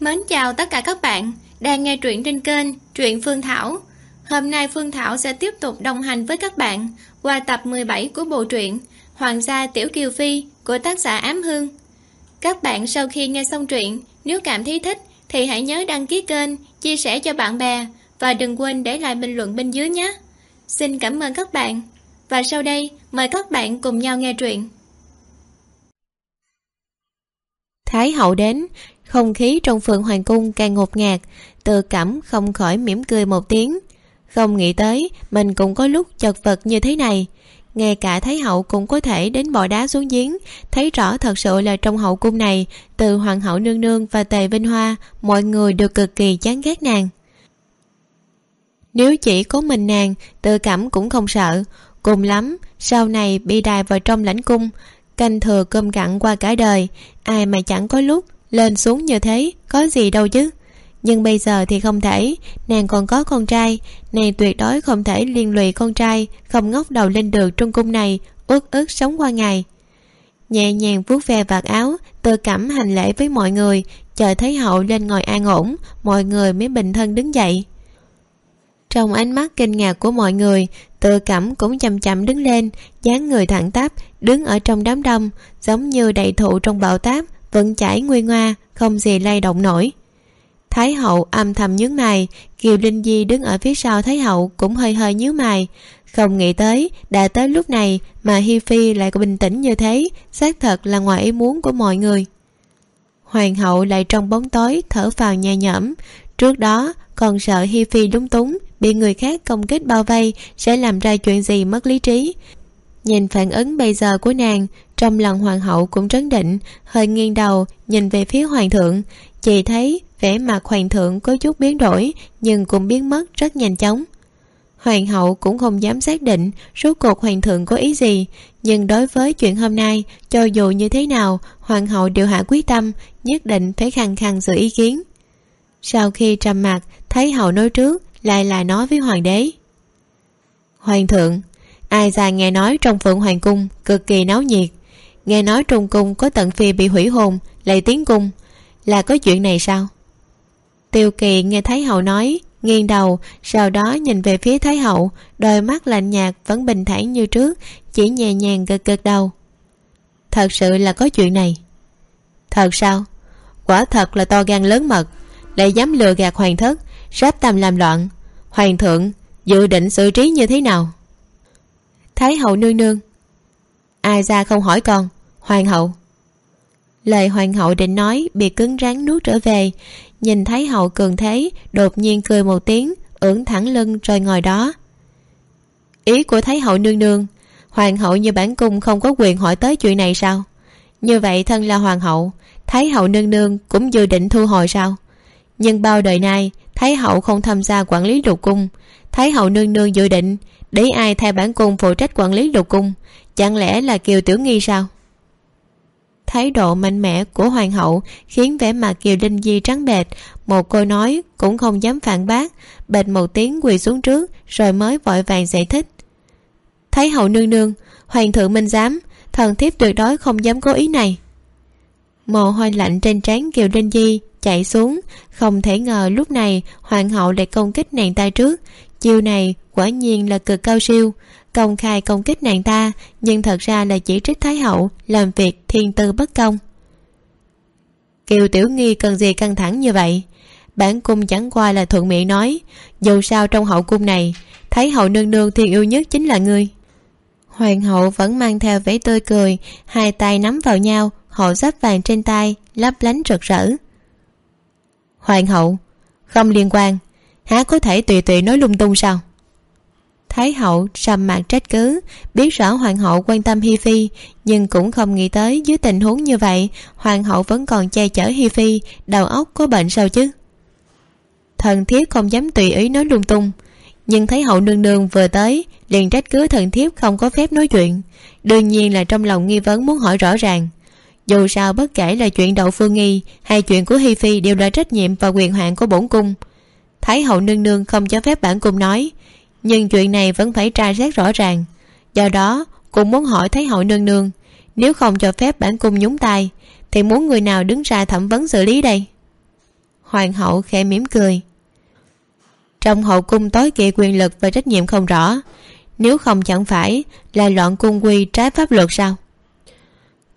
Mến chào tất cả các bạn đang nghe truyện trên kênh Truyện Phương Thảo. Hôm nay Phương Thảo sẽ tiếp tục đồng hành với các bạn qua tập 17 của bộ truyện Hoàng gia Tiểu Kiều Phi của tác giả Ám Hương. Các bạn sau khi nghe xong truyện, nếu cảm thấy thích thì hãy nhớ đăng ký kênh, chia sẻ cho bạn bè và đừng quên để lại bình luận bên dưới nhé. Xin cảm ơn các bạn. Và sau đây, mời các bạn cùng nhau nghe truyện. Thái hậu đến, không khí trong phượng hoàng cung càng ngột ngạt tự cảm không khỏi mỉm cười một tiếng. Không nghĩ tới, mình cũng có lúc chật vật như thế này. Ngay cả thái hậu cũng có thể đến bỏ đá xuống giếng, thấy rõ thật sự là trong hậu cung này, từ hoàng hậu nương nương và tề vinh hoa, mọi người đều cực kỳ chán ghét nàng. Nếu chỉ có mình nàng, tự cảm cũng không sợ. Cùng lắm, sau này bị đài vào trong lãnh cung, canh thừa cơm cặn qua cả đời, ai mà chẳng có lúc lên xuống như thế, có gì đâu chứ. Nhưng bây giờ thì không thể, nàng còn có con trai. Nàng tuyệt đối không thể liên lụy con trai, không ngóc đầu lên được trong cung này, uất ức sống qua ngày. Nhẹ nhàng vuốt ve vạt áo tự cảm hành lễ với mọi người, chờ thấy hậu lên ngồi an ổn, mọi người mới bình thân đứng dậy. Trong ánh mắt kinh ngạc của mọi người tự cảm cũng chậm chậm đứng lên, dáng người thẳng tắp, đứng ở trong đám đông, giống như đầy thụ trong bão táp vẫn chảy nguyên hoa không gì lay động nổi. Thái hậu âm thầm nhướng mày, kiều linh di đứng ở phía sau thái hậu cũng hơi hơi nhíu mày. Không nghĩ tới, đã tới lúc này mà hi phi lại có bình tĩnh như thế, xác thật là ngoài ý muốn của mọi người. Hoàng hậu lại trong bóng tối thở phào nhẹ nhõm. Trước đó, còn sợ hi phi lúng túng, bị người khác công kích bao vây, sẽ làm ra chuyện gì mất lý trí. Nhìn phản ứng bây giờ của nàng trong lòng hoàng hậu cũng trấn định, hơi nghiêng đầu, nhìn về phía hoàng thượng. Chị thấy vẻ mặt hoàng thượng có chút biến đổi, nhưng cũng biến mất rất nhanh chóng. Hoàng hậu cũng không dám xác định rốt cuộc hoàng thượng có ý gì, nhưng đối với chuyện hôm nay, cho dù như thế nào, hoàng hậu đều hạ quyết tâm, nhất định phải khăng khăng giữ ý kiến. Sau khi trầm mặc, thấy hậu nói trước, lại là nói với hoàng đế. Hoàng thượng, ai già nghe nói trong phượng hoàng cung cực kỳ náo nhiệt nghe nói trung cung có tận phi bị hủy hồn lại tiến cung. Là có chuyện này sao? Tiêu kỳ nghe thái hậu nói, nghiêng đầu, sau đó nhìn về phía thái hậu, đôi mắt lạnh nhạt vẫn bình thản như trước, chỉ nhẹ nhàng gật gật đầu. Thật sự là có chuyện này. Thật sao? Quả thật là to gan lớn mật, lại dám lừa gạt hoàng thất, sắp tâm làm loạn. Hoàng thượng, dự định xử trí như thế nào? Thái hậu nương nương. Ai ra không hỏi con? Hoàng hậu. Lời hoàng hậu định nói, bị cứng rắn nuốt trở về. Nhìn thấy hậu cường thế, đột nhiên cười một tiếng, ưỡn thẳng lưng rồi ngồi đó. Ý của thái hậu nương nương, hoàng hậu như bản cung không có quyền hỏi tới chuyện này sao? Như vậy thân là hoàng hậu, thái hậu nương nương cũng dự định thu hồi sao? Nhưng bao đời nay, thái hậu không tham gia quản lý lục cung. Thái hậu nương nương dự định, để ai thay bản cung phụ trách quản lý lục cung? Chẳng lẽ là kiều tiểu nghi sao? Thái độ mạnh mẽ của hoàng hậu khiến vẻ mặt kiều linh di trắng bệch. Một cô nói cũng không dám phản bác bệt một tiếng quỳ xuống trước rồi mới vội vàng giải thích. Thái hậu nương nương, hoàng thượng minh giám, thần thiếp tuyệt đối không dám có ý này. Mồ hôi lạnh trên trán kiều linh di chạy xuống. Không thể ngờ lúc này hoàng hậu lại công kích nàng ta trước. Chiêu này quả nhiên là cực cao siêu công khai công kích nàng ta, nhưng thật ra là chỉ trích thái hậu, làm việc thiên tư bất công. Kiều tiểu nghi cần gì căng thẳng như vậy? Bản cung chẳng qua là thuận miệng nói, dù sao trong hậu cung này, thái hậu nương nương thiên yêu nhất chính là ngươi. Hoàng hậu vẫn mang theo vẻ tươi cười, hai tay nắm vào nhau, hộ giáp vàng trên tay, lấp lánh rực rỡ. Hoàng hậu, không liên quan, há có thể tùy tùy nói lung tung sao? Thái hậu sầm mặt trách cứ biết rõ hoàng hậu quan tâm hi phi, nhưng cũng không nghĩ tới dưới tình huống như vậy, hoàng hậu vẫn còn che chở hi phi, đầu óc có bệnh sao chứ? Thần thiếp không dám tùy ý nói lung tung, nhưng thấy hậu nương nương vừa tới, liền trách cứ thần thiếp không có phép nói chuyện. Đương nhiên là trong lòng nghi vấn muốn hỏi rõ ràng. Dù sao bất kể là chuyện đậu phương nghi hay chuyện của hi phi đều là trách nhiệm và quyền hạn của bổn cung. Thái hậu nương nương không cho phép bản cung nói nhưng chuyện này vẫn phải tra xét rõ ràng. Do đó cũng muốn hỏi thấy hậu nương nương, nếu không cho phép bản cung nhúng tay, thì muốn người nào đứng ra thẩm vấn xử lý đây? Hoàng hậu khẽ mỉm cười. Trong hậu cung tối kỵ quyền lực và trách nhiệm không rõ, nếu không chẳng phải là loạn cung quy trái pháp luật sao?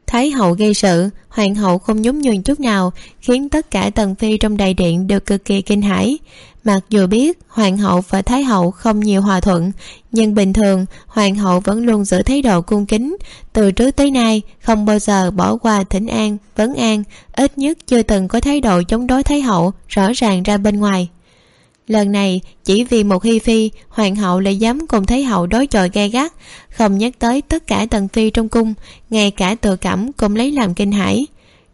Thái hậu gây sự, hoàng hậu không nhún nhường chút nào, khiến tất cả tần phi trong đại điện đều cực kỳ kinh hãi. Mặc dù biết hoàng hậu và thái hậu không nhiều hòa thuận, nhưng bình thường hoàng hậu vẫn luôn giữ thái độ cung kính. Từ trước tới nay, không bao giờ bỏ qua thỉnh an, vấn an, ít nhất chưa từng có thái độ chống đối thái hậu rõ ràng ra bên ngoài lần này chỉ vì một hi phi hoàng hậu lại dám cùng thái hậu đối chọi gay gắt không nhắc tới tất cả tần phi trong cung ngay cả tự cảm cũng lấy làm kinh hãi.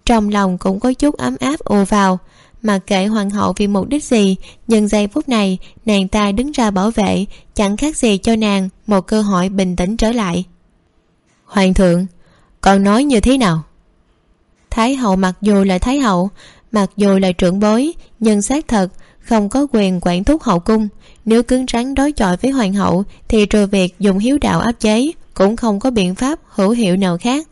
Trong lòng cũng có chút ấm áp ùa vào mặc kệ hoàng hậu vì mục đích gì nhưng giây phút này nàng ta đứng ra bảo vệ chẳng khác gì cho nàng một cơ hội bình tĩnh trở lại. Hoàng thượng còn nói như thế nào? Thái hậu mặc dù là thái hậu mặc dù là trưởng bối nhưng xác thật không có quyền quản thúc hậu cung. Nếu cứng rắn đối chọi với hoàng hậu, thì trừ việc dùng hiếu đạo áp chế, cũng không có biện pháp hữu hiệu nào khác.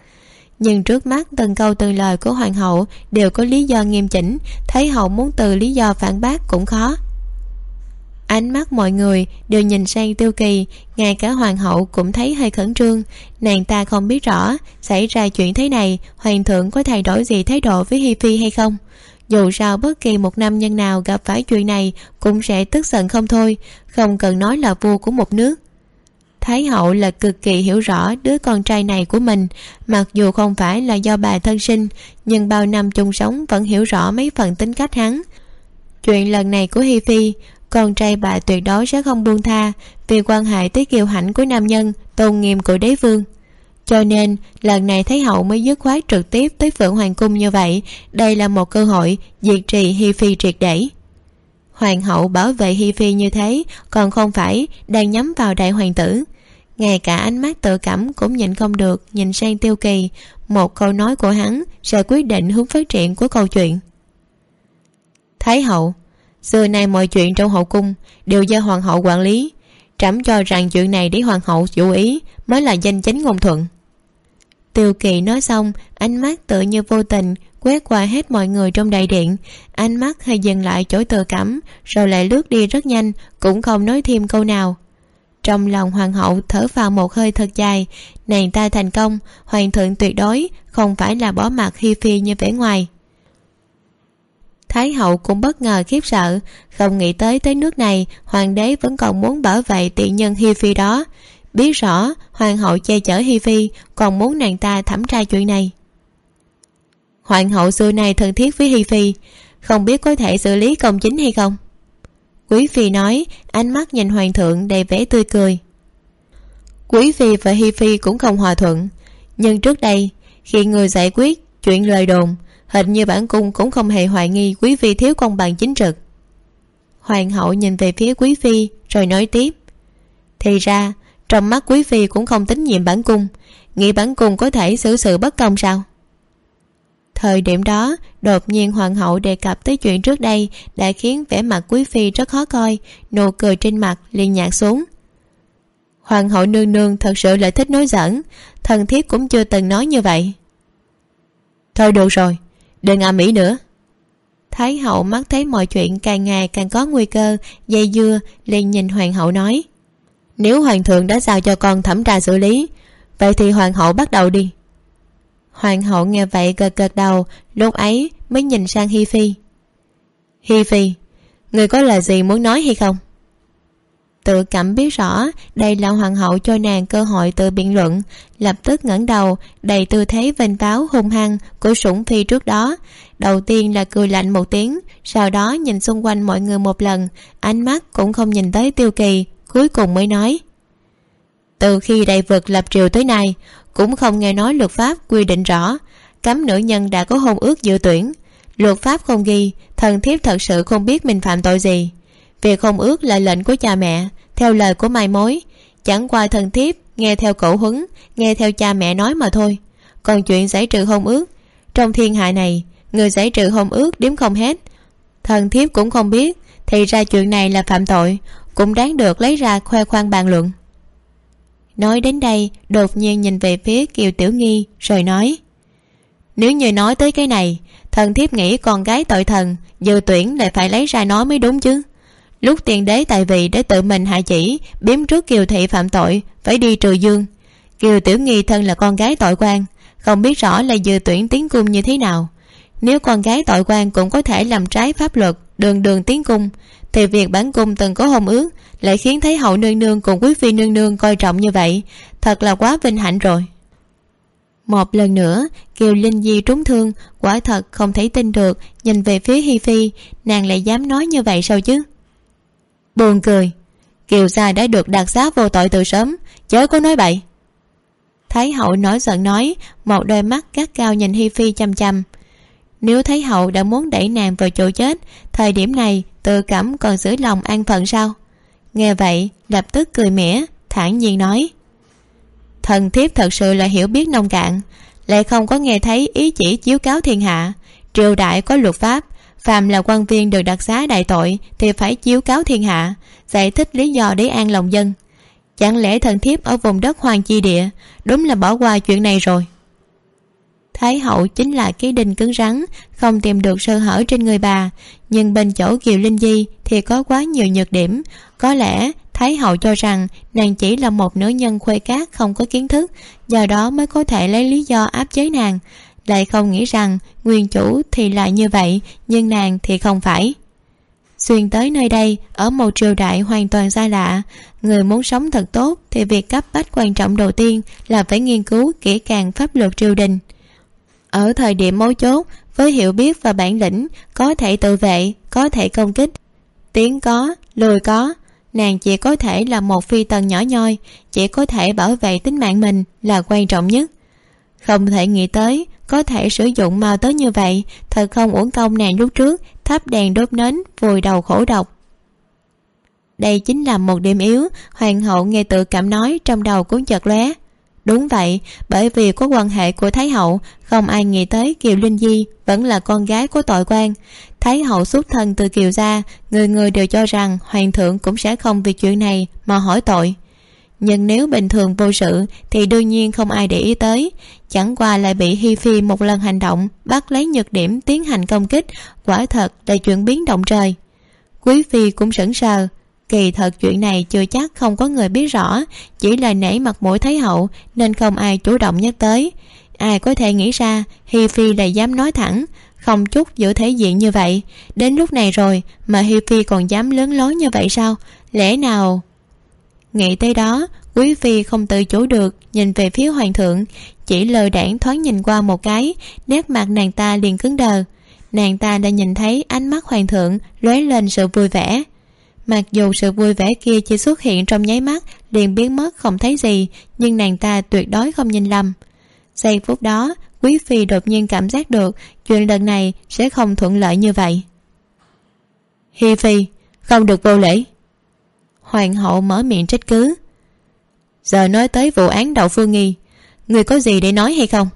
Nhưng trước mắt, từng câu từng lời của hoàng hậu đều có lý do nghiêm chỉnh. Thấy hậu muốn từ lý do phản bác cũng khó. Ánh mắt mọi người đều nhìn sang tiêu kỳ, ngay cả hoàng hậu cũng thấy hơi khẩn trương. Nàng ta không biết rõ, xảy ra chuyện thế này, hoàng thượng có thay đổi gì thái độ với hi phi hay không? Dù sao bất kỳ một nam nhân nào gặp phải chuyện này cũng sẽ tức giận không thôi, không cần nói là vua của một nước. Thái hậu là cực kỳ hiểu rõ đứa con trai này của mình, mặc dù không phải là do bà thân sinh, nhưng bao năm chung sống vẫn hiểu rõ mấy phần tính cách hắn. Chuyện lần này của hi phi, con trai bà tuyệt đối sẽ không buông tha vì quan hệ tới kiều hãnh của nam nhân tôn nghiêm của đế vương cho nên, lần này thấy hậu mới dứt khoát trực tiếp tới phượng hoàng cung như vậy, đây là một cơ hội diệt trì hi phi triệt để. Hoàng hậu bảo vệ hi phi như thế, còn không phải đang nhắm vào đại hoàng tử. Ngay cả ánh mắt tự cảm cũng nhìn không được, nhìn sang tiêu kỳ. Một câu nói của hắn sẽ quyết định hướng phát triển của câu chuyện. Thái hậu, xưa nay mọi chuyện trong hậu cung đều do hoàng hậu quản lý trẫm cho rằng chuyện này để hoàng hậu chủ ý, mới là danh chính ngôn thuận. Tiêu kỳ nói xong, ánh mắt tự như vô tình quét qua hết mọi người trong đại điện. Ánh mắt hơi dừng lại chỗ tự cảm, rồi lại lướt đi rất nhanh, cũng không nói thêm câu nào. Trong lòng hoàng hậu thở vào một hơi thật dài, nàng ta thành công, hoàng thượng tuyệt đối không phải là bỏ mặt hi phi như vẻ ngoài thái hậu cũng bất ngờ khiếp sợ, không nghĩ tới tới nước này, hoàng đế vẫn còn muốn bảo vệ tiện nhân hi phi đó. Biết rõ, hoàng hậu che chở hi phi, còn muốn nàng ta thẩm tra chuyện này. Hoàng hậu xưa nay thân thiết với hi phi, không biết có thể xử lý công chính hay không? Quý phi nói, ánh mắt nhìn hoàng thượng đầy vẻ tươi cười. Quý phi và hi phi cũng không hòa thuận, nhưng trước đây, khi người giải quyết chuyện lời đồn hình như bản cung cũng không hề hoài nghi quý phi thiếu công bằng chính trực. Hoàng hậu nhìn về phía quý phi, rồi nói tiếp. Thì ra, trong mắt quý phi cũng không tín nhiệm bản cung. Nghĩ bản cung có thể xử sự bất công sao? Thời điểm đó, đột nhiên hoàng hậu đề cập tới chuyện trước đây đã khiến vẻ mặt quý phi rất khó coi, nụ cười trên mặt liền nhạt xuống. Hoàng hậu nương nương thật sự lại thích nói giỡn thần thiếp cũng chưa từng nói như vậy. Thôi được rồi đừng ầm ĩ nữa. Thái hậu mắt thấy mọi chuyện càng ngày càng có nguy cơ, dây dưa, liền nhìn hoàng hậu nói, nếu hoàng thượng đã giao cho con thẩm tra xử lý, vậy thì hoàng hậu bắt đầu đi. Hoàng hậu nghe vậy gật gật đầu, lúc ấy mới nhìn sang hi phi. Hi phi, người có lời gì muốn nói hay không? Tự cảm biết rõ đây là hoàng hậu cho nàng cơ hội tự biện luận. Lập tức ngẩng đầu, đầy tư thế vênh báo hung hăng của sủng phi trước đó. Đầu tiên là cười lạnh một tiếng, sau đó nhìn xung quanh mọi người một lần, ánh mắt cũng không nhìn tới tiêu kỳ, cuối cùng mới nói, từ khi đại vực lập triều tới nay, cũng không nghe nói luật pháp quy định rõ, cấm nữ nhân đã có hôn ước dự tuyển. Luật pháp không ghi, thần thiếp thật sự không biết mình phạm tội gì việc hôn ước là lệnh của cha mẹ, theo lời của mai mối, chẳng qua thần thiếp nghe theo cổ huấn, nghe theo cha mẹ nói mà thôi. Còn chuyện giải trừ hôn ước, trong thiên hạ này, người giải trừ hôn ước đếm không hết. Thần thiếp cũng không biết, thì ra chuyện này là phạm tội, cũng đáng được lấy ra khoe khoang bàn luận. Nói đến đây, đột nhiên nhìn về phía kiều tiểu nghi, rồi nói, nếu như nói tới cái này thần thiếp nghĩ con gái tội thần, dự tuyển lại phải lấy ra nói mới đúng chứ? Lúc tiền đế tại vị để tự mình hạ chỉ, biếm trước kiều thị phạm tội, phải đi trừ dương. Kiều tiểu nghi thân là con gái tội quan, không biết rõ là dự tuyển tiến cung như thế nào. Nếu con gái tội quan cũng có thể làm trái pháp luật, đường đường tiến cung, thì việc bản cung từng có hôn ước lại khiến thấy hậu nương nương cùng quý phi nương nương coi trọng như vậy, thật là quá vinh hạnh rồi. Một lần nữa, kiều linh di trúng thương, quả thật không thể tin được, nhìn về phía hi phi, nàng lại dám nói như vậy sao chứ? Buồn cười. Kiều gia đã được đặc xá vô tội từ sớm. Chớ có nói bậy. Thái hậu nói giận nói, một đôi mắt gắt cao nhìn hi phi chăm chăm. Nếu thái hậu đã muốn đẩy nàng vào chỗ chết, thời điểm này tự cảm còn giữ lòng an phận sao? Nghe vậy, lập tức cười mỉa, thản nhiên nói. Thần thiếp thật sự là hiểu biết nông cạn. Lại không có nghe thấy ý chỉ chiếu cáo thiên hạ. Triều đại có luật pháp phàm là quan viên được đặc xá đại tội thì phải chiếu cáo thiên hạ, giải thích lý do để an lòng dân. Chẳng lẽ thần thiếp ở vùng đất hoàng chi địa đúng là bỏ qua chuyện này rồi? Thái hậu chính là cái đinh cứng rắn, không tìm được sơ hở trên người bà, nhưng bên chỗ kiều linh di thì có quá nhiều nhược điểm. Có lẽ thái hậu cho rằng nàng chỉ là một nữ nhân khuê cát không có kiến thức, do đó mới có thể lấy lý do áp chế nàng lại không nghĩ rằng nguyên chủ thì lại như vậy, nhưng nàng thì không phải. Xuyên tới nơi đây, ở một triều đại hoàn toàn xa lạ. Người muốn sống thật tốt thì việc cấp bách quan trọng đầu tiên là phải nghiên cứu kỹ càng pháp luật triều đình. Ở thời điểm mấu chốt, với hiểu biết và bản lĩnh, có thể tự vệ, có thể công kích. Tiếng có, lùi có, nàng chỉ có thể là một phi tần nhỏ nhoi, chỉ có thể bảo vệ tính mạng mình là quan trọng nhất không thể nghĩ tới, có thể sử dụng màu tới như vậy, thật không uổng công nàng lúc trước, thắp đèn đốt nến, vùi đầu khổ độc. Đây chính là một điểm yếu, hoàng hậu nghe tự cảm nói trong đầu cũng chợt lóe. Đúng vậy, bởi vì có quan hệ của thái hậu, không ai nghĩ tới kiều linh di vẫn là con gái của tội quan. Thái hậu xuất thân từ kiều gia, người người đều cho rằng hoàng thượng cũng sẽ không vì chuyện này mà hỏi tội nhưng nếu bình thường vô sự, thì đương nhiên không ai để ý tới. Chẳng qua lại bị hi phi một lần hành động, bắt lấy nhược điểm tiến hành công kích. Quả thật là chuyện biến động trời. Quý phi cũng sững sờ. Kỳ thật chuyện này chưa chắc không có người biết rõ, chỉ là nể mặt mũi thái hậu, nên không ai chủ động nhắc tới. Ai có thể nghĩ ra, hi phi lại dám nói thẳng, không chút giữ thể diện như vậy. Đến lúc này rồi, mà hi phi còn dám lớn lối như vậy sao? Lẽ nào nghĩ tới đó, quý phi không tự chủ được, nhìn về phía hoàng thượng, chỉ lờ đảng thoáng nhìn qua một cái, nét mặt nàng ta liền cứng đờ. Nàng ta đã nhìn thấy ánh mắt hoàng thượng lóe lên sự vui vẻ. Mặc dù sự vui vẻ kia chỉ xuất hiện trong nháy mắt, liền biến mất không thấy gì, nhưng nàng ta tuyệt đối không nhìn lầm. Giây phút đó, quý phi đột nhiên cảm giác được chuyện lần này sẽ không thuận lợi như vậy. Hi phi, không được vô lễ hoàng hậu mở miệng trách cứ. Giờ nói tới vụ án đậu phương nghi, người có gì để nói hay không?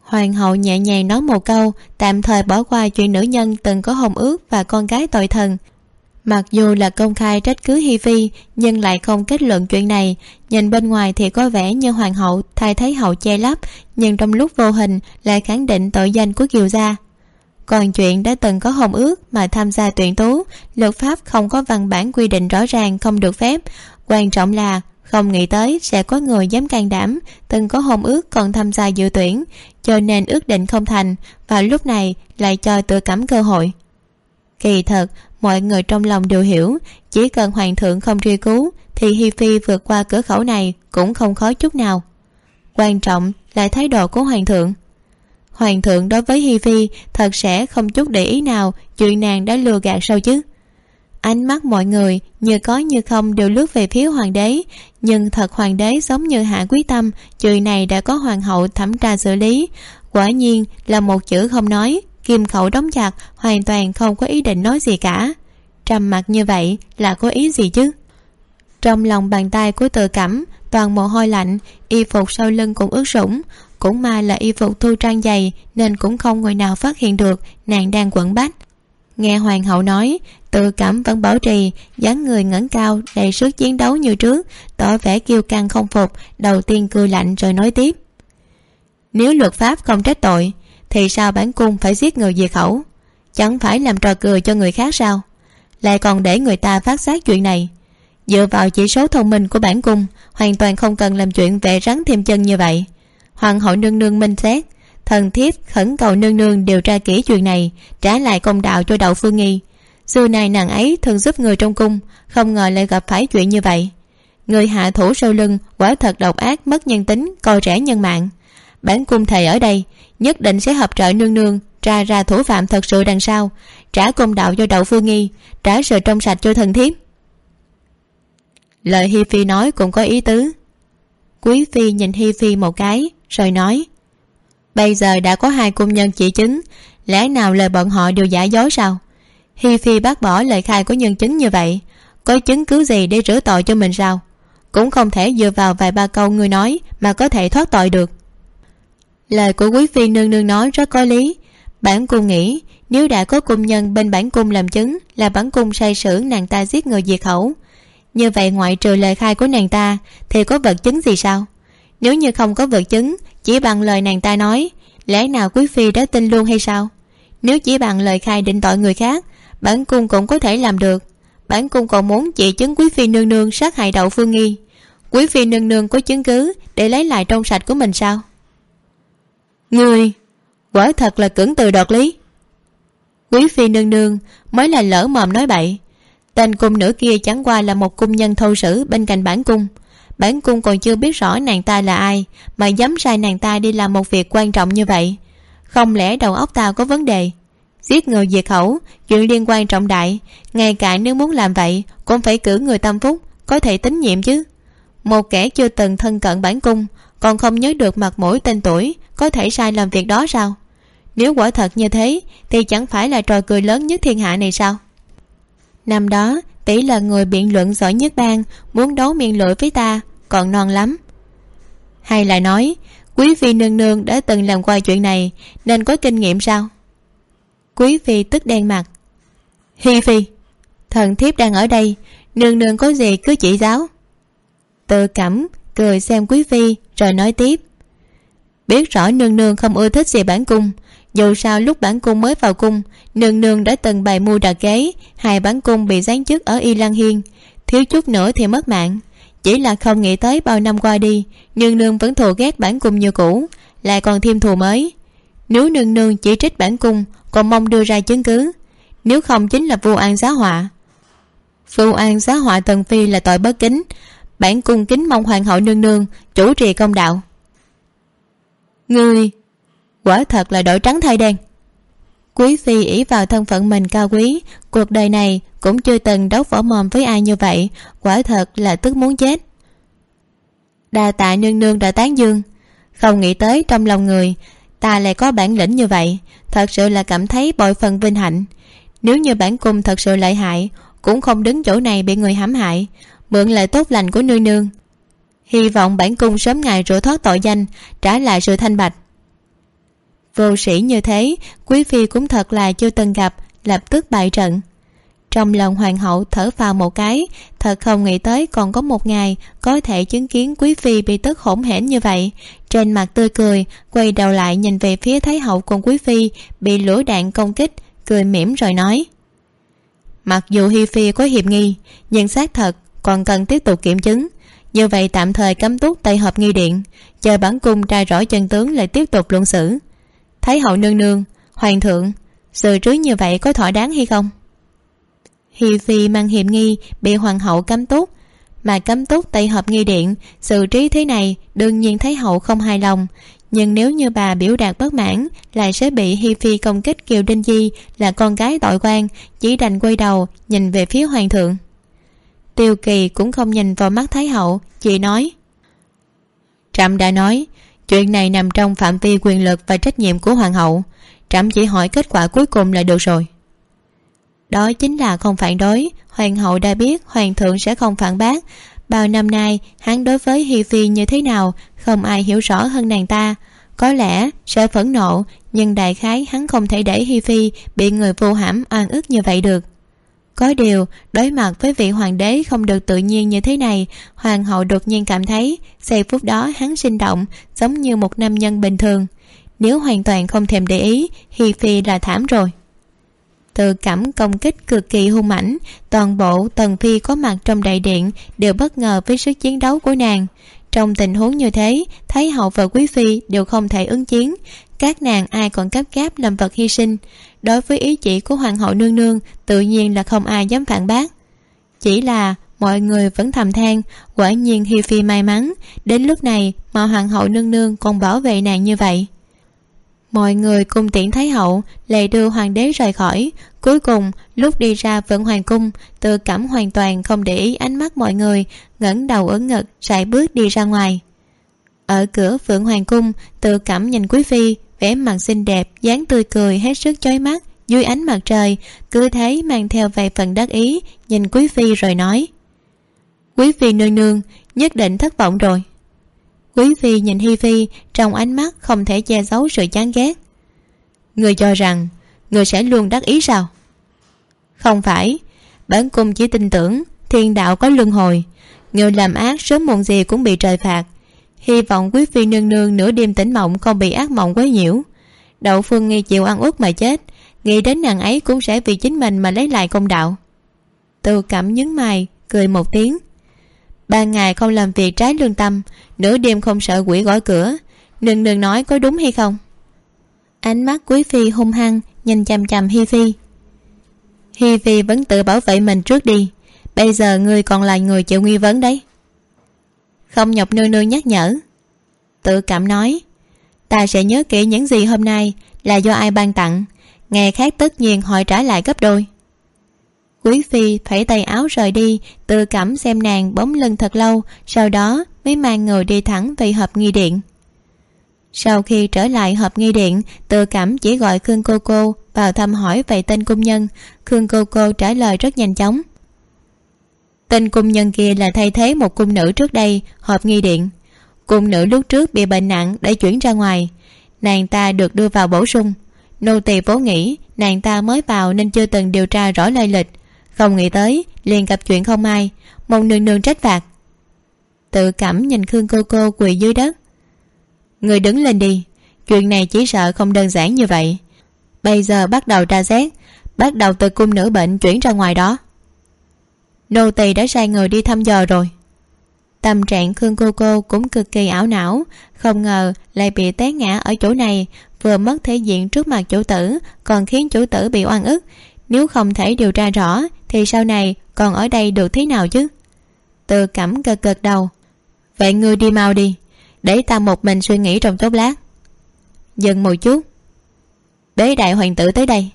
Hoàng hậu nhẹ nhàng nói một câu, tạm thời bỏ qua chuyện nữ nhân từng có hôn ước và con gái tội thần. Mặc dù là công khai trách cứ hi phi, nhưng lại không kết luận chuyện này. Nhìn bên ngoài thì có vẻ như hoàng hậu thay thấy hậu che lấp, nhưng trong lúc vô hình lại khẳng định tội danh của kiều gia còn chuyện đã từng có hôn ước mà tham gia tuyển tú luật pháp không có văn bản quy định rõ ràng, không được phép. Quan trọng là, không nghĩ tới sẽ có người dám can đảm, từng có hôn ước còn tham gia dự tuyển, cho nên ước định không thành, và lúc này lại cho tự cắm cơ hội. Kỳ thật, mọi người trong lòng đều hiểu, chỉ cần hoàng thượng không truy cứu, thì hi phi vượt qua cửa khẩu này cũng không khó chút nào. Quan trọng là thái độ của hoàng thượng hoàng thượng đối với hi phi, thật sẽ không chút để ý nào, chuyện nàng đã lừa gạt sao chứ? Ánh mắt mọi người, như có như không, đều lướt về phía hoàng đế. Nhưng thật hoàng đế giống như hạ quý tâm chuyện này đã có hoàng hậu thẩm tra xử lý. Quả nhiên là một chữ không nói, kim khẩu đóng chặt, hoàn toàn không có ý định nói gì cả. Trầm mặc như vậy là có ý gì chứ? Trong lòng bàn tay của tự cẩm toàn mồ hôi lạnh, y phục sau lưng cũng ướt sũng cũng may là y phục thu trang dày, nên cũng không người nào phát hiện được, nàng đang quẩn bách. Nghe hoàng hậu nói, tự cảm vẫn bảo trì, dáng người ngẩng cao, đầy sức chiến đấu như trước, tỏ vẻ kiêu căng không phục, đầu tiên cười lạnh rồi nói tiếp. Nếu luật pháp không trách tội, thì sao bản cung phải giết người diệt khẩu? Chẳng phải làm trò cười cho người khác sao? Lại còn để người ta phát giác chuyện này. Dựa vào chỉ số thông minh của bản cung, hoàn toàn không cần làm chuyện vẽ rắn thêm chân như vậy hoàng hậu nương nương minh xét. Thần thiếp khẩn cầu nương nương điều tra kỹ chuyện này, trả lại công đạo cho đậu phương nghi. Xưa nay nàng ấy thường giúp người trong cung, không ngờ lại gặp phải chuyện như vậy. Người hạ thủ sau lưng, quả thật độc ác, mất nhân tính, coi rẻ nhân mạng. Bản cung thầy ở đây, nhất định sẽ hợp trợ nương nương, tra ra thủ phạm thật sự đằng sau, trả công đạo cho đậu phương nghi, trả sự trong sạch cho thần thiếp. Lời hi phi nói cũng có ý tứ. Quý phi nhìn hi phi một cái rồi nói, bây giờ đã có hai cung nhân chỉ chứng, lẽ nào lời bọn họ đều giả dối sao? Hi phi bác bỏ lời khai của nhân chứng như vậy, có chứng cứ gì để rửa tội cho mình sao? Cũng không thể dựa vào vài ba câu người nói mà có thể thoát tội được. Lời của quý phi nương nương nói rất có lý. Bản cung nghĩ, nếu đã có cung nhân bên bản cung làm chứng là bản cung sai sử nàng ta giết người diệt khẩu. Như vậy ngoại trừ lời khai của nàng ta thì có vật chứng gì sao? Nếu như không có vật chứng, chỉ bằng lời nàng ta nói, lẽ nào quý phi đã tin luôn hay sao? Nếu chỉ bằng lời khai định tội người khác, bản cung cũng có thể làm được. Bản cung còn muốn chỉ chứng quý phi nương nương sát hại đậu phương nghi. Quý phi nương nương có chứng cứ để lấy lại trong sạch của mình sao? Người! Quả thật là cưỡng từ đoạt lý. Quý phi nương nương mới là lỡ mồm nói bậy. Tên cung nữ kia chẳng qua là một cung nhân thâu sử bên cạnh bản cung bản cung còn chưa biết rõ nàng ta là ai, mà dám sai nàng ta đi làm một việc quan trọng như vậy. Không lẽ đầu óc ta có vấn đề? Giết người diệt khẩu, chuyện liên quan trọng đại, ngay cả nếu muốn làm vậy, cũng phải cử người tâm phúc, có thể tín nhiệm chứ. Một kẻ chưa từng thân cận bản cung, còn không nhớ được mặt mũi tên tuổi, có thể sai làm việc đó sao? Nếu quả thật như thế, thì chẳng phải là trò cười lớn nhất thiên hạ này sao? Năm đó, tỷ là người biện luận giỏi nhất bang, muốn đấu miệng lưỡi với ta còn non lắm. Hay là nói, quý phi nương nương đã từng làm qua chuyện này, nên có kinh nghiệm sao? Quý phi tức đen mặt. Hi phi, thần thiếp đang ở đây, nương nương có gì cứ chỉ giáo. Tự cẩm cười xem quý phi, rồi nói tiếp. Biết rõ nương nương không ưa thích gì bản cung, dù sao lúc bản cung mới vào cung, nương nương đã từng bày mưu đà kế, hai bản cung bị giáng chức ở y lan hiên, thiếu chút nữa thì mất mạng chỉ là không nghĩ tới bao năm qua đi nương nương vẫn thù ghét bản cung như cũ, lại còn thêm thù mới. Nếu nương nương chỉ trích bản cung, còn mong đưa ra chứng cứ. Nếu không chính là vu an giá họa. Vu an giá họa tần phi là tội bất kính. Bản cung kính mong hoàng hậu nương nương chủ trì công đạo. Ngươi, quả thật là đổi trắng thay đen quý phi ỷ vào thân phận mình cao quý, cuộc đời này cũng chưa từng đấu võ mồm với ai như vậy, quả thật là tức muốn chết. Đà tạ nương nương đã tán dương. Không nghĩ tới trong lòng người, ta lại có bản lĩnh như vậy, thật sự là cảm thấy bội phần vinh hạnh. Nếu như bản cung thật sự lợi hại, cũng không đứng chỗ này bị người hãm hại, mượn lời tốt lành của nương nương. Hy vọng bản cung sớm ngày rửa thoát tội danh, trả lại sự thanh bạch vô sĩ như thế, quý phi cũng thật là chưa từng gặp, lập tức bại trận. Trong lòng hoàng hậu thở phào một cái, thật không nghĩ tới còn có một ngày có thể chứng kiến quý phi bị tức hổn hển như vậy. Trên mặt tươi cười, quay đầu lại nhìn về phía thái hậu cùng quý phi, bị lửa đạn công kích, cười mỉm rồi nói. Mặc dù hi phi có hiểm nghi, nhưng xác thật còn cần tiếp tục kiểm chứng. Như vậy tạm thời cấm túc tây hợp nghi điện, chờ bản cung tra rõ chân tướng lại tiếp tục luận xử thái hậu nương nương, hoàng thượng sự trứ như vậy có thỏa đáng hay không? Hi phi mang hiểm nghi, bị hoàng hậu cấm túc. Mà cấm túc tây hợp nghi điện, xử trí thế này, đương nhiên thái hậu không hài lòng. Nhưng nếu như bà biểu đạt bất mãn, lại sẽ bị hi phi công kích kiều đinh di là con gái tội quan, chỉ đành quay đầu, nhìn về phía hoàng thượng. Tiêu kỳ cũng không nhìn vào mắt thái hậu, chỉ nói, trẫm đã nói chuyện này nằm trong phạm vi quyền lực và trách nhiệm của hoàng hậu. Trẫm chỉ hỏi kết quả cuối cùng là được rồi. Đó chính là không phản đối. Hoàng hậu đã biết hoàng thượng sẽ không phản bác. Bao năm nay, hắn đối với hi phi như thế nào, không ai hiểu rõ hơn nàng ta. Có lẽ sẽ phẫn nộ, nhưng đại khái hắn không thể để hi phi bị người vô hãm oan ức như vậy được có điều, đối mặt với vị hoàng đế không được tự nhiên như thế này, hoàng hậu đột nhiên cảm thấy giây phút đó hắn sinh động, giống như một nam nhân bình thường. Nếu hoàn toàn không thèm để ý, hi phi là thảm rồi. Từ cảm công kích cực kỳ hung mãnh, toàn bộ tần phi có mặt trong đại điện đều bất ngờ với sức chiến đấu của nàng. Trong tình huống như thế, thái hậu và quý phi đều không thể ứng chiến. Các nàng ai còn cấp gáp làm vật hy sinh? Đối với ý chỉ của hoàng hậu nương nương, tự nhiên là không ai dám phản bác. Chỉ là mọi người vẫn thầm than, quả nhiên hi phi may mắn, đến lúc này mà hoàng hậu nương nương còn bảo vệ nàng như vậy. Mọi người cùng tiễn thái hậu, lệ đưa hoàng đế rời khỏi. Cuối cùng, lúc đi ra vẫn hoàng cung tự cảm hoàn toàn không để ý ánh mắt mọi người, ngẩng đầu ở ngực, sải bước đi ra ngoài. Ở cửa phượng hoàng cung tự cảm nhìn quý phi vẻ mặt xinh đẹp, dáng tươi cười, hết sức chói mắt, dưới ánh mặt trời, cứ thế mang theo vài phần đắc ý, nhìn quý phi rồi nói. Quý phi nương nương, nhất định thất vọng rồi. Quý phi nhìn hi phi, trong ánh mắt không thể che giấu sự chán ghét. Người cho rằng, người sẽ luôn đắc ý sao? Không phải, bản cung chỉ tin tưởng thiên đạo có luân hồi, người làm ác sớm muộn gì cũng bị trời phạt hy vọng quý phi nương nương nửa đêm tỉnh mộng không bị ác mộng quấy nhiễu. Đậu phương nghi chịu ăn uất mà chết, nghĩ đến nàng ấy cũng sẽ vì chính mình mà lấy lại công đạo. Từ cảm nhấn mày, cười một tiếng. Ban ngày không làm việc trái lương tâm, nửa đêm không sợ quỷ gõ cửa. Nương nương nói có đúng hay không? Ánh mắt quý phi hung hăng, nhìn chằm chằm hi phi. Hi phi vẫn tự bảo vệ mình trước đi. Bây giờ ngươi còn là người chịu nghi vấn đấy không nhọc nương nương nhắc nhở. Tự cảm nói, ta sẽ nhớ kỹ những gì hôm nay là do ai ban tặng, ngày khác tất nhiên hỏi trả lại gấp đôi. Quý phi phẩy tay áo rời đi, tự cảm xem nàng bóng lưng thật lâu, sau đó mới mang người đi thẳng về hộp nghi điện. Sau khi trở lại hộp nghi điện, tự cảm chỉ gọi khương cô cô vào thăm hỏi về tên cung nhân. Khương cô cô trả lời rất nhanh chóng tên cung nhân kia là thay thế một cung nữ trước đây họp nghi điện. Cung nữ lúc trước bị bệnh nặng để chuyển ra ngoài. Nàng ta được đưa vào bổ sung. Nô tỳ vốn nghĩ nàng ta mới vào nên chưa từng điều tra rõ lai lịch. Không nghĩ tới, liền gặp chuyện không ai, một nương nương trách phạt. Tự cảm nhìn khương cô cô quỳ dưới đất. Người đứng lên đi, chuyện này chỉ sợ không đơn giản như vậy. Bây giờ bắt đầu tra xét, bắt đầu từ cung nữ bệnh chuyển ra ngoài đó nô tỳ đã sai người đi thăm dò rồi. Tâm trạng khương cô cô cũng cực kỳ ảo não, không ngờ lại bị té ngã ở chỗ này, vừa mất thể diện trước mặt chủ tử, còn khiến chủ tử bị oan ức. Nếu không thể điều tra rõ, thì sau này còn ở đây được thế nào chứ? Từ cẩm gật gật đầu. Vậy ngươi đi mau đi, để ta một mình suy nghĩ trong chốc lát. Dừng một chút. Bế đại hoàng tử tới đây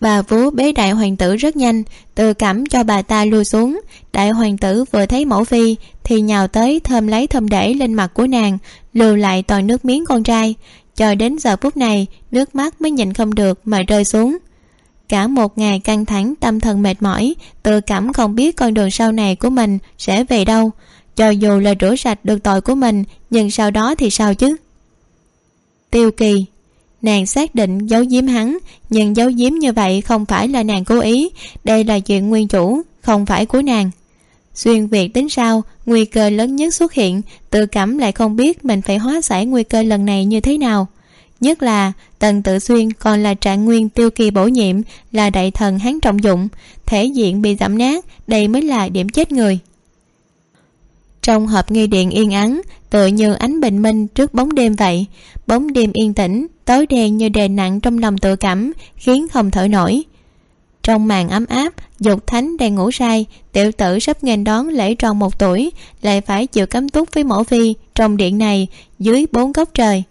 bà vú bế đại hoàng tử rất nhanh, từ cẩm cho bà ta lui xuống. Đại hoàng tử vừa thấy mẫu phi, thì nhào tới thơm lấy thơm để lên mặt của nàng, lưu lại toàn nước miếng con trai. Cho đến giờ phút này, nước mắt mới nhìn không được mà rơi xuống. Cả một ngày căng thẳng, tâm thần mệt mỏi tự cảm không biết con đường sau này của mình sẽ về đâu. Cho dù là rửa sạch được tội của mình, nhưng sau đó thì sao chứ? Tiêu kỳ nàng xác định giấu giếm hắn, nhưng giấu giếm như vậy không phải là nàng cố ý. Đây là chuyện nguyên chủ, không phải của nàng. Xuyên việt tính sao? Nguy cơ lớn nhất xuất hiện, tự cảm lại không biết mình phải hóa giải nguy cơ lần này như thế nào. Nhất là, tần tự xuyên còn là trạng nguyên tiêu kỳ bổ nhiệm, là đại thần hán trọng dụng, thể diện bị giảm nát, đây mới là điểm chết người. Trong hộp nghi điện yên ắng tựa như ánh bình minh trước bóng đêm vậy. Bóng đêm yên tĩnh, tối đen như đè nặng trong lòng tự cảm, khiến không thở nổi. Trong màn ấm áp, dục thánh đang ngủ say, tiểu tử sắp nghênh đón lễ tròn một tuổi, lại phải chịu cấm túc với mẫu phi trong điện này, dưới bốn góc trời.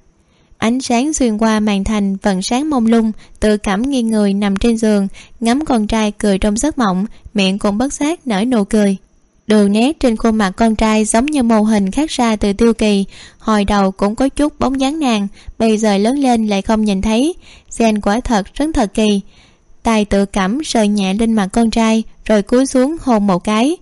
Ánh sáng xuyên qua màn thành, vầng sáng mông lung, tự cảm nghiêng người nằm trên giường, ngắm con trai cười trong giấc mộng, miệng cũng bất giác nở nụ cười đường nét trên khuôn mặt con trai giống như mô hình khác ra từ tiêu kỳ. Hồi đầu cũng có chút bóng dáng nàng, bây giờ lớn lên lại không nhìn thấy. Gen quả thật rất thật kỳ. Tài tự cảm sờ nhẹ lên mặt con trai, rồi cúi xuống hôn một cái.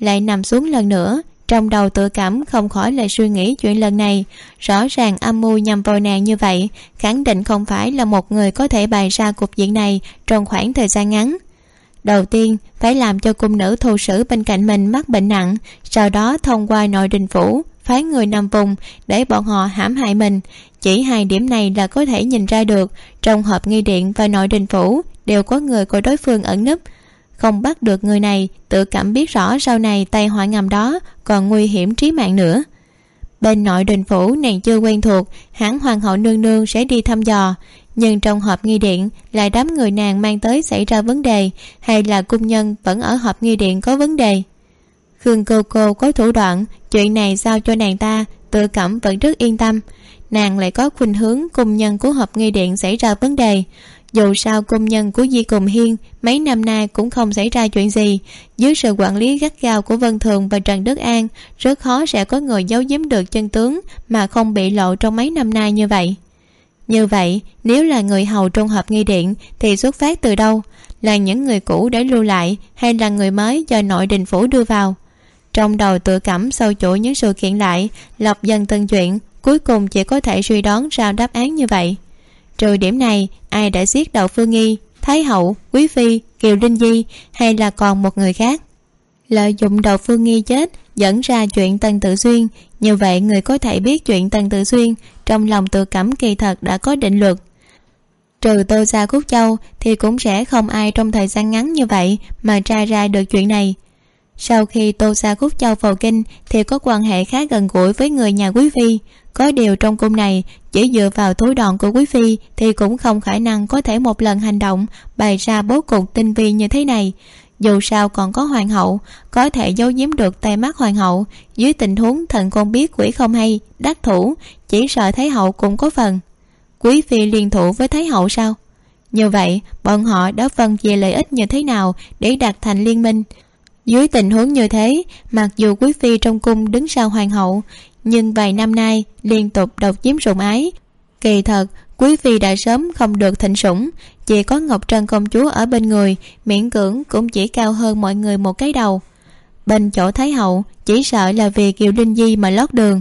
Lại nằm xuống lần nữa, trong đầu tự cảm không khỏi lại suy nghĩ chuyện lần này. Rõ ràng âm mưu nhằm vào nàng như vậy, khẳng định không phải là một người có thể bày ra cục diện này trong khoảng thời gian ngắn đầu tiên, phải làm cho cung nữ thù sử bên cạnh mình mắc bệnh nặng, sau đó thông qua nội đình phủ, phái người nằm vùng để bọn họ hãm hại mình. Chỉ hai điểm này là có thể nhìn ra được, trong hộp nghi điện và nội đình phủ đều có người của đối phương ẩn nấp không bắt được người này, tự cảm biết rõ sau này tay họa ngầm đó còn nguy hiểm trí mạng nữa. Bên nội đình phủ nàng chưa quen thuộc, hãng hoàng hậu nương nương sẽ đi thăm dò nhưng trong hộp nghi điện, là đám người nàng mang tới xảy ra vấn đề, hay là cung nhân vẫn ở hộp nghi điện có vấn đề? Khương cô cô có thủ đoạn, chuyện này giao cho nàng ta, tự cảm vẫn rất yên tâm. Nàng lại có khuynh hướng cung nhân của hộp nghi điện xảy ra vấn đề. Dù sao cung nhân của di cùng hiên, mấy năm nay cũng không xảy ra chuyện gì. Dưới sự quản lý gắt gao của vân thường và trần đức an, rất khó sẽ có người giấu giếm được chân tướng mà không bị lộ trong mấy năm nay như vậy như vậy, nếu là người hầu trong hợp nghi điện, thì xuất phát từ đâu? Là những người cũ để lưu lại, hay là người mới do nội đình phủ đưa vào? Trong đầu tự cảm sâu chuỗi những sự kiện lại lọc dần từng chuyện, cuối cùng chỉ có thể suy đoán ra đáp án như vậy. Trừ điểm này, ai đã giết đậu phương nghi, thái hậu, quý phi, kiều linh di, hay là còn một người khác? Lợi dụng đậu phương nghi chết, dẫn ra chuyện tần tự xuyên như vậy, người có thể biết chuyện tần tự xuyên trong lòng tự cảm kỳ thật đã có định luật. Trừ tô gia cúc châu thì cũng sẽ không ai trong thời gian ngắn như vậy mà tra ra được chuyện này. Sau khi tô gia cúc châu vào kinh thì có quan hệ khá gần gũi với người nhà quý phi. Có điều trong cung này, chỉ dựa vào thối đòn của quý phi thì cũng không khả năng có thể một lần hành động bày ra bố cục tinh vi như thế này dù sao còn có hoàng hậu, có thể giấu giếm được tay mắt hoàng hậu. Dưới tình huống thần con biết quỷ không hay, đắc thủ, chỉ sợ thái hậu cũng có phần. Quý phi liên thủ với thái hậu sao? Như vậy, bọn họ đã phân chia lợi ích như thế nào để đạt thành liên minh? Dưới tình huống như thế, mặc dù quý phi trong cung đứng sau hoàng hậu, nhưng vài năm nay liên tục độc chiếm sủng ái. Kỳ thật, quý phi đã sớm không được thịnh sủng chỉ có ngọc trân công chúa ở bên người, miễn cưỡng cũng chỉ cao hơn mọi người một cái đầu. Bên chỗ thái hậu, chỉ sợ là vì kiều linh di mà lót đường.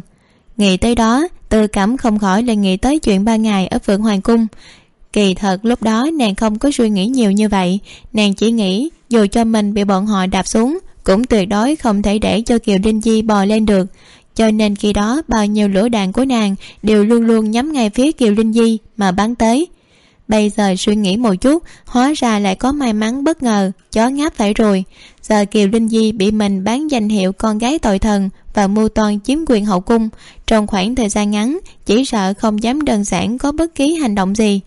Nghĩ tới đó, tư cảm không khỏi là nghĩ tới chuyện ba ngày ở phượng hoàng cung. Kỳ thật lúc đó nàng không có suy nghĩ nhiều như vậy, nàng chỉ nghĩ dù cho mình bị bọn họ đạp xuống, cũng tuyệt đối không thể để cho kiều linh di bò lên được. Cho nên khi đó bao nhiêu lửa đạn của nàng đều luôn luôn nhắm ngay phía kiều linh di mà bắn tới bây giờ suy nghĩ một chút, hóa ra lại có may mắn bất ngờ, chó ngáp phải rồi. Giờ kiều linh di bị mình bán danh hiệu con gái tội thần và mưu toan chiếm quyền hậu cung. Trong khoảng thời gian ngắn, chỉ sợ không dám đơn giản có bất kỳ hành động gì.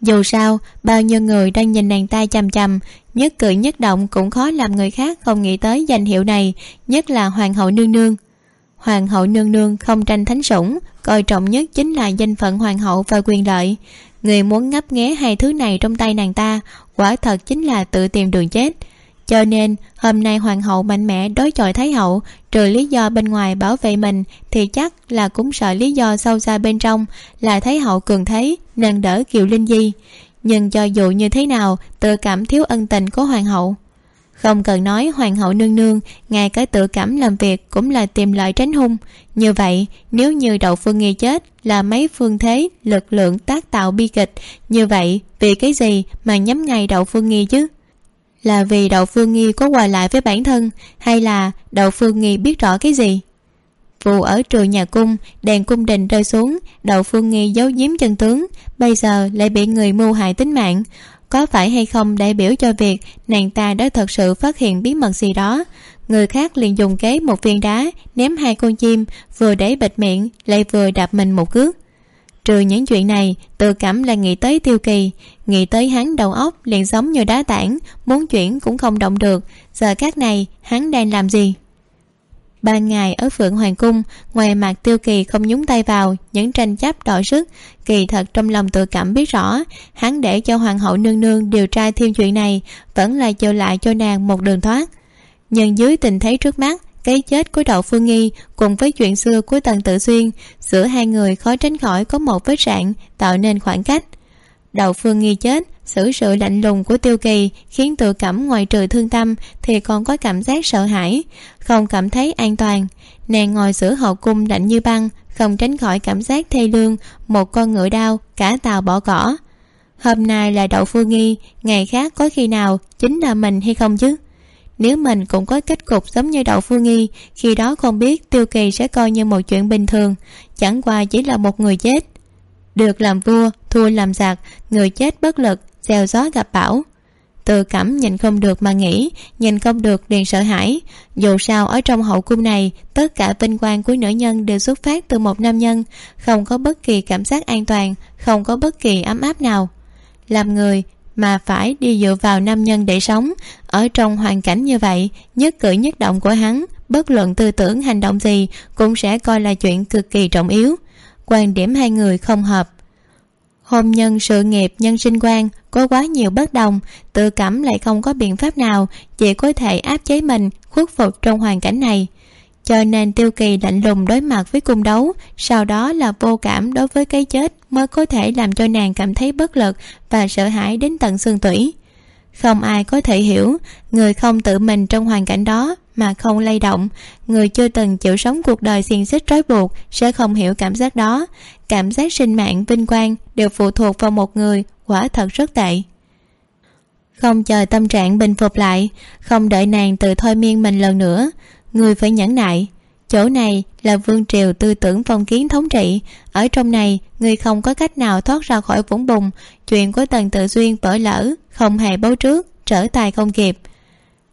Dù sao, bao nhiêu người đang nhìn nàng ta chằm chằm, nhất cử nhất động cũng khó làm người khác không nghĩ tới danh hiệu này, nhất là hoàng hậu nương nương. Hoàng hậu nương nương không tranh thánh sủng, coi trọng nhất chính là danh phận hoàng hậu và quyền lợi người muốn ngấp nghé hai thứ này trong tay nàng ta, quả thật chính là tự tìm đường chết. Cho nên, hôm nay hoàng hậu mạnh mẽ đối chọi thái hậu, trừ lý do bên ngoài bảo vệ mình, thì chắc là cũng sợ lý do sâu xa bên trong là thái hậu cường thấy nàng đỡ kiều linh di. Nhưng cho dù như thế nào, tự cảm thiếu ân tình của hoàng hậu không cần nói hoàng hậu nương nương, ngay cái tự cảm làm việc cũng là tìm lợi tránh hung. Như vậy, nếu như đậu phương nghi chết là mấy phương thế lực lượng tác tạo bi kịch, như vậy vì cái gì mà nhắm ngay đậu phương nghi chứ? Là vì đậu phương nghi có quà lại với bản thân, hay là đậu phương nghi biết rõ cái gì? Vụ ở trường nhà cung, đèn cung đình rơi xuống, đậu phương nghi giấu giếm chân tướng, bây giờ lại bị người mưu hại tính mạng có phải hay không đại biểu cho việc nàng ta đã thật sự phát hiện bí mật gì đó. Người khác liền dùng kế một viên đá, ném hai con chim, vừa để bịt miệng, lại vừa đạp mình một cước. Trừ những chuyện này, tự cảm là nghĩ tới tiêu kỳ. Nghĩ tới hắn đầu óc liền giống như đá tảng, muốn chuyển cũng không động được. Giờ các này, hắn đang làm gì? Ban ngày ở phượng hoàng cung, ngoài mặt tiêu kỳ không nhúng tay vào những tranh chấp đỏ sức kỳ thật trong lòng tự cảm biết rõ, hắn để cho hoàng hậu nương nương điều tra thêm chuyện này, vẫn là chờ lại cho nàng một đường thoát. Nhưng dưới tình thế trước mắt, cái chết của đậu phương nghi cùng với chuyện xưa của tần tự xuyên, giữa hai người khó tránh khỏi có một vết rạn, tạo nên khoảng cách. Đậu phương nghi chết xử sự lạnh lùng của tiêu kỳ khiến tự cảm ngoài trừ thương tâm thì còn có cảm giác sợ hãi, không cảm thấy an toàn. Nàng ngồi giữa hậu cung lạnh như băng, không tránh khỏi cảm giác thê lương, một con ngựa đau cả tàu bỏ cỏ. Hôm nay là đậu phương nghi, ngày khác có khi nào, chính là mình hay không chứ? Nếu mình cũng có kết cục giống như đậu phương nghi, khi đó không biết tiêu kỳ sẽ coi như một chuyện bình thường, chẳng qua chỉ là một người chết. Được làm vua, thua làm giặc, người chết bất lực gieo gió gặp bão. Tự cảm nhìn không được mà nghĩ, nhìn không được liền sợ hãi. Dù sao, ở trong hậu cung này, tất cả vinh quang của nữ nhân đều xuất phát từ một nam nhân. Không có bất kỳ cảm giác an toàn, không có bất kỳ ấm áp nào. Làm người mà phải đi dựa vào nam nhân để sống. Ở trong hoàn cảnh như vậy, nhất cử nhất động của hắn, bất luận tư tưởng hành động gì, cũng sẽ coi là chuyện cực kỳ trọng yếu. Quan điểm hai người không hợp. Hôn nhân sự nghiệp, nhân sinh quan có quá nhiều bất đồng, tự cảm lại không có biện pháp nào chỉ có thể áp chế mình, khuất phục trong hoàn cảnh này. Cho nên tiêu kỳ lạnh lùng đối mặt với cung đấu, sau đó là vô cảm đối với cái chết mới có thể làm cho nàng cảm thấy bất lực và sợ hãi đến tận xương tủy. Không ai có thể hiểu, người không tự mình trong hoàn cảnh đó mà không lay động, người chưa từng chịu sống cuộc đời xiềng xích trói buộc sẽ không hiểu cảm giác đó. Cảm giác sinh mạng, vinh quang đều phụ thuộc vào một người quả thật rất tệ. Không chờ tâm trạng bình phục lại, không đợi nàng tự thôi miên mình lần nữa, người phải nhẫn nại. Chỗ này là vương triều tư tưởng phong kiến thống trị, ở trong này người không có cách nào thoát ra khỏi vũng bùn, chuyện của tần tự duyên vỡ lỡ, không hề báo trước, trở tài không kịp.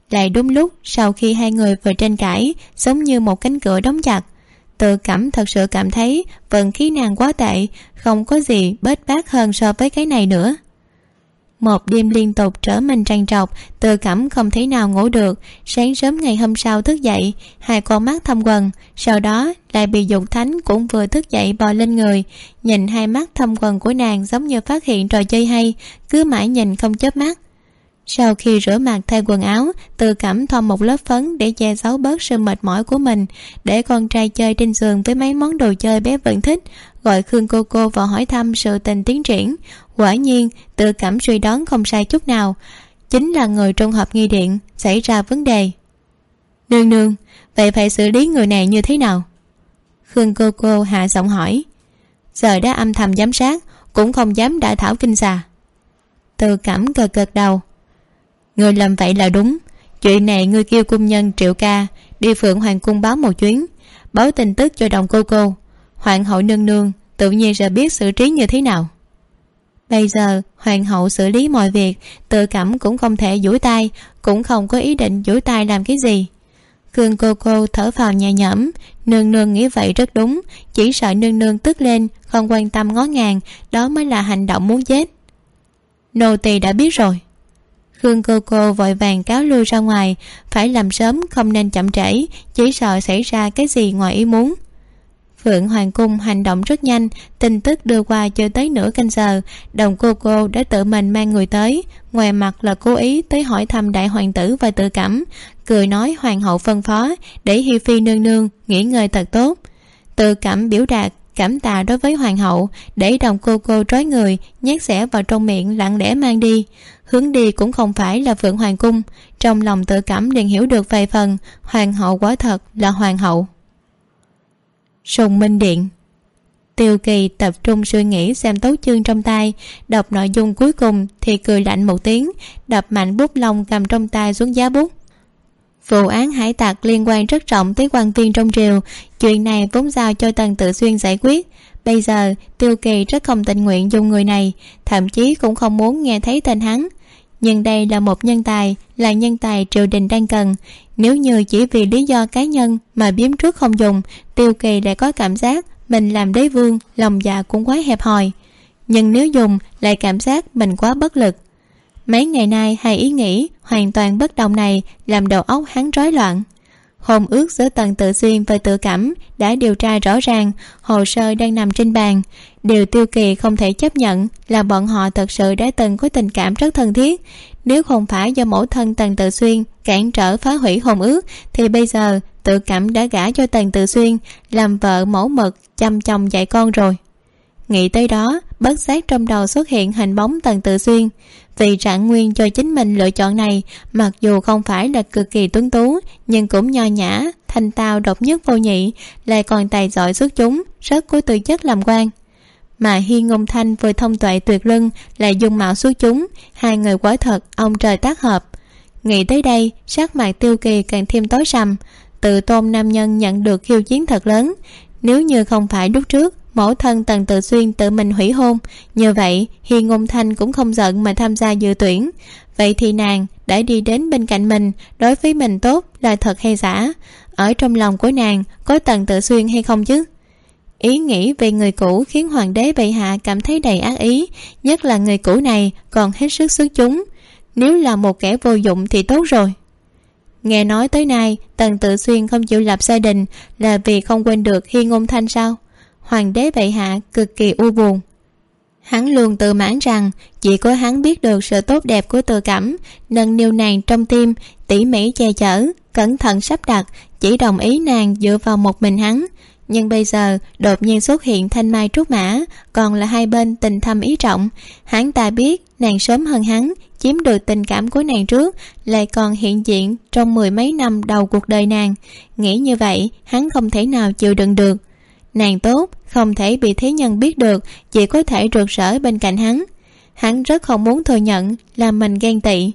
Lại đúng lúc, sau khi hai người vừa tranh cãi, giống như một cánh cửa đóng chặt tự cảm thật sự cảm thấy vận khí nàng quá tệ, không có gì bết bát hơn so với cái này nữa. Một đêm liên tục trở mình trằn trọc, tự cảm không thể nào ngủ được. Sáng sớm ngày hôm sau thức dậy, hai con mắt thâm quần sau đó lại bị dục thánh cũng vừa thức dậy bò lên người. Nhìn hai mắt thâm quần của nàng giống như phát hiện trò chơi hay, cứ mãi nhìn không chớp mắt sau khi rửa mặt thay quần áo tự cảm thoa một lớp phấn để che giấu bớt sự mệt mỏi của mình, để con trai chơi trên giường với mấy món đồ chơi bé vẫn thích, gọi khương cô cô vào hỏi thăm sự tình tiến triển. Quả nhiên tự cảm suy đoán không sai chút nào, chính là người trong hộp nghi điện xảy ra vấn đề. Nương nương, vậy phải xử lý người này như thế nào? Khương cô cô hạ giọng hỏi. Giờ đã âm thầm giám sát, cũng không dám đại thảo kinh xà. Tự cảm cờ cợt đầu người làm vậy là đúng. Chuyện này ngươi kêu cung nhân triệu ca đi phượng hoàng cung báo một chuyến, báo tin tức cho đồng cô cô. Hoàng hậu nương nương tự nhiên sẽ biết xử trí như thế nào. Bây giờ, hoàng hậu xử lý mọi việc, tự cảm cũng không thể duỗi tay, cũng không có ý định duỗi tay làm cái gì. Khương cô cô thở phào nhẹ nhõm, nương nương nghĩ vậy rất đúng, chỉ sợ nương nương tức lên, không quan tâm ngó ngàng, đó mới là hành động muốn chết. Nô tỳ đã biết rồi khương cô cô vội vàng cáo lui ra ngoài. Phải làm sớm, không nên chậm trễ, chỉ sợ xảy ra cái gì ngoài ý muốn. Phượng hoàng cung hành động rất nhanh, tin tức đưa qua chưa tới nửa canh giờ. Đồng cô cô đã tự mình mang người tới. Ngoài mặt là cố ý tới hỏi thăm đại hoàng tử và tự cảm. Cười nói hoàng hậu phân phó, để hi phi nương nương nghỉ ngơi thật tốt. Tự cảm biểu đạt cảm tạ đối với hoàng hậu. Để đồng cô cô trói người, nhét xẻ vào trong miệng, lặng lẽ mang đi. Hướng đi cũng không phải là phượng hoàng cung. Trong lòng tự cảm liền hiểu được vài phần, hoàng hậu quả thật là hoàng hậu. Sùng minh điện. Tiêu kỳ tập trung suy nghĩ xem tấu chương trong tay, đọc nội dung cuối cùng thì cười lạnh một tiếng, đập mạnh bút lông cầm trong tay xuống giá bút vụ án hải tặc liên quan rất rộng tới quan viên trong triều. Chuyện này vốn giao cho tần tự xuyên giải quyết. Bây giờ, tiêu kỳ rất không tình nguyện dùng người này, thậm chí cũng không muốn nghe thấy tên hắn. Nhưng đây là một nhân tài, là nhân tài triều đình đang cần. Nếu như chỉ vì lý do cá nhân mà biếm trước không dùng, tiêu kỳ lại có cảm giác mình làm đế vương, lòng dạ cũng quá hẹp hòi. Nhưng nếu dùng, lại cảm giác mình quá bất lực mấy ngày nay hai ý nghĩ hoàn toàn bất đồng này làm đầu óc hắn rối loạn. Hôn ước giữa tần tự xuyên và tự cảm đã điều tra rõ ràng, hồ sơ đang nằm trên bàn. Điều tiêu kỳ không thể chấp nhận là bọn họ thật sự đã từng có tình cảm rất thân thiết. Nếu không phải do mẫu thân tần tự xuyên cản trở phá hủy hôn ước, thì bây giờ tự cảm đã gả cho tần tự xuyên, làm vợ mẫu mực, chăm chồng dạy con rồi. Nghĩ tới đó, bất giác trong đầu xuất hiện hình bóng tần tự xuyên vì trạng nguyên cho chính mình lựa chọn này, mặc dù không phải là cực kỳ tuấn tú, nhưng cũng nho nhã, thanh tao độc nhất vô nhị, lại còn tài giỏi xuất chúng, rất có tư chất làm quan. Mà hi ngôn thanh vừa thông tuệ tuyệt lưng lại dùng mạo xuất chúng, hai người quả thật ông trời tác hợp. Nghĩ tới đây, sắc mặt tiêu kỳ càng thêm tối sầm, tự tôn nam nhân nhận được khiêu chiến thật lớn. Nếu như không phải lúc trước mẫu thân tần tự xuyên tự mình hủy hôn. Như vậy, hi ngôn thanh cũng không giận mà tham gia dự tuyển. Vậy thì nàng đã đi đến bên cạnh mình, đối với mình tốt là thật hay giả? Ở trong lòng của nàng, có tần tự xuyên hay không chứ? Ý nghĩ về người cũ khiến hoàng đế bệ hạ cảm thấy đầy ác ý, nhất là người cũ này còn hết sức xuất chúng. Nếu là một kẻ vô dụng thì tốt rồi. Nghe nói tới nay, tần tự xuyên không chịu lập gia đình là vì không quên được hi ngôn thanh sao? Hoàng đế bệ hạ cực kỳ u buồn. Hắn luôn tự mãn rằng chỉ có hắn biết được sự tốt đẹp của tự cảm, nâng niu nàng trong tim, tỉ mỉ che chở, cẩn thận sắp đặt, chỉ đồng ý nàng dựa vào một mình hắn. Nhưng bây giờ đột nhiên xuất hiện thanh mai trúc mã, còn là hai bên tình thâm ý trọng. Hắn ta biết nàng sớm hơn hắn, chiếm được tình cảm của nàng trước, lại còn hiện diện trong mười mấy năm đầu cuộc đời nàng. Nghĩ như vậy, hắn không thể nào chịu đựng được nàng tốt, không thể bị thế nhân biết được, chỉ có thể rượt rỡ bên cạnh hắn. Hắn rất không muốn thừa nhận là mình ghen tị.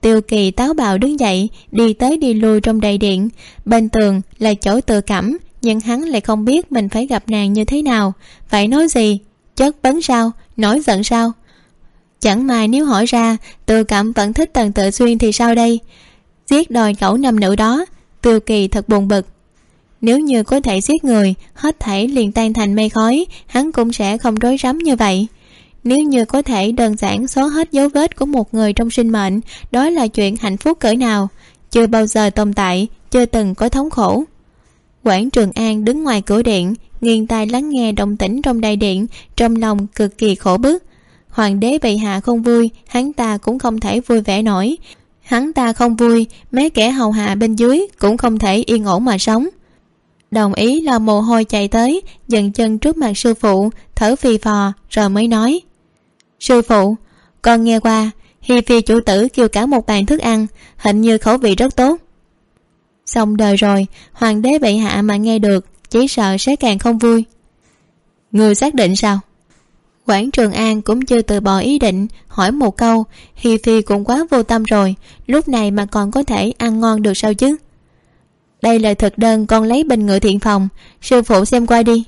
Tiêu kỳ táo bạo đứng dậy, đi tới đi lui trong đầy điện. Bên tường là chỗ tự cảm nhưng hắn lại không biết mình phải gặp nàng như thế nào. Phải nói gì? Chất vấn sao? Nổi giận sao? Chẳng may nếu hỏi ra tự cảm vẫn thích tần tự xuyên thì sao đây? Giết đòi cẩu nam nữ đó. Tiêu kỳ thật buồn bực nếu như có thể giết người, hết thảy liền tan thành mây khói, hắn cũng sẽ không rối rắm như vậy. Nếu như có thể đơn giản xóa hết dấu vết của một người trong sinh mệnh, đó là chuyện hạnh phúc cỡ nào? Chưa bao giờ tồn tại, chưa từng có thống khổ. Quảng trường an đứng ngoài cửa điện nghiêng tai lắng nghe động tĩnh trong đại điện, trong lòng cực kỳ khổ bức. Hoàng đế bệ hạ không vui, hắn ta cũng không thể vui vẻ nổi. Hắn ta không vui, mấy kẻ hầu hạ bên dưới cũng không thể yên ổn mà sống đồng ý là mồ hôi chạy tới dần chân trước mặt sư phụ, thở phì phò, rồi mới nói. Sư phụ, con nghe qua, hi phi chủ tử kêu cả một bàn thức ăn, hình như khẩu vị rất tốt. Xong đời rồi, hoàng đế bệ hạ mà nghe được, chỉ sợ sẽ càng không vui. Người xác định sao? Quảng trường an cũng chưa từ bỏ ý định, hỏi một câu, hi phi cũng quá vô tâm rồi, lúc này mà còn có thể ăn ngon được sao chứ? Đây là thực đơn con lấy bình ngự thiện phòng. Sư phụ xem qua đi.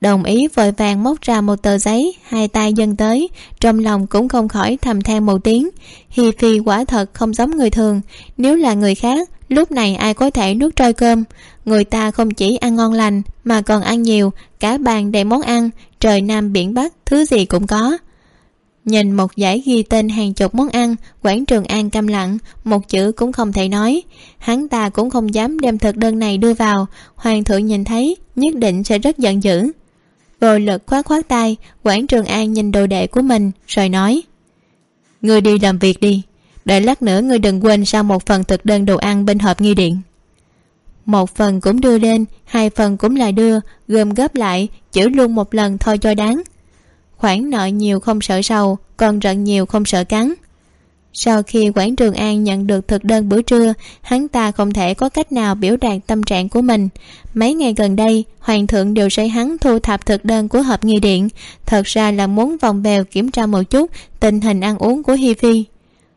Đồng ý, vội vàng móc ra một tờ giấy, hai tay dâng tới. Trong lòng cũng không khỏi thầm than một tiếng. Hi phi quả thật không giống người thường. Nếu là người khác, lúc này ai có thể nuốt trôi cơm? Người ta không chỉ ăn ngon lành, mà còn ăn nhiều. Cả bàn đầy món ăn. Trời nam biển bắc, thứ gì cũng có nhìn một giải ghi tên hàng chục món ăn, quảng trường an câm lặng, một chữ cũng không thể nói. Hắn ta cũng không dám đem thực đơn này đưa vào. Hoàng thượng nhìn thấy, nhất định sẽ rất giận dữ. Vô lực khoát khoát tay, quảng trường an nhìn đồ đệ của mình, rồi nói người đi làm việc đi. Đợi lát nữa ngươi đừng quên sao một phần thực đơn đồ ăn bên hộp nghi điện. Một phần cũng đưa lên, hai phần cũng lại đưa, gom góp lại, chữ luôn một lần thôi cho đáng khoản nợ nhiều không sợ sầu, còn rận nhiều không sợ cắn. Sau khi quảng trường an nhận được thực đơn bữa trưa, hắn ta không thể có cách nào biểu đạt tâm trạng của mình. Mấy ngày gần đây, hoàng thượng đều sai hắn thu thập thực đơn của hộp nghi điện. Thật ra là muốn vòng bèo kiểm tra một chút tình hình ăn uống của hi phi.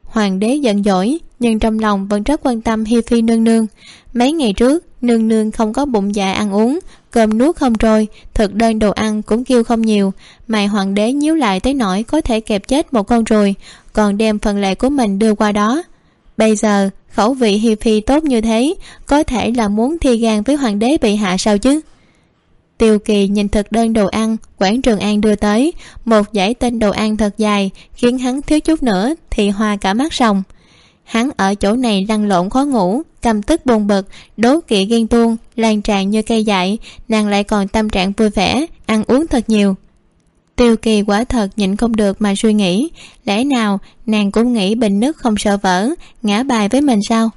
Hoàng đế giận dỗi, nhưng trong lòng vẫn rất quan tâm hi phi nương nương. Mấy ngày trước nương nương không có bụng dạ ăn uống, cơm nuốt không trôi, thực đơn đồ ăn cũng kêu không nhiều. Mày hoàng đế nhíu lại tới nỗi có thể kẹp chết một con ruồi, còn đem phần lệ của mình đưa qua đó. Bây giờ, khẩu vị hi phi tốt như thế, có thể là muốn thi gan với hoàng đế bị hạ sao chứ? Tiêu kỳ nhìn thực đơn đồ ăn, quảng trường an đưa tới. Một dãy tên đồ ăn thật dài, khiến hắn thiếu chút nữa thì hoa cả mắt rồng hắn ở chỗ này lăn lộn khó ngủ, cầm tức buồn bực, đố kỵ ghen tuông lan tràn như cây dại, nàng lại còn tâm trạng vui vẻ, ăn uống thật nhiều. Tiêu kỳ quả thật nhịn không được mà suy nghĩ, lẽ nào nàng cũng nghĩ bình nước không sợ vỡ, ngã bài với mình sao?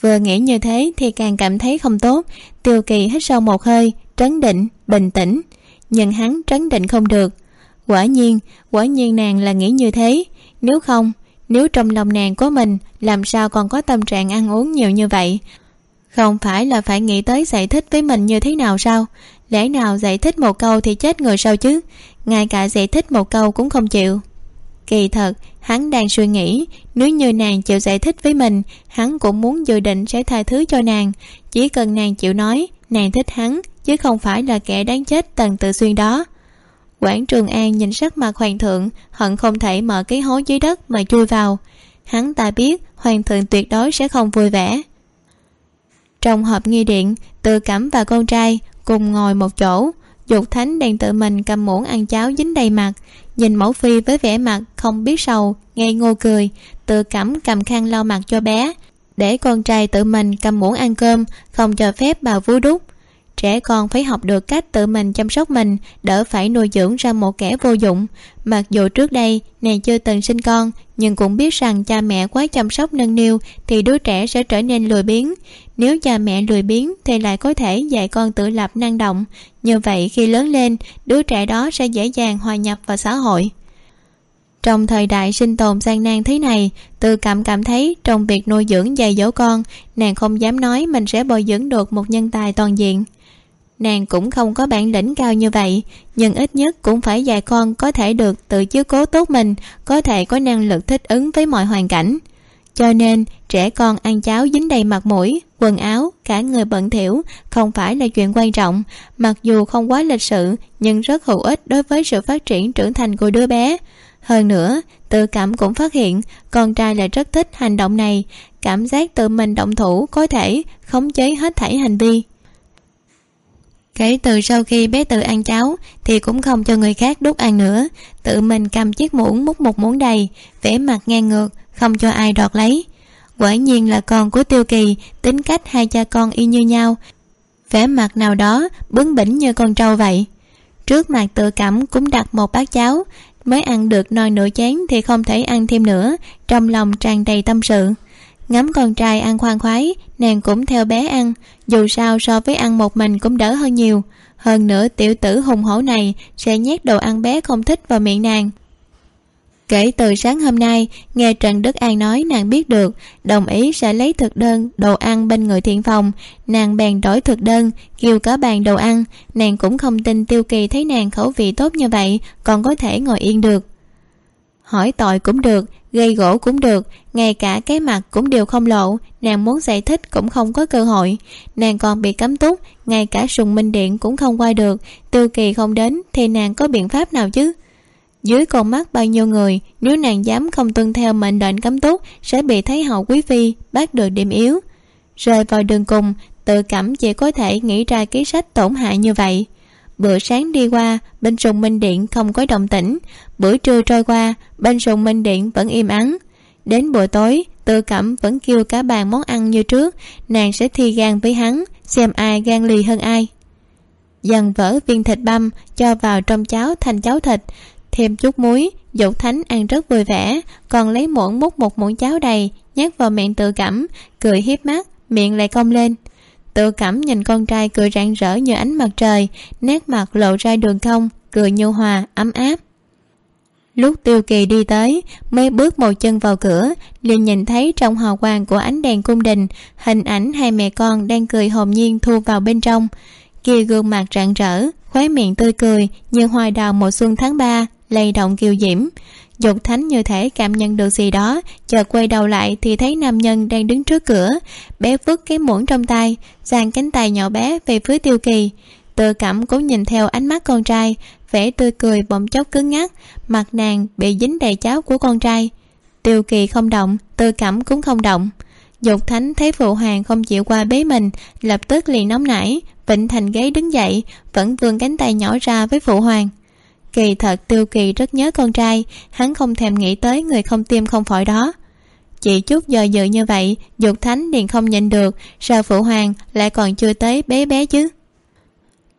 Vừa nghĩ như thế thì càng cảm thấy không tốt, tiêu kỳ hít sâu một hơi, trấn định, bình tĩnh. Nhưng hắn trấn định không được. Quả nhiên quả nhiên nàng là nghĩ như thế, nếu không nếu trong lòng nàng có mình, làm sao còn có tâm trạng ăn uống nhiều như vậy? Không phải là phải nghĩ tới giải thích với mình như thế nào sao? Lẽ nào giải thích một câu thì chết người sao chứ? Ngay cả giải thích một câu cũng không chịu. Kỳ thật, hắn đang suy nghĩ, nếu như nàng chịu giải thích với mình, hắn cũng muốn dự định sẽ tha thứ cho nàng. Chỉ cần nàng chịu nói, nàng thích hắn, chứ không phải là kẻ đáng chết tần tự xuyên đó quảng trường an nhìn sắc mặt hoàng thượng, hận không thể mở cái hố dưới đất mà chui vào. Hắn ta biết hoàng thượng tuyệt đối sẽ không vui vẻ. Trong hộp nghi điện tự cẩm và con trai cùng ngồi một chỗ. Dục thánh đang tự mình cầm muỗng ăn cháo dính đầy mặt. Nhìn mẫu phi với vẻ mặt không biết sầu, ngây ngô cười tự cẩm cầm khăn lau mặt cho bé. Để con trai tự mình cầm muỗng ăn cơm, không cho phép bà vú đút trẻ con phải học được cách tự mình chăm sóc mình, đỡ phải nuôi dưỡng ra một kẻ vô dụng. Mặc dù trước đây, nàng chưa từng sinh con, nhưng cũng biết rằng cha mẹ quá chăm sóc nâng niu thì đứa trẻ sẽ trở nên lười biếng. Nếu cha mẹ lười biếng thì lại có thể dạy con tự lập năng động. Như vậy khi lớn lên, đứa trẻ đó sẽ dễ dàng hòa nhập vào xã hội. Trong thời đại sinh tồn gian nan thế này, từ cảm cảm thấy trong việc nuôi dưỡng dạy dỗ con, nàng không dám nói mình sẽ bồi dưỡng được một nhân tài toàn diện nàng cũng không có bản lĩnh cao như vậy, nhưng ít nhất cũng phải dạy con có thể được tự chiếu cố tốt mình, có thể có năng lực thích ứng với mọi hoàn cảnh. Cho nên, trẻ con ăn cháo dính đầy mặt mũi, quần áo, cả người bận thiểu không phải là chuyện quan trọng. Mặc dù không quá lịch sự, nhưng rất hữu ích đối với sự phát triển trưởng thành của đứa bé. Hơn nữa, tự cảm cũng phát hiện, con trai lại rất thích hành động này. Cảm giác tự mình động thủ có thể khống chế hết thảy hành vi kể từ sau khi bé tự ăn cháo, thì cũng không cho người khác đút ăn nữa. Tự mình cầm chiếc muỗng múc một muỗng đầy, vẻ mặt ngang ngược, không cho ai đoạt lấy. Quả nhiên là con của tiêu kỳ, tính cách hai cha con y như nhau. Vẻ mặt nào đó bướng bỉnh như con trâu vậy. Trước mặt tự cảm cũng đặt một bát cháo. Mới ăn được non nửa chén thì không thể ăn thêm nữa, trong lòng tràn đầy tâm sự ngắm con trai ăn khoan khoái, nàng cũng theo bé ăn. Dù sao so với ăn một mình cũng đỡ hơn nhiều. Hơn nữa, tiểu tử hùng hổ này sẽ nhét đồ ăn bé không thích vào miệng nàng. Kể từ sáng hôm nay, nghe trần đức an nói nàng biết được, đồng ý sẽ lấy thực đơn, đồ ăn bên người thiện phòng. Nàng bèn đổi thực đơn, kêu cả bàn đồ ăn. Nàng cũng không tin tiêu kỳ thấy nàng khẩu vị tốt như vậy, còn có thể ngồi yên được hỏi tội cũng được, gây gỗ cũng được, ngay cả cái mặt cũng đều không lộ, nàng muốn giải thích cũng không có cơ hội. Nàng còn bị cấm túc, ngay cả sùng minh điện cũng không qua được tiêu kỳ không đến thì nàng có biện pháp nào chứ? Dưới con mắt bao nhiêu người, nếu nàng dám không tuân theo mệnh lệnh cấm túc, sẽ bị thấy hậu quý phi, bắt được điểm yếu. Rơi vào đường cùng, tự cảm chỉ có thể nghĩ ra ký sách tổn hại như vậy bữa sáng đi qua, bên sùng minh điện không có động tĩnh. Bữa trưa trôi qua, bên sùng minh điện vẫn im ắng. Đến buổi tối tự cẩm vẫn kêu cả bàn món ăn như trước. Nàng sẽ thi gan với hắn, xem ai gan lì hơn ai. Dần vỡ viên thịt băm, cho vào trong cháo thành cháo thịt. Thêm chút muối dụ thánh ăn rất vui vẻ. Còn lấy muỗng múc một muỗng cháo đầy, nhét vào miệng tự cẩm. Cười hiếp mắt, miệng lại cong lên tự cẩm nhìn con trai cười rạng rỡ như ánh mặt trời, nét mặt lộ ra đường cong, cười nhu hòa, ấm áp. Lúc tiêu kỳ đi tới, mới bước một chân vào cửa, liền nhìn thấy trong hào quang của ánh đèn cung đình, hình ảnh hai mẹ con đang cười hồn nhiên thu vào bên trong. Kia gương mặt rạng rỡ, khóe miệng tươi cười, như hoài đào mùa xuân tháng ba, lay động kiều diễm dục thánh như thể cảm nhận được gì đó, chợt quay đầu lại thì thấy nam nhân đang đứng trước cửa. Bé vứt cái muỗng trong tay giang cánh tay nhỏ bé về phía tiêu kỳ. Tự cảm cũng nhìn theo ánh mắt con trai, vẻ tươi cười bỗng chốc cứng ngắc mặt nàng bị dính đầy cháo của con trai. Tiêu kỳ không động, tự cảm cũng không động. Dục thánh thấy phụ hoàng không chịu qua bế mình, lập tức liền nóng nảy, vịnh thành ghế đứng dậy, vẫn vươn cánh tay nhỏ ra với phụ hoàng kỳ thật, tiêu kỳ rất nhớ con trai. Hắn không thèm nghĩ tới người không tiêm không phổi đó. Chỉ chút giờ dự như vậy, dục thánh liền không nhìn được. Sao phụ hoàng lại còn chưa tới bế bé chứ?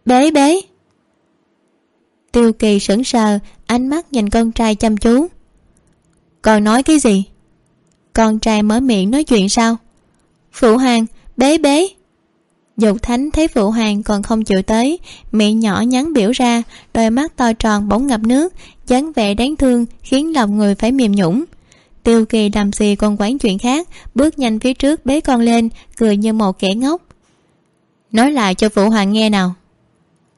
Bế bế? Tiêu kỳ sững sờ, ánh mắt nhìn con trai chăm chú. Còn nói cái gì? Con trai mở miệng nói chuyện sao? Phụ hoàng, bế bế? Dục thánh thấy phụ hoàng còn không chịu tới, miệng nhỏ nhắn biểu ra, đôi mắt to tròn bỗng ngập nước, dáng vẻ đáng thương khiến lòng người phải mềm nhũng tiêu kỳ làm gì còn quán chuyện khác, bước nhanh phía trước bế con lên, cười như một kẻ ngốc. Nói lại cho phụ hoàng nghe nào.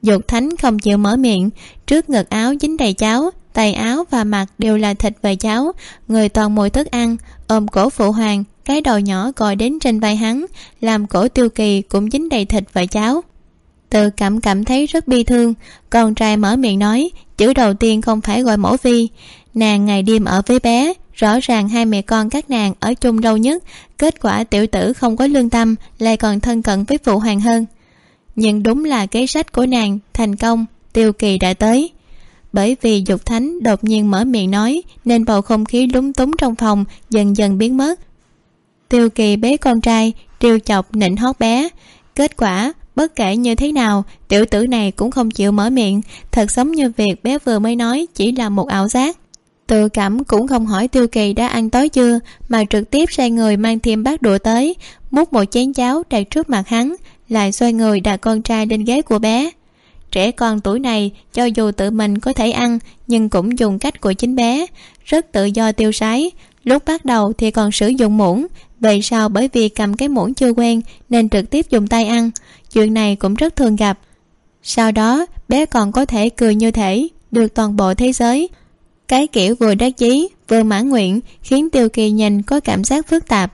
Dục thánh không chịu mở miệng, trước ngực áo dính đầy cháo, tay áo và mặt đều là thịt và cháo, người toàn mùi thức ăn, ôm cổ phụ hoàng cái đầu nhỏ gọi đến trên vai hắn, làm cổ tiêu kỳ cũng dính đầy thịt và cháo tự cảm cảm thấy rất bi thương, con trai mở miệng nói, chữ đầu tiên không phải gọi mẫu phi. Nàng ngày đêm ở với bé, rõ ràng hai mẹ con các nàng ở chung lâu nhất, kết quả tiểu tử không có lương tâm, lại còn thân cận với phụ hoàng hơn. Nhưng đúng là kế sách của nàng thành công, tiêu kỳ đã tới. Bởi vì dục thánh đột nhiên mở miệng nói, nên bầu không khí lúng túng trong phòng dần dần biến mất tiêu kỳ bế con trai, trêu chọc, nịnh hót bé. Kết quả, bất kể như thế nào, tiểu tử này cũng không chịu mở miệng. Thật giống như việc bé vừa mới nói chỉ là một ảo giác. Tự cảm cũng không hỏi tiêu kỳ đã ăn tối chưa, mà trực tiếp sai người mang thêm bát đũa tới. Múc một chén cháo đặt trước mặt hắn, lại xoay người đặt con trai lên ghế của bé. Trẻ con tuổi này, cho dù tự mình có thể ăn, nhưng cũng dùng cách của chính bé. Rất tự do tiêu sái lúc bắt đầu thì còn sử dụng muỗng. Về sau bởi vì cầm cái muỗng chưa quen, nên trực tiếp dùng tay ăn. Chuyện này cũng rất thường gặp. Sau đó, bé còn có thể cười như thể, được toàn bộ thế giới. Cái kiểu vừa đắc chí, vừa mãn nguyện, khiến tiêu kỳ nhìn có cảm giác phức tạp.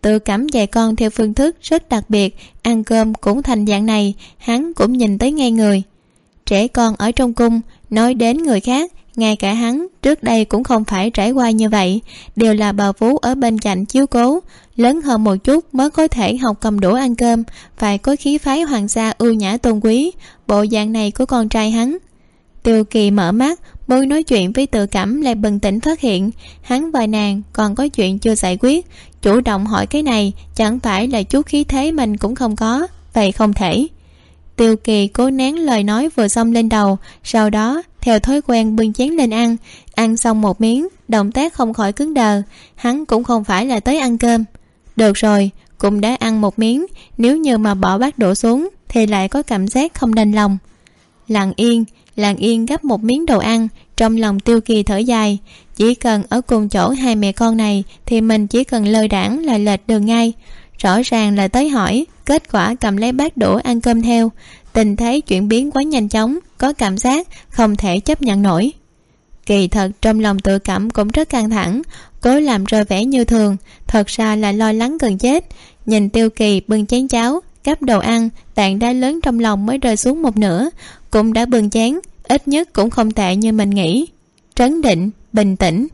Tự cảm dạy con theo phương thức rất đặc biệt, ăn cơm cũng thành dạng này, hắn cũng nhìn tới ngay người. Trẻ con ở trong cung, nói đến người khác ngay cả hắn, trước đây cũng không phải trải qua như vậy, đều là bà vú ở bên cạnh chiếu cố. Lớn hơn một chút mới có thể học cầm đũa ăn cơm, phải có khí phái hoàng gia ưu nhã tôn quý. Bộ dạng này của con trai hắn. Tiêu kỳ mở mắt môi nói chuyện với tự cảm lại bừng tỉnh phát hiện, hắn và nàng còn có chuyện chưa giải quyết. Chủ động hỏi cái này, chẳng phải là chút khí thế mình cũng không có, vậy không thể tiêu kỳ cố nén lời nói vừa xong lên đầu, sau đó, theo thói quen bưng chén lên ăn. Ăn xong một miếng, động tác không khỏi cứng đờ, hắn cũng không phải là tới ăn cơm. Được rồi, cũng đã ăn một miếng, nếu như mà bỏ bát đổ xuống, thì lại có cảm giác không đành lòng. Lặng yên lặng yên gấp một miếng đồ ăn, trong lòng tiêu kỳ thở dài. Chỉ cần ở cùng chỗ hai mẹ con này, thì mình chỉ cần lơi đãng là lệch đường ngay rõ ràng là tới hỏi, kết quả cầm lấy bát đũa ăn cơm theo. Tình thế chuyển biến quá nhanh chóng, có cảm giác không thể chấp nhận nổi. Kỳ thật, trong lòng tự cảm cũng rất căng thẳng, cố làm rơi vẻ như thường, thật ra là lo lắng gần chết. Nhìn tiêu kỳ bưng chén cháo, cắp đồ ăn tạng đá lớn trong lòng mới rơi xuống một nửa, cũng đã bưng chén, ít nhất cũng không tệ như mình nghĩ. Trấn định, bình tĩnh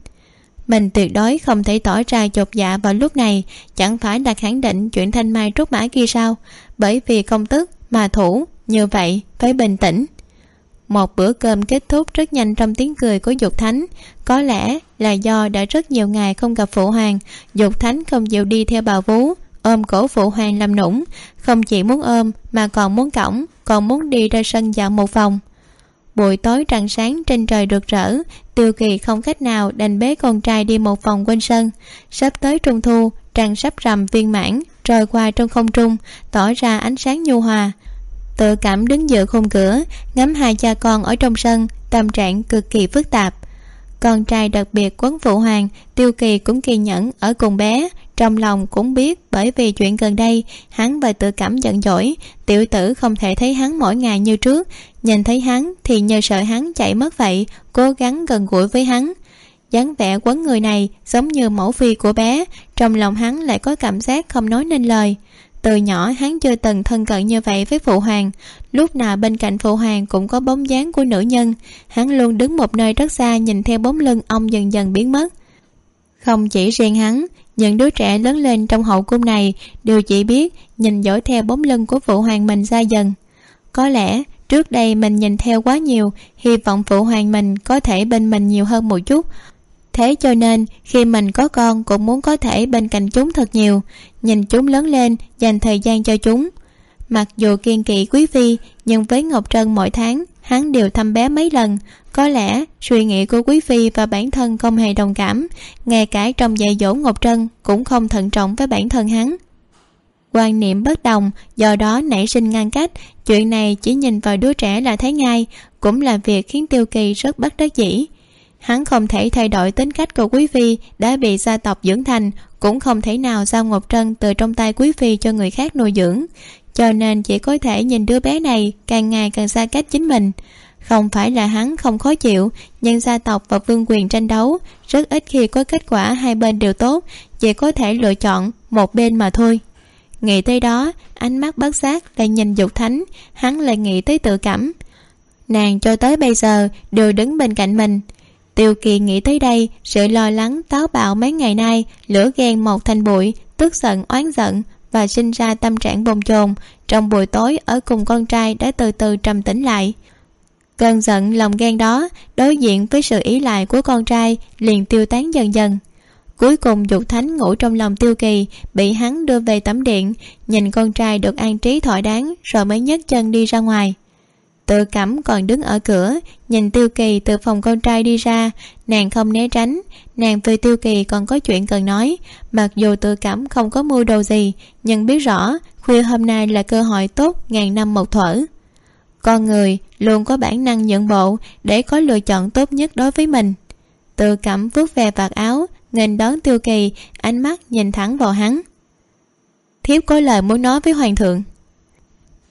mình tuyệt đối không thể tỏ ra chột dạ vào lúc này, chẳng phải là khẳng định chuyện thanh mai trúc mã kia sao? Bởi vì công tức mà thủ, như vậy phải bình tĩnh. Một bữa cơm kết thúc rất nhanh trong tiếng cười của dục thánh. Có lẽ là do đã rất nhiều ngày không gặp phụ hoàng, dục thánh không chịu đi theo bà vú, ôm cổ phụ hoàng làm nũng. Không chỉ muốn ôm mà còn muốn cõng, còn muốn đi ra sân dạo một vòng. Buổi tối trăng sáng trên trời rực rỡ tiêu kỳ không cách nào đành bế con trai đi một vòng quanh sân. Sắp tới trung thu, trăng sắp rằm viên mãn, trôi qua trong không trung, tỏ ra ánh sáng nhu hòa. Tự cảm đứng giữa khung cửa, ngắm hai cha con ở trong sân, tâm trạng cực kỳ phức tạp. Con trai đặc biệt quấn phụ hoàng, tiêu kỳ cũng kỳ nhẫn ở cùng bé. Trong lòng cũng biết bởi vì chuyện gần đây, hắn và tự cảm giận dỗi, tiểu tử không thể thấy hắn mỗi ngày như trước nhìn thấy hắn thì nhờ sợ hắn chạy mất vậy, cố gắng gần gũi với hắn. dáng vẻ quấn người này giống như mẫu phi của bé, trong lòng hắn lại có cảm giác không nói nên lời. Từ nhỏ hắn chưa từng thân cận như vậy với phụ hoàng, lúc nào bên cạnh phụ hoàng cũng có bóng dáng của nữ nhân. Hắn luôn đứng một nơi rất xa nhìn theo bóng lưng ông dần dần biến mất. Không chỉ riêng hắn, những đứa trẻ lớn lên trong hậu cung này đều chỉ biết nhìn dõi theo bóng lưng của phụ hoàng mình ra dần. Có lẽ trước đây mình nhìn theo quá nhiều, hy vọng phụ hoàng mình có thể bên mình nhiều hơn một chút. Thế cho nên, khi mình có con cũng muốn có thể bên cạnh chúng thật nhiều, nhìn chúng lớn lên, dành thời gian cho chúng. Mặc dù kiên kỵ quý phi, nhưng với ngọc trân mỗi tháng, hắn đều thăm bé mấy lần. Có lẽ, suy nghĩ của quý phi và bản thân không hề đồng cảm, ngay cả trong dạy dỗ ngọc trân cũng không thận trọng với bản thân hắn quan niệm bất đồng, do đó nảy sinh ngăn cách. Chuyện này chỉ nhìn vào đứa trẻ là thấy ngay, cũng là việc khiến tiêu kỳ rất bất đắc dĩ. Hắn không thể thay đổi tính cách của quý phi, đã bị gia tộc dưỡng thành, cũng không thể nào giao ngọc trân từ trong tay quý phi cho người khác nuôi dưỡng. Cho nên chỉ có thể nhìn đứa bé này càng ngày càng xa cách chính mình. Không phải là hắn không khó chịu, nhưng gia tộc và vương quyền tranh đấu, rất ít khi có kết quả hai bên đều tốt, chỉ có thể lựa chọn một bên mà thôi nghĩ tới đó, ánh mắt bất giác lại nhìn dục thánh, hắn lại nghĩ tới tự cảm. Nàng cho tới bây giờ đều đứng bên cạnh mình. Tiêu kỳ nghĩ tới đây, sự lo lắng táo bạo mấy ngày nay, lửa ghen một thành bụi, tức giận, oán giận và sinh ra tâm trạng bồn chồn. Trong buổi tối, ở cùng con trai đã từ từ trầm tĩnh lại. Cơn giận, lòng ghen đó, đối diện với sự ý lại của con trai, liền tiêu tán dần dần cuối cùng dục thánh ngủ trong lòng tiêu kỳ, bị hắn đưa về tắm điện, nhìn con trai được an trí thỏa đáng, rồi mới nhấc chân đi ra ngoài. Tự cẩm còn đứng ở cửa, nhìn tiêu kỳ từ phòng con trai đi ra, nàng không né tránh, nàng với tiêu kỳ còn có chuyện cần nói. Mặc dù tự cảm không có mua đồ gì, nhưng biết rõ khuya hôm nay là cơ hội tốt ngàn năm một thuở. Con người luôn có bản năng nhận bộ để có lựa chọn tốt nhất đối với mình. Tự cảm vuốt về vạt áo nghênh đón tiêu kỳ, ánh mắt nhìn thẳng vào hắn. Thiếp có lời muốn nói với hoàng thượng.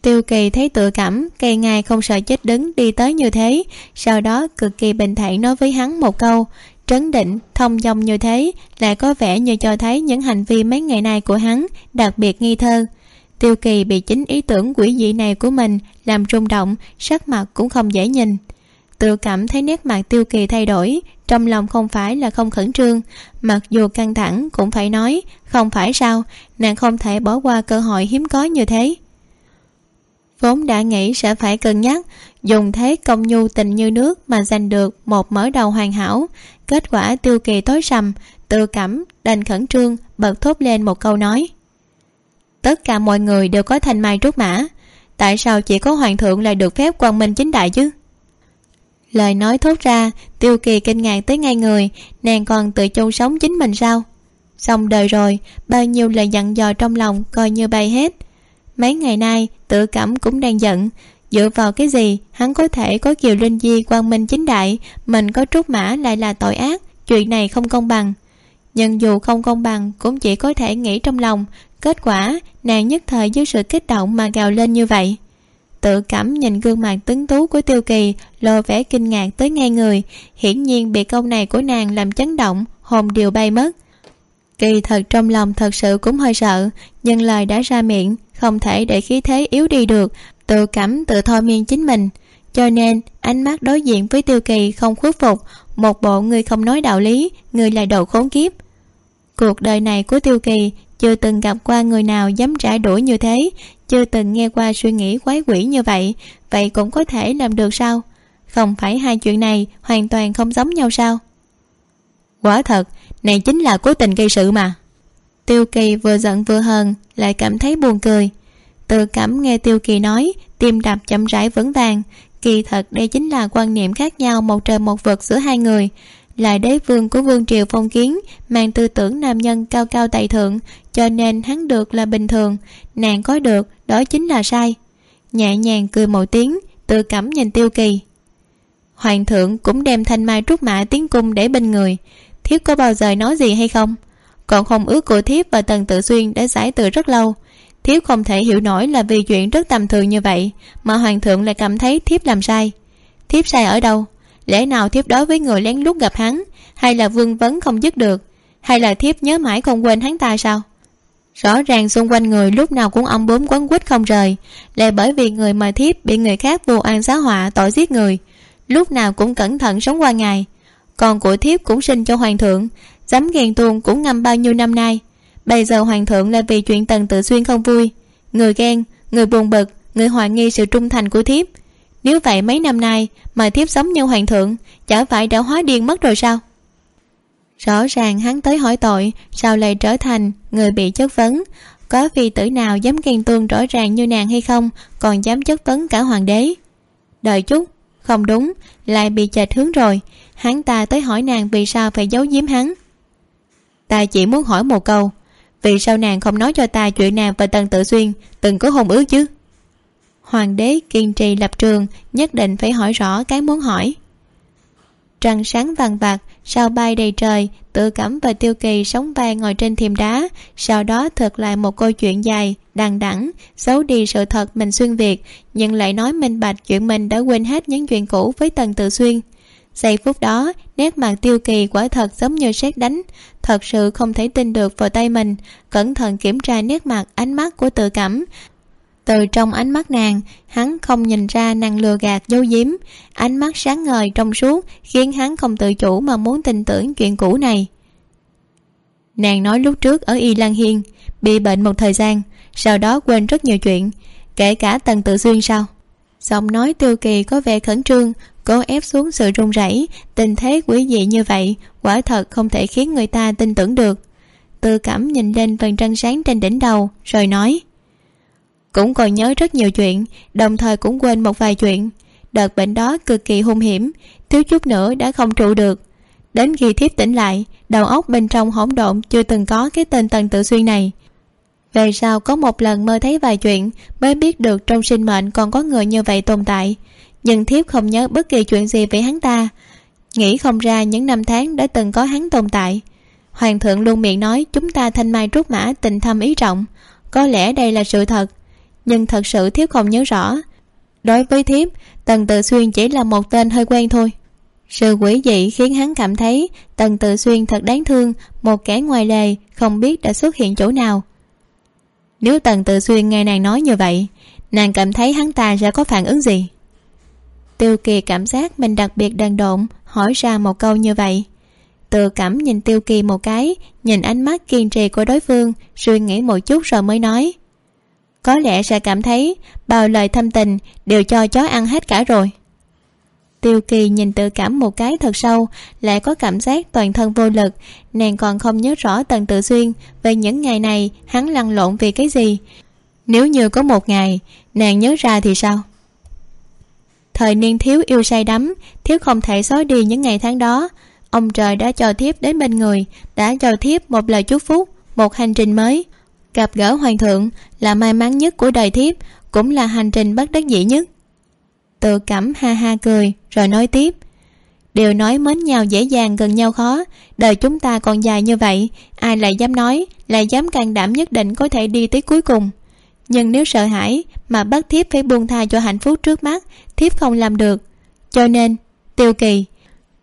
Tiêu kỳ thấy tự cảm, cây ngài không sợ chết đứng đi tới như thế, sau đó cực kỳ bình thản nói với hắn một câu, trấn định, thông dong như thế lại có vẻ như cho thấy những hành vi mấy ngày nay của hắn, đặc biệt nghi thơ. Tiêu kỳ bị chính ý tưởng quỷ dị này của mình làm rung động, sắc mặt cũng không dễ nhìn. Tự cảm thấy nét mặt tiêu kỳ thay đổi trong lòng không phải là không khẩn trương, mặc dù căng thẳng cũng phải nói, không phải sao, nàng không thể bỏ qua cơ hội hiếm có như thế. Vốn đã nghĩ sẽ phải cân nhắc, dùng thế công nhu tình như nước mà giành được một mở đầu hoàn hảo, kết quả tiêu kỳ tối sầm, tự cảm, đành khẩn trương, bật thốt lên một câu nói. Tất cả mọi người đều có thanh mai trúc mã, tại sao chỉ có hoàng thượng lại được phép quang minh chính đại chứ? Lời nói thốt ra, tiêu kỳ kinh ngạc tới ngay người, nàng còn tự chôn sống chính mình sao? Xong đời rồi, bao nhiêu lời dặn dò trong lòng coi như bay hết. Mấy ngày nay, tự cảm cũng đang giận. Dựa vào cái gì, hắn có thể có kiều linh di, quang minh chính đại, mình có trút mã lại là tội ác? Chuyện này không công bằng. Nhưng dù không công bằng, cũng chỉ có thể nghĩ trong lòng. Kết quả, nàng nhất thời dưới sự kích động mà gào lên như vậy tự cảm nhìn gương mặt tuấn tú của tiêu kỳ lộ vẻ kinh ngạc tới ngay người. Hiển nhiên bị câu này của nàng làm chấn động, hồn điều bay mất. Kỳ thật trong lòng thật sự cũng hơi sợ, nhưng lời đã ra miệng, không thể để khí thế yếu đi được, tự cảm tự thôi miên chính mình. Cho nên, ánh mắt đối diện với tiêu kỳ không khuất phục, một bộ người không nói đạo lý, người là đồ khốn kiếp. Cuộc đời này của tiêu kỳ chưa từng gặp qua người nào dám trả đũa như thế chưa từng nghe qua suy nghĩ quái quỷ như vậy vậy cũng có thể làm được sao? Không phải hai chuyện này hoàn toàn không giống nhau sao? Quả thật, này chính là cố tình gây sự mà. Tiêu kỳ vừa giận vừa hờn, lại cảm thấy buồn cười. Tự cảm nghe tiêu kỳ nói, tim đập chậm rãi vững vàng. Kỳ thật đây chính là quan niệm khác nhau một trời một vực giữa hai người là đế vương của vương triều phong kiến, mang tư tưởng nam nhân cao cao tại thượng, cho nên hắn được là bình thường, nàng có được, đó chính là sai. Nhẹ nhàng cười một tiếng, tự cảm nhìn tiêu kỳ. Hoàng thượng cũng đem thanh mai trúc mã tiến cung để bên người. Thiếp có bao giờ nói gì hay không? Còn hôn ước của thiếp và tần tự xuyên đã giải từ rất lâu. Thiếp không thể hiểu nổi là vì chuyện rất tầm thường như vậy, mà hoàng thượng lại cảm thấy thiếp làm sai. Thiếp sai ở đâu? Lẽ nào thiếp đối với người lén lút gặp hắn, hay là vương vấn không dứt được? Hay là thiếp nhớ mãi không quên hắn ta sao? Rõ ràng xung quanh người lúc nào cũng ông bướm quấn quýt không rời là bởi vì người mà thiếp bị người khác vô an xá họa tội giết người, lúc nào cũng cẩn thận sống qua ngày. Còn của thiếp cũng sinh cho hoàng thượng dám ghen tuông cũng ngâm bao nhiêu năm nay. Bây giờ hoàng thượng là vì chuyện tần tự xuyên không vui. Người ghen, người buồn bực, người hoài nghi sự trung thành của thiếp nếu vậy mấy năm nay mà thiếp sống như hoàng thượng chả phải đã hóa điên mất rồi sao? Rõ ràng hắn tới hỏi tội sao lại trở thành người bị chất vấn. Có phi tử nào dám ghen tuông rõ ràng như nàng hay không, còn dám chất vấn cả hoàng đế? Đợi chút, không đúng, lại bị chệch hướng rồi. Hắn ta tới hỏi nàng vì sao phải giấu giếm hắn. Ta chỉ muốn hỏi một câu, vì sao nàng không nói cho ta chuyện nàng và tần tự xuyên từng có hôn ước chứ? Hoàng đế kiên trì lập trường nhất định phải hỏi rõ cái muốn hỏi. Trăng sáng vàng bạc, sao bay đầy trời tự cẩm và tiêu kỳ sống vai ngồi trên thềm đá sau đó thực lại một câu chuyện dài đằng đẵng giấu đi sự thật mình xuyên việt nhưng lại nói minh bạch chuyện mình đã quên hết những chuyện cũ với tần tự xuyên. Giây phút đó nét mặt tiêu kỳ quả thật giống như sét đánh thật sự không thể tin được vào tay mình cẩn thận kiểm tra nét mặt ánh mắt của tự cảm từ trong ánh mắt nàng, hắn không nhìn ra nàng lừa gạt dấu giếm. Ánh mắt sáng ngời trong suốt khiến hắn không tự chủ mà muốn tin tưởng chuyện cũ này. Nàng nói lúc trước ở y lan hiên, bị bệnh một thời gian, sau đó quên rất nhiều chuyện, kể cả tần tự xuyên sao giọng nói tiêu kỳ có vẻ khẩn trương, cố ép xuống sự run rẩy, tình thế quỷ dị như vậy, quả thật không thể khiến người ta tin tưởng được. Tư cảm nhìn lên phần trăng sáng trên đỉnh đầu, rồi nói cũng còn nhớ rất nhiều chuyện, đồng thời cũng quên một vài chuyện. Đợt bệnh đó cực kỳ hung hiểm, thiếu chút nữa đã không trụ được. Đến khi thiếp tỉnh lại, đầu óc bên trong hỗn độn chưa từng có cái tên tần tự xuyên này. Về sau có một lần mơ thấy vài chuyện, mới biết được trong sinh mệnh còn có người như vậy tồn tại. Nhưng thiếp không nhớ bất kỳ chuyện gì về hắn ta. Nghĩ không ra những năm tháng đã từng có hắn tồn tại. Hoàng thượng luôn miệng nói, chúng ta thanh mai trúc mã tình thâm ý trọng có lẽ đây là sự thật nhưng thật sự thiếp không nhớ rõ. Đối với thiếp, tần tự xuyên chỉ là một tên hơi quen thôi. Sự quỷ dị khiến hắn cảm thấy tần tự xuyên thật đáng thương, một kẻ ngoài lề, không biết đã xuất hiện chỗ nào. Nếu tần tự xuyên nghe nàng nói như vậy, nàng cảm thấy hắn ta sẽ có phản ứng gì? Tiêu kỳ cảm giác mình đặc biệt đần độn, hỏi ra một câu như vậy. Tự cảm nhìn tiêu kỳ một cái, nhìn ánh mắt kiên trì của đối phương, suy nghĩ một chút rồi mới nói có lẽ sẽ cảm thấy bao lời thâm tình đều cho chó ăn hết cả rồi. Tiêu kỳ nhìn tự cảm một cái thật sâu, lại có cảm giác toàn thân vô lực. Nàng còn không nhớ rõ tần tự xuyên về những ngày này hắn lăn lộn vì cái gì. Nếu như có một ngày, nàng nhớ ra thì sao? Thời niên thiếu yêu say đắm, thiếu không thể xóa đi những ngày tháng đó. Ông trời đã cho thiếp đến bên người, đã cho thiếp một lời chúc phúc, một hành trình mới gặp gỡ hoàng thượng là may mắn nhất của đời thiếp, cũng là hành trình bất đắc dĩ nhất. Tự cảm ha ha cười, rồi nói tiếp đều nói mến nhau dễ dàng gần nhau khó, đời chúng ta còn dài như vậy, ai lại dám nói, lại dám can đảm nhất định có thể đi tới cuối cùng. Nhưng nếu sợ hãi mà bắt thiếp phải buông tha cho hạnh phúc trước mắt, thiếp không làm được. Cho nên, tiêu kỳ,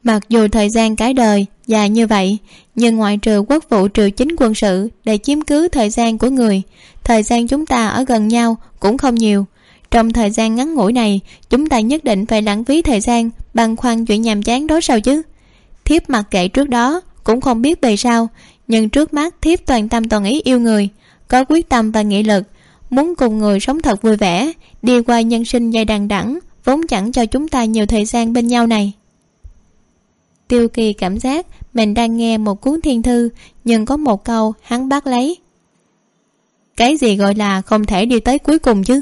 mặc dù thời gian cái đời dài như vậy. Nhưng ngoại trừ quốc vụ trừ chính quân sự để chiếm cứ thời gian của người, thời gian chúng ta ở gần nhau cũng không nhiều. Trong thời gian ngắn ngủi này, chúng ta nhất định phải lãng phí thời gian băn khoăn chuyện nhàm chán đó sao chứ? Thiếp mặc kệ trước đó, cũng không biết về sao nhưng trước mắt, thiếp toàn tâm toàn ý yêu người, có quyết tâm và nghị lực, muốn cùng người sống thật vui vẻ, đi qua nhân sinh dài đằng đẵng, vốn chẳng cho chúng ta nhiều thời gian bên nhau này. Tiêu kỳ cảm giác mình đang nghe một cuốn thiên thư, nhưng có một câu hắn bắt lấy. Cái gì gọi là không thể đi tới cuối cùng chứ?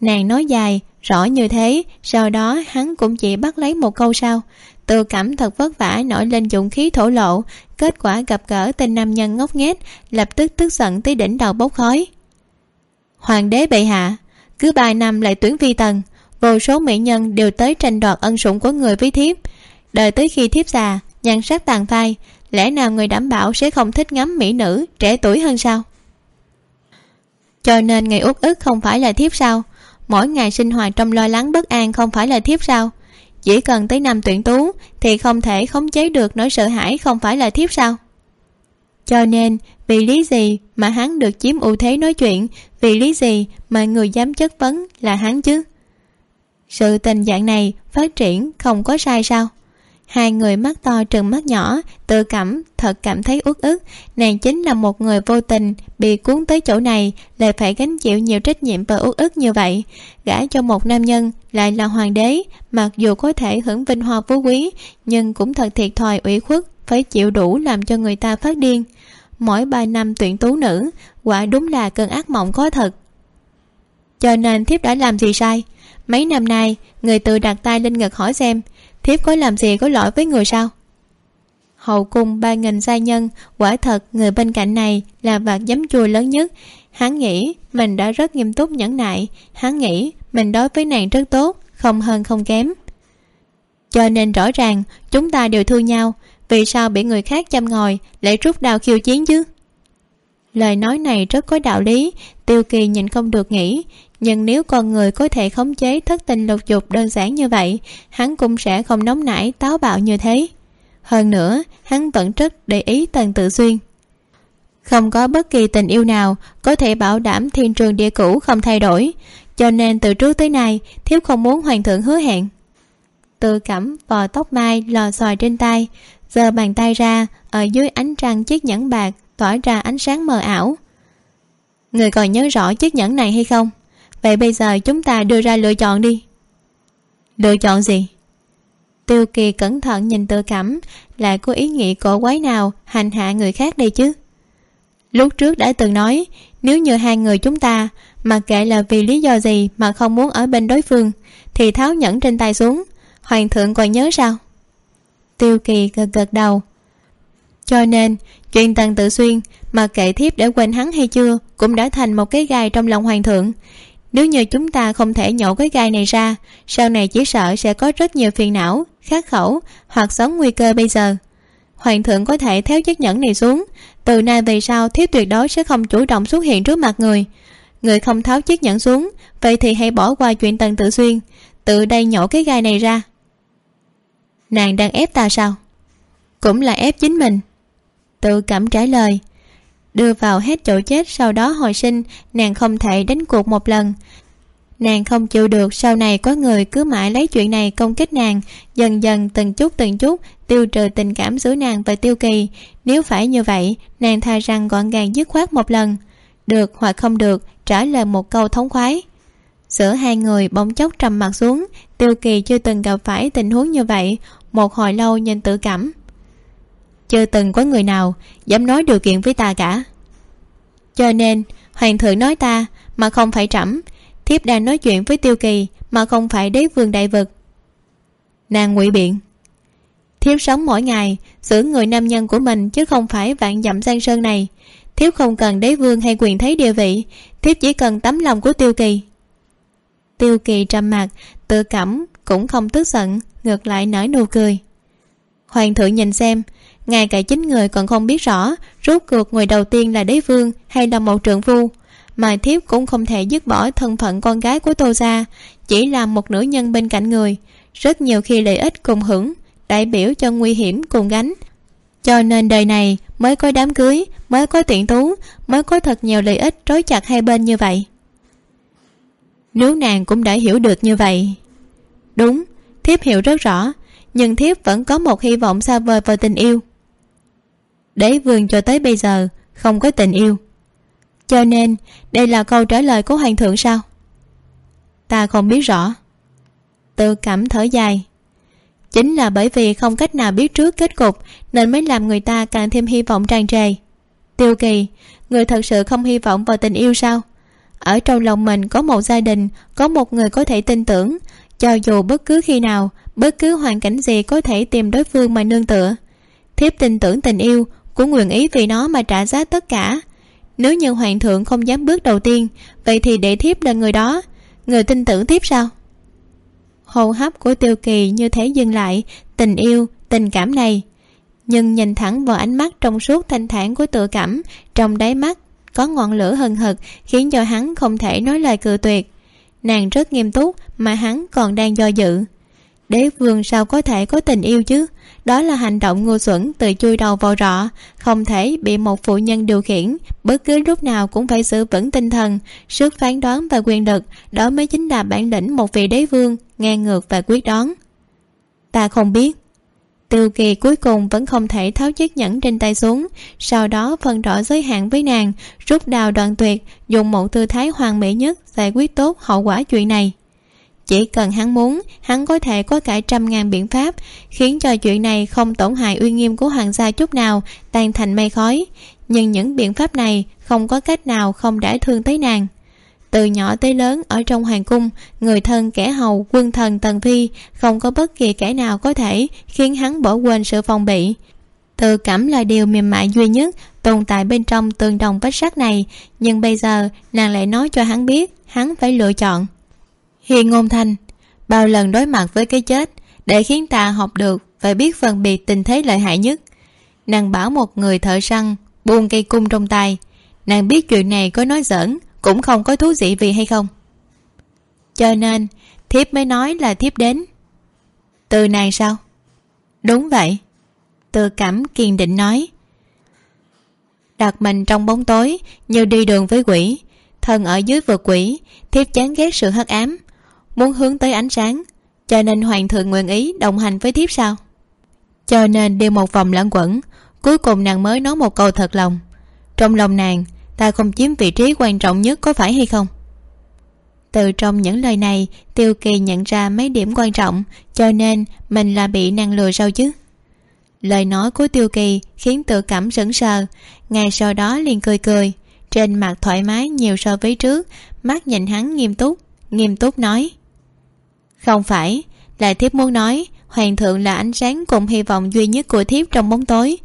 Nàng nói dài, rõ như thế, sau đó hắn cũng chỉ bắt lấy một câu sau. Tự cảm thật vất vả nổi lên dũng khí thổ lộ, kết quả gặp gỡ tên nam nhân ngốc nghếch, lập tức tức giận tới đỉnh đầu bốc khói. Hoàng đế bệ hạ, cứ ba năm lại tuyển vi tần, vô số mỹ nhân đều tới tranh đoạt ân sủng của người với thiếp. Đợi tới khi thiếp già nhan sắc tàn phai, lẽ nào người đảm bảo sẽ không thích ngắm mỹ nữ trẻ tuổi hơn sao? Cho nên ngày uất ức không phải là thiếp sao? Mỗi ngày sinh hoạt trong lo lắng bất an không phải là thiếp sao? Chỉ cần tới năm tuyển tú thì không thể khống chế được nỗi sợ hãi không phải là thiếp sao? Cho nên, vì lý gì mà hắn được chiếm ưu thế nói chuyện? Vì lý gì mà người dám chất vấn là hắn chứ? Sự tình dạng này phát triển không có sai sao? Hai người mắt to trừng mắt nhỏ, tự cảm, thật cảm thấy uất ức. Nàng chính là một người vô tình, bị cuốn tới chỗ này, lại phải gánh chịu nhiều trách nhiệm và uất ức như vậy. Gả cho một nam nhân lại là hoàng đế, mặc dù có thể hưởng vinh hoa phú quý, nhưng cũng thật thiệt thòi ủy khuất, phải chịu đủ làm cho người ta phát điên. Mỗi ba năm tuyển tú nữ, quả đúng là cơn ác mộng có thật. Cho nên thiếp đã làm gì sai? Mấy năm nay, người tự đặt tay lên ngực hỏi xem thiếp có làm gì có lỗi với người sao? Hậu cung ba nghìn gia nhân, quả thật người bên cạnh này là vạt giấm chua lớn nhất. Hắn nghĩ mình đã rất nghiêm túc nhẫn nại. Hắn nghĩ mình đối với nàng rất tốt, không hơn không kém. Cho nên rõ ràng, chúng ta đều thương nhau. Vì sao bị người khác chăm ngòi lại rút đao khiêu chiến chứ? Lời nói này rất có đạo lý, tiêu kỳ nhìn không được nghĩ nhưng nếu con người có thể khống chế thất tình lục dục đơn giản như vậy, hắn cũng sẽ không nóng nảy, táo bạo như thế. Hơn nữa, hắn vẫn rất để ý tần tự xuyên. Không có bất kỳ tình yêu nào có thể bảo đảm thiên trường địa cũ không thay đổi, cho nên từ trước tới nay, thiếp không muốn hoàng thượng hứa hẹn. Tự cẩm vò tóc mai lò xòi trên tay, giơ bàn tay ra, ở dưới ánh trăng chiếc nhẫn bạc tỏa ra ánh sáng mờ ảo. Người còn nhớ rõ chiếc nhẫn này hay không? Vậy bây giờ chúng ta đưa ra lựa chọn đi. Lựa chọn gì? Tiêu kỳ cẩn thận nhìn tự cảm lại có ý nghĩ cổ quái nào hành hạ người khác đây chứ? Lúc trước đã từng nói, nếu như hai người chúng ta, mà kệ là vì lý do gì mà không muốn ở bên đối phương, thì tháo nhẫn trên tay xuống, hoàng thượng còn nhớ sao? Tiêu kỳ gật gật đầu. Cho nên, chuyện tần tự xuyên mà kệ thiếp để quên hắn hay chưa cũng đã thành một cái gai trong lòng hoàng thượng nếu như chúng ta không thể nhổ cái gai này ra, sau này chỉ sợ sẽ có rất nhiều phiền não, khát khẩu hoặc sống nguy cơ bây giờ. Hoàng thượng có thể theo chiếc nhẫn này xuống, từ nay về sau thiếp tuyệt đối sẽ không chủ động xuất hiện trước mặt người. Người không tháo chiếc nhẫn xuống, vậy thì hãy bỏ qua chuyện tần tự xuyên, tự đây nhổ cái gai này ra. Nàng đang ép ta sao? Cũng là ép chính mình. Tự cảm trả lời đưa vào hết chỗ chết sau đó hồi sinh, nàng không thể đánh cuộc một lần. Nàng không chịu được sau này có người cứ mãi lấy chuyện này công kích nàng, dần dần, từng chút từng chút, tiêu trừ tình cảm giữa nàng và tiêu kỳ. Nếu phải như vậy, nàng thà rằng gọn gàng dứt khoát một lần. Được hoặc không được, trả lời một câu thống khoái. Giữa hai người bỗng chốc trầm mặt xuống, tiêu kỳ chưa từng gặp phải tình huống như vậy. Một hồi lâu nhìn tự cảm chưa từng có người nào dám nói điều kiện với ta cả. Cho nên hoàng thượng nói ta mà không phải trẫm thiếp đang nói chuyện với tiêu kỳ mà không phải đế vương đại vực. Nàng ngụy biện thiếp sống mỗi ngày xử người nam nhân của mình chứ không phải vạn dặm giang sơn này. Thiếp không cần đế vương hay quyền thế địa vị thiếp chỉ cần tấm lòng của tiêu kỳ. Tiêu kỳ trầm mặc, tự cảm cũng không tức giận ngược lại nở nụ cười. Hoàng thượng nhìn xem ngay cả chính người còn không biết rõ rốt cuộc người đầu tiên là đế vương hay là một trượng phu. Mà thiếp cũng không thể dứt bỏ thân phận con gái của tô gia, chỉ là một nữ nhân bên cạnh người. Rất nhiều khi lợi ích cùng hưởng, đại biểu cho nguy hiểm cùng gánh. Cho nên đời này mới có đám cưới, mới có tiện tú mới có thật nhiều lợi ích trói chặt hai bên như vậy. Nếu nàng cũng đã hiểu được như vậy. Đúng, thiếp hiểu rất rõ, nhưng thiếp vẫn có một hy vọng xa vời vào tình yêu đế vương cho tới bây giờ không có tình yêu. Cho nên, đây là câu trả lời của hoàng thượng sao? Ta không biết rõ. Tự cảm thở dài. Chính là bởi vì không cách nào biết trước kết cục nên mới làm người ta càng thêm hy vọng tràn trề. Tiêu kỳ, người thật sự không hy vọng vào tình yêu sao? Ở trong lòng mình có một gia đình, có một người có thể tin tưởng. Cho dù bất cứ khi nào, bất cứ hoàn cảnh gì có thể tìm đối phương mà nương tựa. Thiếp tin tưởng tình yêu cũng nguyện ý vì nó mà trả giá tất cả. Nếu như hoàng thượng không dám bước đầu tiên, vậy thì để thiếp là người đó. Người tin tưởng thiếp sao? Hô hấp của tiêu kỳ như thế dừng lại, tình yêu, tình cảm này. Nhưng nhìn thẳng vào ánh mắt trong suốt thanh thản của tự cảm, trong đáy mắt có ngọn lửa hừng hực, khiến cho hắn không thể nói lời cự tuyệt. Nàng rất nghiêm túc mà hắn còn đang do dự đế vương sao có thể có tình yêu chứ? Đó là hành động ngu xuẩn tự chui đầu vào rọ, không thể bị một phụ nhân điều khiển. Bất cứ lúc nào cũng phải giữ vững tinh thần, sức phán đoán và quyền lực. Đó mới chính là bản lĩnh một vị đế vương, ngang ngược và quyết đoán. Ta không biết. Tiêu kỳ cuối cùng vẫn không thể tháo chiếc nhẫn trên tay xuống. Sau đó phân rõ giới hạn với nàng, rút đào đoạn tuyệt, dùng một tư thái hoàn mỹ nhất giải quyết tốt hậu quả chuyện này chỉ cần hắn muốn, hắn có thể có cả trăm ngàn biện pháp, khiến cho chuyện này không tổn hại uy nghiêm của hoàng gia chút nào, tan thành mây khói. Nhưng những biện pháp này không có cách nào không đã thương tới nàng. Từ nhỏ tới lớn ở trong hoàng cung, người thân kẻ hầu, quân thần tần phi không có bất kỳ kẻ nào có thể khiến hắn bỏ quên sự phòng bị. Tự cảm là điều mềm mại duy nhất, tồn tại bên trong tường đồng vách sắt này, nhưng bây giờ nàng lại nói cho hắn biết, hắn phải lựa chọn hiền ngôn thanh, bao lần đối mặt với cái chết để khiến ta học được và biết phân biệt tình thế lợi hại nhất. Nàng bảo một người thợ săn buông cây cung trong tay. Nàng biết chuyện này có nói giỡn, cũng không có thú vị vì hay không? Cho nên, thiếp mới nói là thiếp đến. Từ nàng sao? Đúng vậy. Từ cảm kiên định nói. Đặt mình trong bóng tối, như đi đường với quỷ, thân ở dưới vực quỷ, thiếp chán ghét sự hắc ám muốn hướng tới ánh sáng, cho nên hoàng thượng nguyện ý đồng hành với thiếp sao? Cho nên đi một vòng lẩn quẩn, cuối cùng nàng mới nói một câu thật lòng. Trong lòng nàng, ta không chiếm vị trí quan trọng nhất có phải hay không? Từ trong những lời này, tiêu kỳ nhận ra mấy điểm quan trọng, cho nên mình là bị nàng lừa sao chứ? Lời nói của tiêu kỳ khiến tự cảm sững sờ, ngay sau đó liền cười cười, trên mặt thoải mái nhiều so với trước, mắt nhìn hắn nghiêm túc nghiêm túc nói không phải, là thiếp muốn nói, hoàng thượng là ánh sáng cùng hy vọng duy nhất của thiếp trong bóng tối.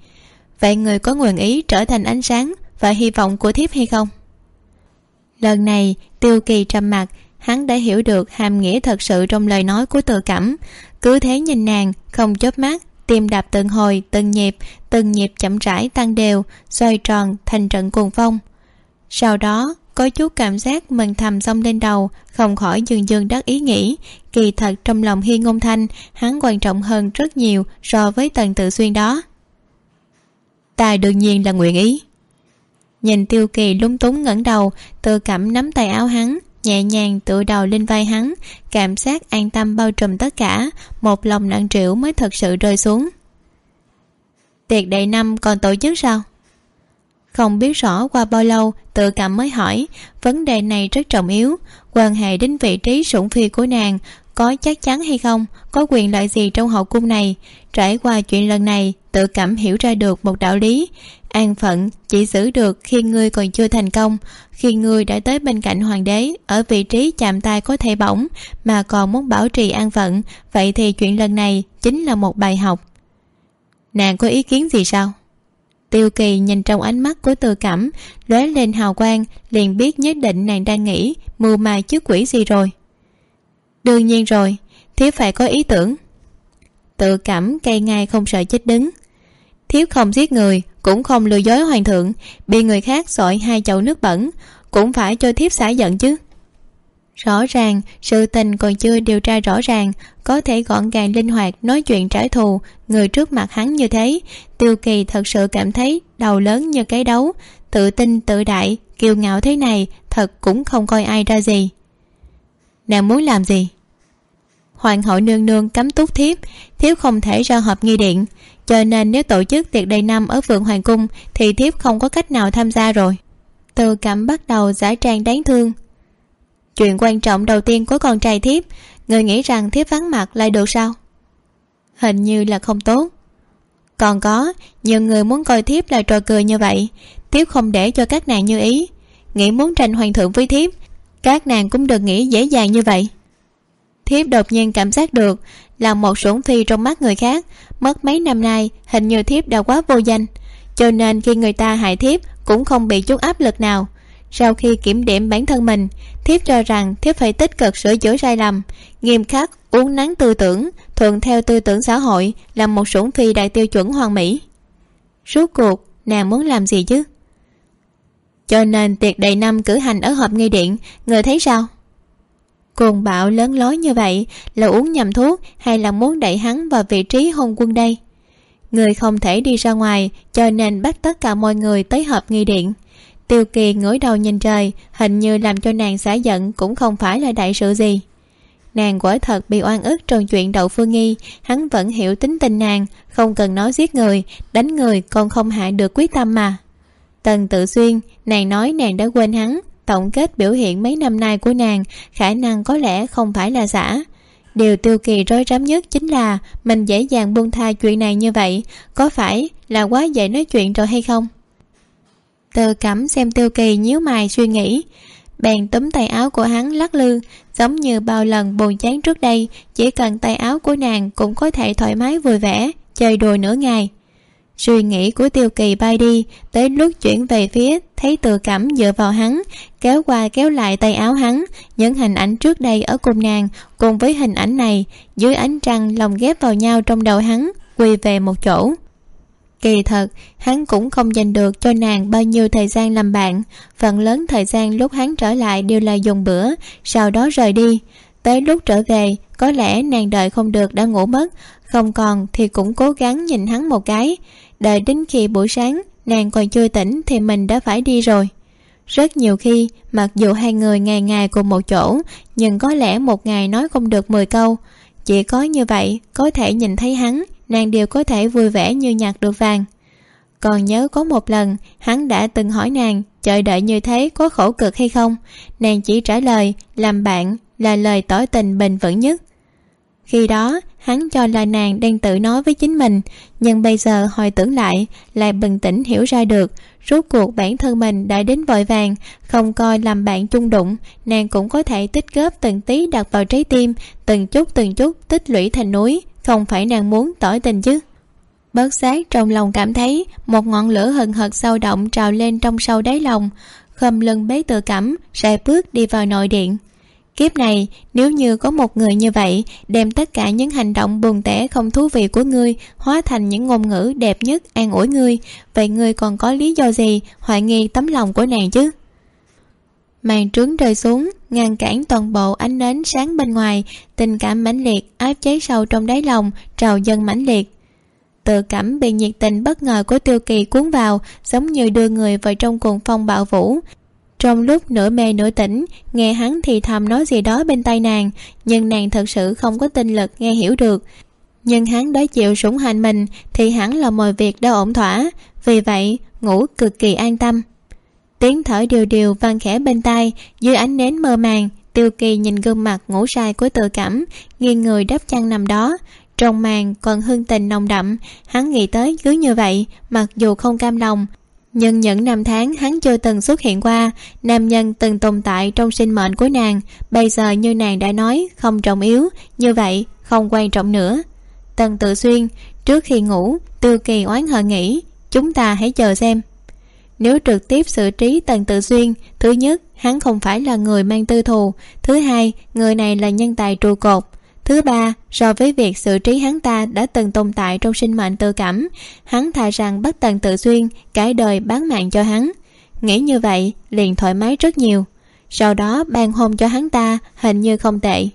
Vậy người có nguyện ý trở thành ánh sáng và hy vọng của thiếp hay không? Lần này, tiêu kỳ trầm mặc, hắn đã hiểu được hàm nghĩa thật sự trong lời nói của tự cảm. Cứ thế nhìn nàng, không chớp mắt, tim đập từng hồi, từng nhịp từng nhịp chậm rãi tăng đều, xoay tròn thành trận cuồng phong. Sau đó có chút cảm giác mừng thầm xông lên đầu, không khỏi dường dường đắc ý nghĩ. Kỳ thật trong lòng hi ngôn thanh, hắn quan trọng hơn rất nhiều so với tần tự xuyên đó. Ta đương nhiên là nguyện ý. Nhìn tiêu kỳ lúng túng ngẩng đầu tự cảm nắm tay áo hắn, nhẹ nhàng tựa đầu lên vai hắn, cảm giác an tâm bao trùm tất cả, một lòng nặng trĩu mới thật sự rơi xuống. Tiệc đầy năm còn tổ chức sao? Không biết rõ qua bao lâu tự cảm mới hỏi, vấn đề này rất trọng yếu. Quan hệ đến vị trí sủng phi của nàng có chắc chắn hay không? Có quyền lợi gì trong hậu cung này? Trải qua chuyện lần này, tự cảm hiểu ra được một đạo lý. An phận chỉ giữ được khi ngươi còn chưa thành công. Khi ngươi đã tới bên cạnh hoàng đế, ở vị trí chạm tay có thể bỏng, mà còn muốn bảo trì an phận, vậy thì chuyện lần này chính là một bài học. Nàng có ý kiến gì sao? Tiêu kỳ nhìn trong ánh mắt của tự cảm lóe lên hào quang, liền biết nhất định nàng đang nghĩ, mưu mà chứ quỷ gì rồi. Đương nhiên rồi, thiếu phải có ý tưởng. Tự cảm cây ngay không sợ chết đứng. Thiếu không giết người, cũng không lừa dối hoàng thượng, bị người khác sỏi hai chậu nước bẩn, cũng phải cho thiếp xả giận chứ rõ ràng, sự tình còn chưa điều tra rõ ràng, có thể gọn gàng linh hoạt nói chuyện trả thù, người trước mặt hắn như thế. Tiêu kỳ thật sự cảm thấy đầu lớn như cái đấu, tự tin tự đại, kiêu ngạo thế này thật cũng không coi ai ra gì. Nàng muốn làm gì? Hoàng hậu nương nương cấm túc thiếp thiếp không thể ra họp nghi điện, cho nên nếu tổ chức tiệc đầy năm ở vườn hoàng cung thì thiếp không có cách nào tham gia rồi. Từ cảm bắt đầu giả trang đáng thương chuyện quan trọng đầu tiên của con trai thiếp, người nghĩ rằng thiếp vắng mặt lại được sao? Hình như là không tốt. Còn có, nhiều người muốn coi thiếp là trò cười như vậy, thiếp không để cho các nàng như ý. Nghĩ muốn tranh hoàng thượng với thiếp, các nàng cũng đừng nghĩ dễ dàng như vậy. Thiếp đột nhiên cảm giác được là một sủng phi trong mắt người khác, mất mấy năm nay hình như thiếp đã quá vô danh, cho nên khi người ta hại thiếp cũng không bị chút áp lực nào sau khi kiểm điểm bản thân mình, thiếp cho rằng thiếp phải tích cực sửa chữa sai lầm, nghiêm khắc uống nắn tư tưởng, thuận theo tư tưởng xã hội là một sủng phi đạt tiêu chuẩn hoàn mỹ. Rốt cuộc, nàng muốn làm gì chứ? Cho nên tiệc đầy năm cử hành ở hộp nghi điện, người thấy sao? Cồn bạo lớn lối như vậy là uống nhầm thuốc hay là muốn đẩy hắn vào vị trí hôn quân đây? Người không thể đi ra ngoài, cho nên bắt tất cả mọi người tới họp nghi điện tiêu kỳ ngửa đầu nhìn trời, hình như làm cho nàng xả giận cũng không phải là đại sự gì. Nàng quả thật bị oan ức trong chuyện đậu phương nghi, hắn vẫn hiểu tính tình nàng, không cần nói giết người, đánh người còn không hại được quyết tâm mà. Tần tự xuyên, nàng nói nàng đã quên hắn, tổng kết biểu hiện mấy năm nay của nàng, khả năng có lẽ không phải là giả. Điều tiêu kỳ rối rắm nhất chính là mình dễ dàng buông tha chuyện này như vậy, có phải là quá dễ nói chuyện rồi hay không? Từ cẩm xem tiêu kỳ nhíu mày suy nghĩ. Bèn túm tay áo của hắn lắc lư, giống như bao lần buồn chán trước đây, chỉ cần tay áo của nàng cũng có thể thoải mái vui vẻ, chơi đùa nửa ngày. Suy nghĩ của tiêu kỳ bay đi, tới lúc chuyển về phía, thấy tự cảm dựa vào hắn, kéo qua kéo lại tay áo hắn, những hình ảnh trước đây ở cùng nàng, cùng với hình ảnh này, dưới ánh trăng lồng ghép vào nhau trong đầu hắn, quỳ về một chỗ kỳ thật, hắn cũng không dành được cho nàng bao nhiêu thời gian làm bạn. Phần lớn thời gian lúc hắn trở lại đều là dùng bữa, sau đó rời đi. Tới lúc trở về, có lẽ nàng đợi không được đã ngủ mất. Không còn thì cũng cố gắng nhìn hắn một cái. Đợi đến khi buổi sáng, nàng còn chưa tỉnh thì mình đã phải đi rồi. Rất nhiều khi, mặc dù hai người ngày ngày cùng một chỗ, nhưng có lẽ một ngày nói không được mười câu. Chỉ có như vậy, có thể nhìn thấy hắn nàng đều có thể vui vẻ như nhặt được vàng. Còn nhớ có một lần, hắn đã từng hỏi nàng chờ đợi như thế có khổ cực hay không? Nàng chỉ trả lời, làm bạn là lời tỏ tình bền vững nhất. Khi đó, hắn cho là nàng đang tự nói với chính mình, nhưng bây giờ hồi tưởng lại lại bình tĩnh hiểu ra được, rốt cuộc bản thân mình đã đến vội vàng, không coi làm bạn chung đụng, nàng cũng có thể tích góp từng tí đặt vào trái tim, từng chút từng chút tích lũy thành núi không phải nàng muốn tỏ tình chứ. Bớt giác trong lòng cảm thấy một ngọn lửa hừng hực sâu động trào lên trong sâu đáy lòng khâm lưng bế tự cảm sải bước đi vào nội điện. Kiếp này, nếu như có một người như vậy, đem tất cả những hành động buồn tẻ không thú vị của ngươi hóa thành những ngôn ngữ đẹp nhất an ủi ngươi, vậy ngươi còn có lý do gì hoài nghi tấm lòng của nàng chứ? Màn trướng rơi xuống, ngăn cản toàn bộ ánh nến sáng bên ngoài, tình cảm mãnh liệt, áp cháy sâu trong đáy lòng, trào dâng mãnh liệt. Tự cảm bị nhiệt tình bất ngờ của tiêu kỳ cuốn vào, giống như đưa người vào trong cuồng phong bạo vũ. Trong lúc nửa mê nửa tỉnh, nghe hắn thì thầm nói gì đó bên tai nàng, nhưng nàng thật sự không có tinh lực nghe hiểu được. Nhưng hắn đã chịu sủng hành mình, thì hẳn là mọi việc đã ổn thỏa. Vì vậy, ngủ cực kỳ an tâm tiếng thở đều đều vang khẽ bên tai, dưới ánh nến mơ màng, tiêu kỳ nhìn gương mặt ngủ sai của tự cảm, nghiêng người đắp chăn nằm đó. Trong màn còn hương tình nồng đậm, hắn nghĩ tới cứ như vậy, mặc dù không cam lòng. Nhưng những năm tháng hắn chưa từng xuất hiện qua, nam nhân từng tồn tại trong sinh mệnh của nàng, bây giờ như nàng đã nói, không trọng yếu, như vậy không quan trọng nữa. Tần tự xuyên, trước khi ngủ, tiêu kỳ oán hờ nghĩ, chúng ta hãy chờ xem nếu trực tiếp xử trí tần tự xuyên, thứ nhất, hắn không phải là người mang tư thù. Thứ hai, người này là nhân tài trụ cột. Thứ ba, so với việc xử trí hắn ta đã từng tồn tại trong sinh mệnh tự cảm, hắn thà rằng bắt tần tự xuyên, cái đời bán mạng cho hắn. Nghĩ như vậy, liền thoải mái rất nhiều. Sau đó ban hôn cho hắn ta, hình như không tệ.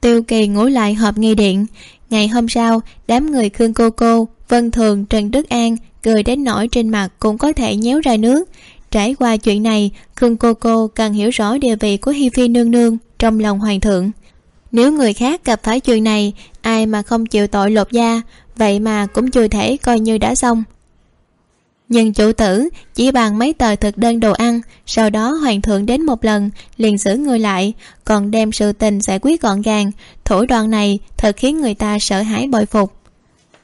Tiêu kỳ ngủ lại họp nghi điện. Ngày hôm sau, đám người khương cô cô vân thường trần đức an cười đến nỗi trên mặt cũng có thể nhéo ra nước. Trải qua chuyện này, khương cô cô càng hiểu rõ địa vị của hi phi nương nương trong lòng hoàng thượng. Nếu người khác gặp phải chuyện này, ai mà không chịu tội lột da, vậy mà cũng chưa thể coi như đã xong. Nhưng chủ tử chỉ bằng mấy tờ thực đơn đồ ăn, sau đó hoàng thượng đến một lần, liền xử người lại, còn đem sự tình giải quyết gọn gàng. Thủ đoạn này thật khiến người ta sợ hãi bội phục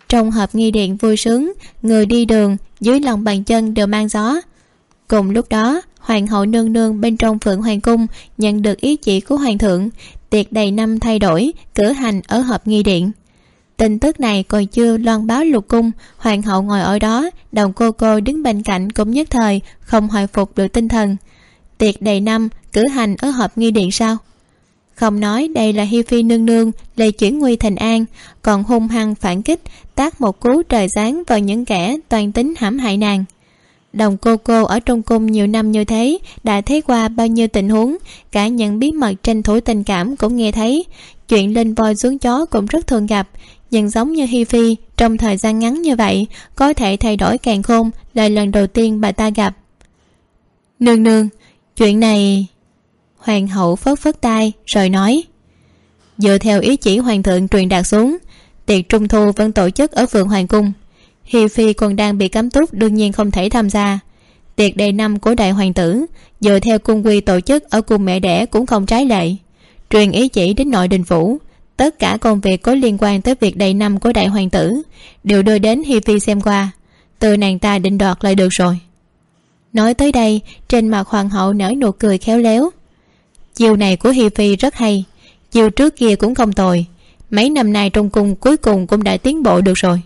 trong hộp nghi điện vui sướng, người đi đường, dưới lòng bàn chân đều mang gió. Cùng lúc đó, hoàng hậu nương nương bên trong phượng hoàng cung nhận được ý chỉ của hoàng thượng, tiệc đầy năm thay đổi, cử hành ở hộp nghi điện. Tin tức này còn chưa loan báo lục cung, hoàng hậu ngồi ở đó, đồng cô cô đứng bên cạnh cũng nhất thời không hồi phục được tinh thần. Tiệc đầy năm, cử hành ở hộp nghi điện sao? Không nói đây là hi phi nương nương lệ chuyển nguy thành an, còn hung hăng phản kích, tác một cú trời sáng vào những kẻ toàn tính hãm hại nàng. Đồng cô cô ở trong cung nhiều năm như thế, đã thấy qua bao nhiêu tình huống, cả những bí mật tranh thủ tình cảm cũng nghe thấy. Chuyện lên voi xuống chó cũng rất thường gặp, nhưng giống như hi phi, trong thời gian ngắn như vậy, có thể thay đổi càng khôn, là lần đầu tiên bà ta gặp. Nương nương, chuyện này hoàng hậu phớt phớt tay, rồi nói, dựa theo ý chỉ hoàng thượng truyền đạt xuống, tiệc trung thu vẫn tổ chức ở vườn hoàng cung. Hi phi còn đang bị cấm túc đương nhiên không thể tham gia. Tiệc đầy năm của đại hoàng tử, dựa theo cung quy tổ chức ở cung mẹ đẻ cũng không trái lệ truyền ý chỉ đến nội đình phủ, tất cả công việc có liên quan tới việc đầy năm của đại hoàng tử đều đưa đến hi phi xem qua. Từ nàng ta định đoạt lại được rồi. Nói tới đây, trên mặt hoàng hậu nở nụ cười khéo léo chiều này của hi phi rất hay, chiều trước kia cũng không tồi. Mấy năm nay trong cung cuối cùng cũng đã tiến bộ được rồi.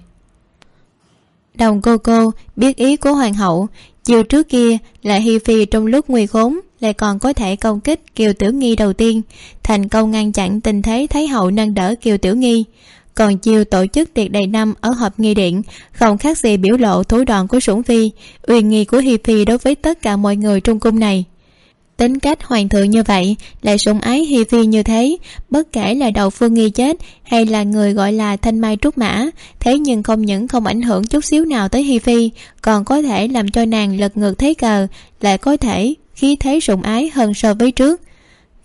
Đồng cô cô, biết ý của hoàng hậu, chiều trước kia là hi phi trong lúc nguy khốn lại còn có thể công kích kiều tiểu nghi đầu tiên, thành công ngăn chặn tình thế thái hậu nâng đỡ kiều tiểu nghi. Còn chiều tổ chức tiệc đầy năm ở hợp nghi điện, không khác gì biểu lộ thủ đoạn của sủng phi, uy nghi của hi phi đối với tất cả mọi người trong cung này tính cách hoàng thượng như vậy, lại sủng ái hi phi như thế, bất kể là đầu phương nghi chết hay là người gọi là thanh mai trúc mã, thế nhưng không những không ảnh hưởng chút xíu nào tới hi phi còn có thể làm cho nàng lật ngược thế cờ, lại có thể khi thế sủng ái hơn so với trước.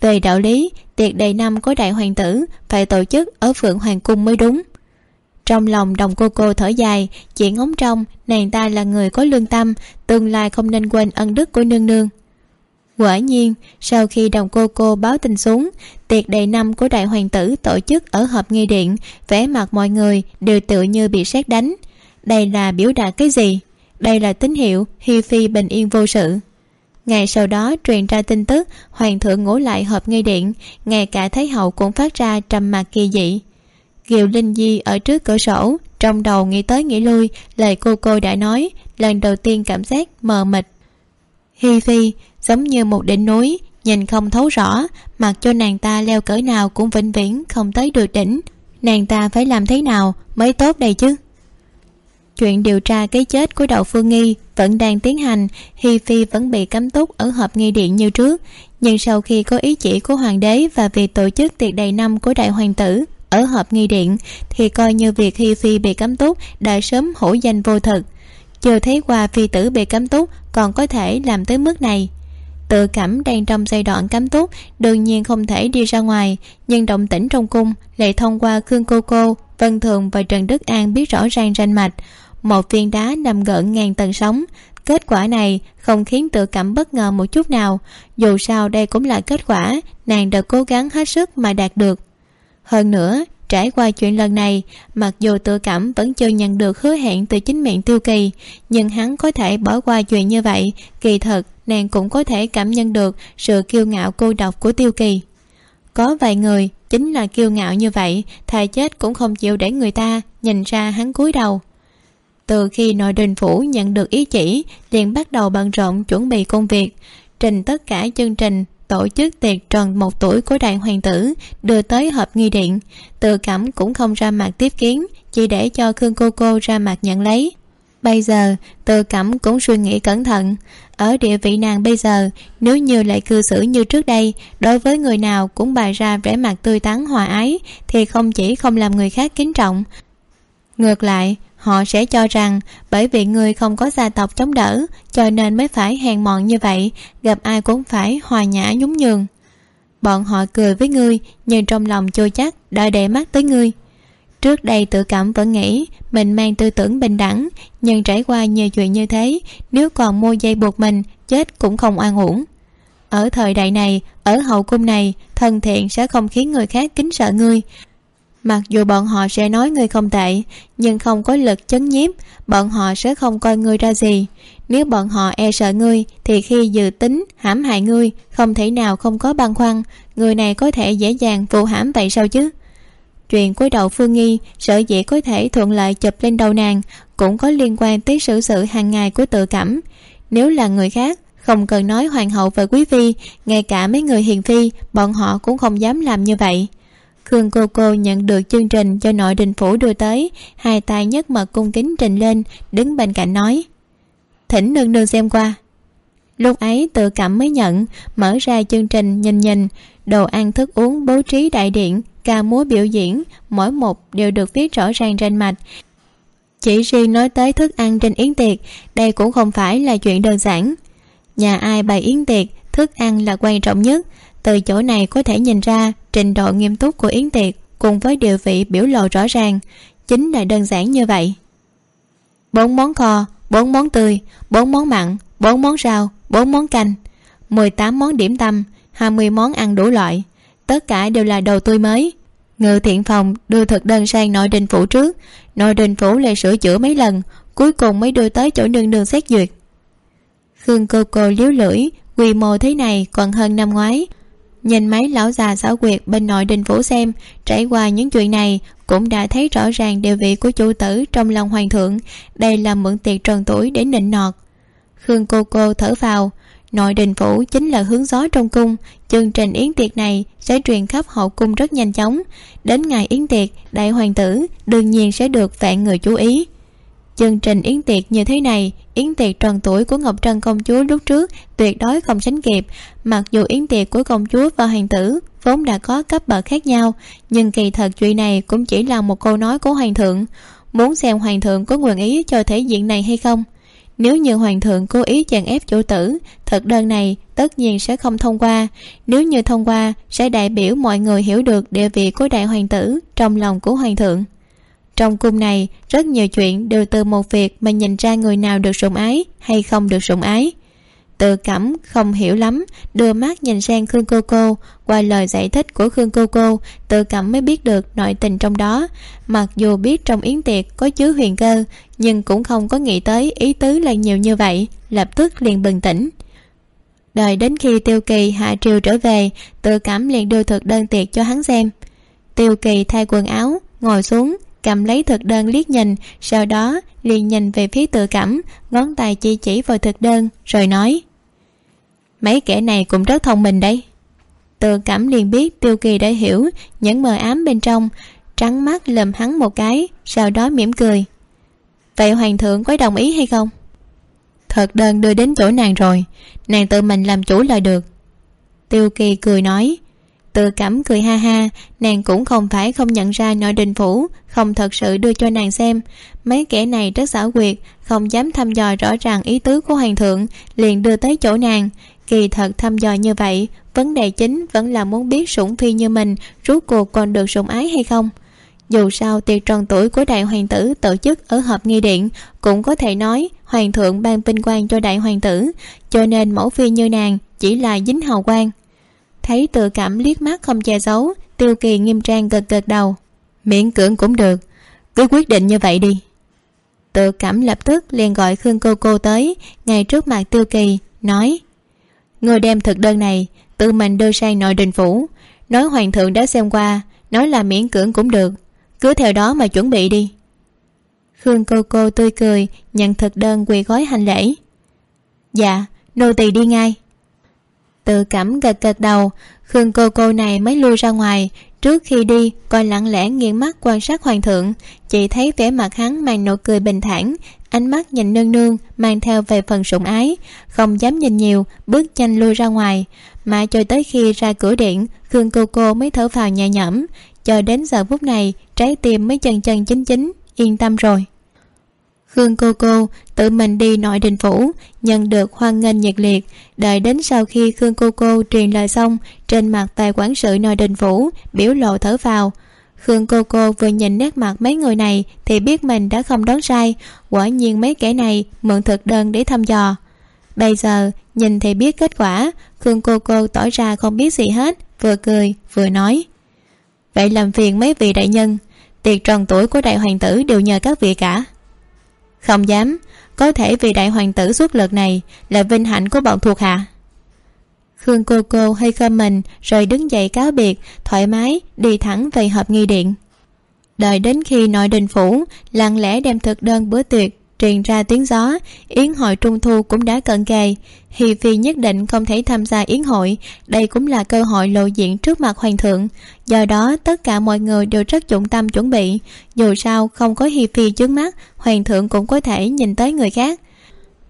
Về đạo lý, tiệc đầy năm của đại hoàng tử phải tổ chức ở phượng hoàng cung mới đúng. Trong lòng đồng cô cô thở dài chỉ ngóng trong, nàng ta là người có lương tâm, tương lai không nên quên ân đức của nương nương quả nhiên, sau khi đồng cô cô báo tin xuống, tiệc đầy năm của đại hoàng tử tổ chức ở hợp nghi điện, vẻ mặt mọi người đều tự như bị sét đánh. Đây là biểu đạt cái gì? Đây là tín hiệu hi phi bình yên vô sự. Ngày sau đó truyền ra tin tức, hoàng thượng ngủ lại hợp nghi điện, ngay cả thái hậu cũng phát ra trầm mặc kỳ dị. Kiều linh di ở trước cửa sổ, trong đầu nghĩ tới nghĩ lui, lời cô cô đã nói, lần đầu tiên cảm giác mờ mịt. Hi phi giống như một đỉnh núi, nhìn không thấu rõ, mặc cho nàng ta leo cỡ nào cũng vĩnh viễn không tới được đỉnh. Nàng ta phải làm thế nào mới tốt đây chứ? Chuyện điều tra cái chết của đậu phương nghi vẫn đang tiến hành, hi phi vẫn bị cấm túc ở hộp nghi điện như trước. Nhưng sau khi có ý chỉ của hoàng đế và việc tổ chức tiệc đầy năm của đại hoàng tử ở hộp nghi điện, thì coi như việc hi phi bị cấm túc đã sớm hổ danh vô thực. Chưa thấy qua phi tử bị cấm túc còn có thể làm tới mức này tự cảm đang trong giai đoạn cấm túc, đương nhiên không thể đi ra ngoài. Nhưng động tĩnh trong cung lại thông qua khương cô cô, vân thường và trần đức an biết rõ ràng ranh mạch. Một viên đá nằm gợn ngàn tầng sóng. Kết quả này không khiến tự cảm bất ngờ một chút nào. Dù sao đây cũng là kết quả, nàng đã cố gắng hết sức mà đạt được. Hơn nữa, trải qua chuyện lần này, mặc dù tự cảm vẫn chưa nhận được hứa hẹn từ chính miệng tiêu kỳ, nhưng hắn có thể bỏ qua chuyện như vậy, kỳ thật nàng cũng có thể cảm nhận được sự kiêu ngạo cô độc của tiêu kỳ. Có vài người, chính là kiêu ngạo như vậy thà chết cũng không chịu để người ta nhìn ra hắn cúi đầu. Từ khi nội đình phủ nhận được ý chỉ, liền bắt đầu bận rộn chuẩn bị công việc. Trình tất cả chương trình, tổ chức tiệc tròn một tuổi của đại hoàng tử, đưa tới hộp nghi điện. Tự cảm cũng không ra mặt tiếp kiến, chỉ để cho khương cô cô ra mặt nhận lấy. Bây giờ, tự cảm cũng suy nghĩ cẩn thận ở địa vị nàng bây giờ, nếu như lại cư xử như trước đây, đối với người nào cũng bày ra vẻ mặt tươi tắn, hòa ái, thì không chỉ không làm người khác kính trọng. Ngược lại, họ sẽ cho rằng, bởi vì người không có gia tộc chống đỡ, cho nên mới phải hèn mọn như vậy, gặp ai cũng phải hòa nhã nhún nhường. Bọn họ cười với ngươi, nhưng trong lòng chua chắc đã để mắt tới ngươi trước đây tự cảm vẫn nghĩ mình mang tư tưởng bình đẳng, nhưng trải qua nhiều chuyện như thế, nếu còn mua dây buộc mình, chết cũng không oan uổng. Ở thời đại này, ở hậu cung này, thân thiện sẽ không khiến người khác kính sợ ngươi. Mặc dù bọn họ sẽ nói ngươi không tệ, nhưng không có lực chấn nhiếp, bọn họ sẽ không coi ngươi ra gì. Nếu bọn họ e sợ ngươi, thì khi dự tính hãm hại ngươi, không thể nào không có băn khoăn, người này có thể dễ dàng vụ hãm vậy sao chứ? Chuyện của đậu phương nghi, sở dĩ có thể thuận lợi chụp lên đầu nàng, cũng có liên quan tới sự sự hàng ngày của tự cảm. Nếu là người khác, không cần nói hoàng hậu và quý phi, ngay cả mấy người hiền phi, bọn họ cũng không dám làm như vậy. Khương cô cô nhận được chương trình cho nội đình phủ đưa tới, hai tay nhất mật cung kính trình lên, đứng bên cạnh nói, thỉnh nương nương xem qua. Lúc ấy tự cảm mới nhận, mở ra chương trình nhìn nhìn, đồ ăn thức uống bố trí đại điện ca múa biểu diễn, mỗi một đều được viết rõ ràng trên mạch. Chỉ riêng nói tới thức ăn trên yến tiệc, đây cũng không phải là chuyện đơn giản. Nhà ai bày yến tiệc, thức ăn là quan trọng nhất. Từ chỗ này có thể nhìn ra, trình độ nghiêm túc của yến tiệc cùng với địa vị biểu lộ rõ ràng, chính là đơn giản như vậy. Bốn món kho, bốn món tươi, bốn món mặn, bốn món rau, bốn món canh, mười tám món điểm tâm, hai mươi món ăn đủ loại tất cả đều là đầu tươi mới. Ngự thiện phòng đưa thực đơn sang nội đình phủ trước. Nội đình phủ lại sửa chữa mấy lần, cuối cùng mới đưa tới chỗ nương nương xét duyệt. Khương cô cô liếu lưỡi quy mô thế này còn hơn năm ngoái. Nhìn mấy lão già xảo quyệt bên nội đình phủ xem, trải qua những chuyện này cũng đã thấy rõ ràng địa vị của chủ tử trong lòng hoàng thượng. Đây là mượn tiệc tròn tuổi để nịnh nọt. Khương cô cô thở vào nội đình phủ chính là hướng gió trong cung. Chương trình yến tiệc này sẽ truyền khắp hậu cung rất nhanh chóng. Đến ngày yến tiệc, đại hoàng tử đương nhiên sẽ được vạn người chú ý. Chương trình yến tiệc như thế này, yến tiệc tròn tuổi của ngọc trân công chúa lúc trước tuyệt đối không sánh kịp. Mặc dù yến tiệc của công chúa và hoàng tử vốn đã có cấp bậc khác nhau, nhưng kỳ thật chuyện này cũng chỉ là một câu nói của hoàng thượng. Muốn xem hoàng thượng có nguyện ý cho thể diện này hay không? Nếu như hoàng thượng cố ý chèn ép chủ tử, thực đơn này tất nhiên sẽ không thông qua. Nếu như thông qua, sẽ đại biểu mọi người hiểu được địa vị của đại hoàng tử trong lòng của hoàng thượng. Trong cung này, rất nhiều chuyện đều từ một việc mà nhìn ra người nào được sủng ái hay không được sủng ái tự cảm không hiểu lắm, đưa mắt nhìn sang khương cô cô, qua lời giải thích của khương cô cô tự cảm mới biết được nội tình trong đó. Mặc dù biết trong yến tiệc có chứa huyền cơ, nhưng cũng không có nghĩ tới ý tứ là nhiều như vậy, lập tức liền bừng tỉnh. Đợi đến khi tiêu kỳ, hạ triều trở về tự cảm liền đưa thực đơn tiệc cho hắn xem. Tiêu kỳ thay quần áo, ngồi xuống, cầm lấy thực đơn liếc nhìn, sau đó liền nhìn về phía tự cảm ngón tay chỉ chỉ vào thực đơn, rồi nói mấy kẻ này cũng rất thông minh đấy. Tự cảm liền biết tiêu kỳ đã hiểu những mờ ám bên trong, trắng mắt lườm hắn một cái, sau đó mỉm cười. Vậy hoàng thượng có đồng ý hay không? Thật đơn đưa đến chỗ nàng rồi, nàng tự mình làm chủ là được. Tiêu kỳ cười nói tự cảm cười ha ha, nàng cũng không phải không nhận ra nội đình phủ, không thật sự đưa cho nàng xem. Mấy kẻ này rất xảo quyệt, không dám thăm dò rõ ràng ý tứ của hoàng thượng, liền đưa tới chỗ nàng kỳ thật thăm dò như vậy, vấn đề chính vẫn là muốn biết sủng phi như mình rốt cuộc còn được sủng ái hay không. Dù sao tiệc tròn tuổi của đại hoàng tử tổ chức ở hợp nghi điện cũng có thể nói hoàng thượng ban vinh quang cho đại hoàng tử, cho nên mẫu phi như nàng chỉ là dính hào quang. Thấy tự cảm liếc mắt không che giấu, tiêu kỳ nghiêm trang gật gật đầu. Miễn cưỡng cũng được, cứ quyết định như vậy đi. Tự cảm lập tức liền gọi khương cô cô tới, ngay trước mặt tiêu kỳ, nói người đem thực đơn này, tự mình đưa sang nội đình phủ. Nói hoàng thượng đã xem qua, nói là miễn cưỡng cũng được. Cứ theo đó mà chuẩn bị đi. Khương cô cô tươi cười, nhận thực đơn quỳ gói hành lễ. Dạ nô tỳ đi ngay. Tự cảm gật gật đầu, khương cô cô này mới lui ra ngoài. Trước khi đi còn lặng lẽ nghiêng mắt quan sát hoàng thượng chị thấy vẻ mặt hắn mang nụ cười bình thản ánh mắt nhìn nương nương mang theo về phần sủng ái, không dám nhìn nhiều, bước nhanh lui ra ngoài. Mà cho tới khi ra cửa điện, khương cô cô mới thở vào nhẹ nhõm. Cho đến giờ phút này, trái tim mới chân chân chính chính, yên tâm rồi. Khương cô cô tự mình đi nội đình phủ, nhận được hoan nghênh nhiệt liệt. Đợi đến sau khi khương cô cô truyền lời xong, trên mặt tài quản sự nội đình phủ biểu lộ thở vào khương cô cô vừa nhìn nét mặt mấy người này thì biết mình đã không đoán sai. Quả nhiên mấy kẻ này mượn thực đơn để thăm dò. Bây giờ, nhìn thì biết kết quả. Khương cô cô tỏ ra không biết gì hết, vừa cười, vừa nói. Vậy làm phiền mấy vị đại nhân, tiệc tròn tuổi của đại hoàng tử đều nhờ các vị cả. Không dám, có thể vì đại hoàng tử suốt lượt này là vinh hạnh của bọn thuộc hạ khương cô cô hơi khom mình rồi đứng dậy cáo biệt, thoải mái, đi thẳng về hộp nghi điện. Đợi đến khi nội đình phủ, lặng lẽ đem thực đơn bữa tiệc, truyền ra tiếng gió, yến hội trung thu cũng đã cận kề. Hi phi nhất định không thể tham gia yến hội, đây cũng là cơ hội lộ diện trước mặt hoàng thượng. Do đó, tất cả mọi người đều rất dụng tâm chuẩn bị. Dù sao, không có hi phi trước mắt, hoàng thượng cũng có thể nhìn tới người khác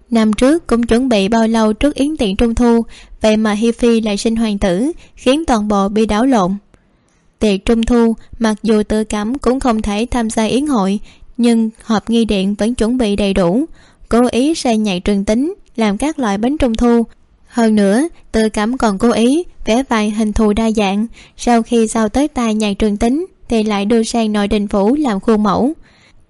năm trước cũng chuẩn bị bao lâu trước yến tiện trung thu, vậy mà hi phi lại sinh hoàng tử, khiến toàn bộ bị đảo lộn. Tiệc trung thu, mặc dù tự cảm cũng không thể tham gia yến hội, nhưng hộp nghi điện vẫn chuẩn bị đầy đủ, cố ý xây nhạc trường tính, làm các loại bánh trung thu. Hơn nữa, tự cảm còn cố ý vẽ vài hình thù đa dạng, sau khi giao tới tay nhạc trường tính thì lại đưa sang nội đình phủ làm khuôn mẫu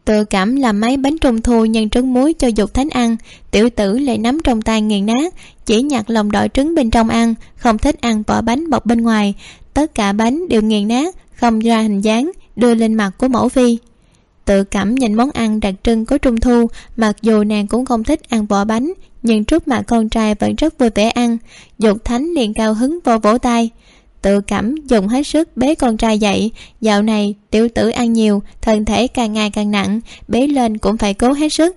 tự cảm làm mấy bánh trung thu nhân trứng muối cho dục thánh ăn. Tiểu tử lại nắm trong tay nghiền nát, chỉ nhặt lòng đỏ trứng bên trong ăn, không thích ăn vỏ bánh bọc bên ngoài. Tất cả bánh đều nghiền nát, không ra hình dáng, đưa lên mặt của mẫu phi. Tự cảm nhìn món ăn đặc trưng của trung thu, mặc dù nàng cũng không thích ăn vỏ bánh, nhưng trước mặt con trai vẫn rất vui vẻ ăn. Dục thánh liền cao hứng vô vỗ tay tự cảm, dùng hết sức bế con trai dậy. Dạo này, tiểu tử ăn nhiều, thân thể càng ngày càng nặng, bế lên cũng phải cố hết sức.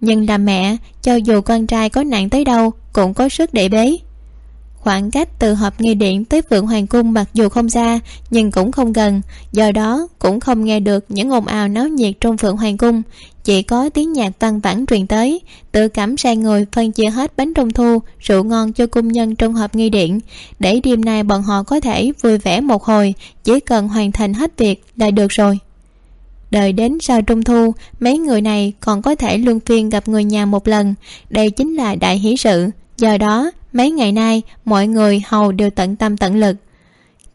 Nhưng là mẹ, cho dù con trai có nặng tới đâu, cũng có sức để bế khoảng cách từ hộp nghi điện tới phượng hoàng cung mặc dù không xa, nhưng cũng không gần. Do đó, cũng không nghe được những ồn ào náo nhiệt trong phượng hoàng cung. Chỉ có tiếng nhạc văng vẳng truyền tới. Tự cảm sai người phân chia hết bánh trung thu, rượu ngon cho cung nhân trong hộp nghi điện. Để đêm nay bọn họ có thể vui vẻ một hồi, chỉ cần hoàn thành hết việc là được rồi. Đợi đến sau trung thu, mấy người này còn có thể luân phiên gặp người nhà một lần. Đây chính là đại hỷ sự. Do đó mấy ngày nay, mọi người hầu đều tận tâm tận lực.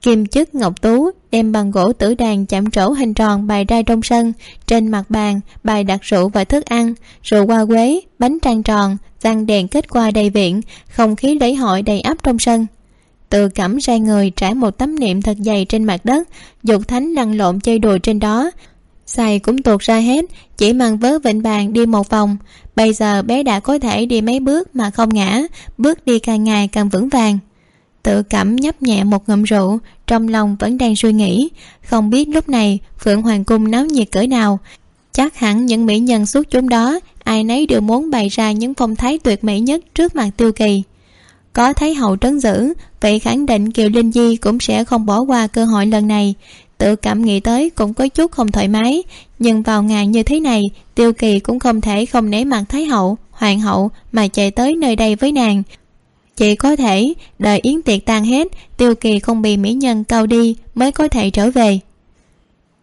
Kim chức ngọc tú đem bằng gỗ tử đàn chạm trổ hình tròn bày ra trong sân. Trên mặt bàn bày đặt rượu và thức ăn, rượu hoa quế, bánh trang tròn răng đèn kết qua đầy viện, không khí lễ hội đầy ắp trong sân. Từ cẩm ra người trải một tấm niệm thật dày trên mặt đất, dục thánh lăn lộn chơi đùa trên đó giày cũng tuột ra hết, chỉ mang vớ vịnh bàn đi một vòng. Bây giờ bé đã có thể đi mấy bước mà không ngã, bước đi càng ngày càng vững vàng. Tự cảm nhấp nhẹ một ngụm rượu, trong lòng vẫn đang suy nghĩ. Không biết lúc này phượng hoàng cung náo nhiệt cỡ nào. Chắc hẳn những mỹ nhân suốt chúng đó, ai nấy đều muốn bày ra những phong thái tuyệt mỹ nhất trước mặt tiêu kỳ. Có thấy hậu trấn giữ, vậy khẳng định kiều linh di cũng sẽ không bỏ qua cơ hội lần này tự cảm nghĩ tới cũng có chút không thoải mái. Nhưng vào ngày như thế này, tiêu kỳ cũng không thể không nể mặt thái hậu, hoàng hậu mà chạy tới nơi đây với nàng. Chỉ có thể đợi yến tiệc tan hết, tiêu kỳ không bị mỹ nhân cao đi mới có thể trở về.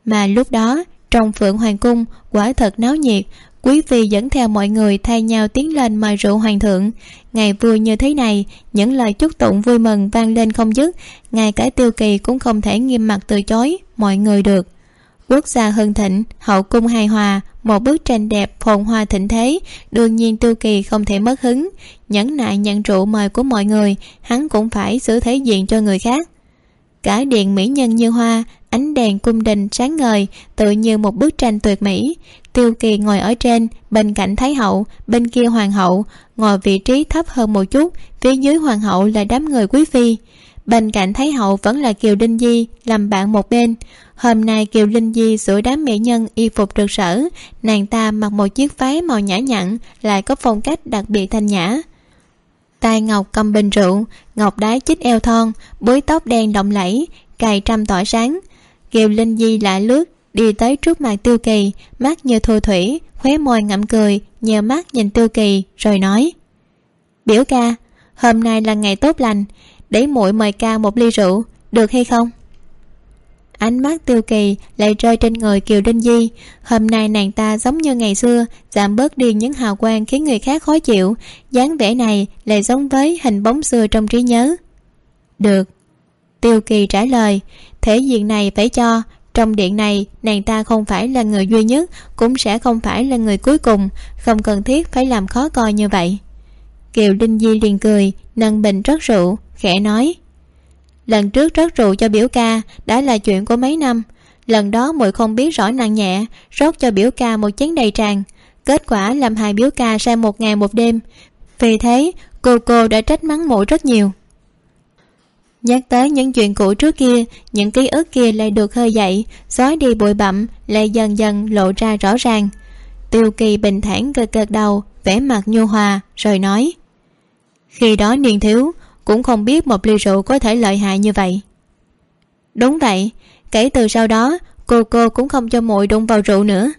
Mà lúc đó, trong phượng hoàng cung, quả thật náo nhiệt quý phi dẫn theo mọi người thay nhau tiến lên mời rượu hoàng thượng. Ngày vui như thế này, những lời chúc tụng vui mừng vang lên không dứt. Ngay cả tiêu kỳ cũng không thể nghiêm mặt từ chối, mọi người được. Quốc gia hưng thịnh, hậu cung hài hòa, một bức tranh đẹp phồn hoa thịnh thế, đương nhiên tiêu kỳ không thể mất hứng. Nhẫn nại nhận rượu mời của mọi người, hắn cũng phải xử thế diện cho người khác. Cả điện mỹ nhân như hoa ánh đèn cung đình sáng ngời tự như một bức tranh tuyệt mỹ. Tiêu kỳ ngồi ở trên, bên cạnh thái hậu, bên kia hoàng hậu, ngồi vị trí thấp hơn một chút, phía dưới hoàng hậu là đám người quý phi. Bên cạnh thái hậu vẫn là kiều linh di, làm bạn một bên. Hôm nay kiều linh di sửa đám mỹ nhân y phục rực rỡ nàng ta mặc một chiếc váy màu nhã nhặn, lại có phong cách đặc biệt thanh nhã. Tay ngọc cầm bình rượu, ngọc đái chích eo thon, búi tóc đen động lẫy, cài trăm tỏa sáng kiều linh di lại lướt, đi tới trước mặt tiêu kỳ, mắt như thu thủy, khóe môi ngậm cười, nhờ mắt nhìn tiêu kỳ, rồi nói, biểu ca, hôm nay là ngày tốt lành, để muội mời ca một ly rượu, được hay không? Ánh mắt tiêu kỳ lại rơi trên người kiều đinh di, hôm nay nàng ta giống như ngày xưa, giảm bớt đi những hào quang khiến người khác khó chịu, dáng vẻ này lại giống với hình bóng xưa trong trí nhớ. Được tiêu kỳ trả lời, thể diện này phải cho, trong điện này, nàng ta không phải là người duy nhất, cũng sẽ không phải là người cuối cùng, không cần thiết phải làm khó coi như vậy. Kiều đinh di liền cười, nâng bình rót rượu, khẽ nói, lần trước rót rượu cho biểu ca đã là chuyện của mấy năm, lần đó muội không biết rõ nặng nhẹ, rót cho biểu ca một chén đầy tràn, kết quả làm hai biểu ca sang một ngày một đêm. Vì thế, cô cô đã trách mắng muội rất nhiều nhắc tới những chuyện cũ trước kia, những ký ức kia lại được hơi dậy, xóa đi bụi bặm, lại dần dần lộ ra rõ ràng. Tiêu kỳ bình thản gật gật đầu, vẻ mặt nhu hòa, rồi nói, khi đó niên thiếu, cũng không biết một ly rượu có thể lợi hại như vậy. Đúng vậy, kể từ sau đó, cô cô cũng không cho muội đụng vào rượu nữa.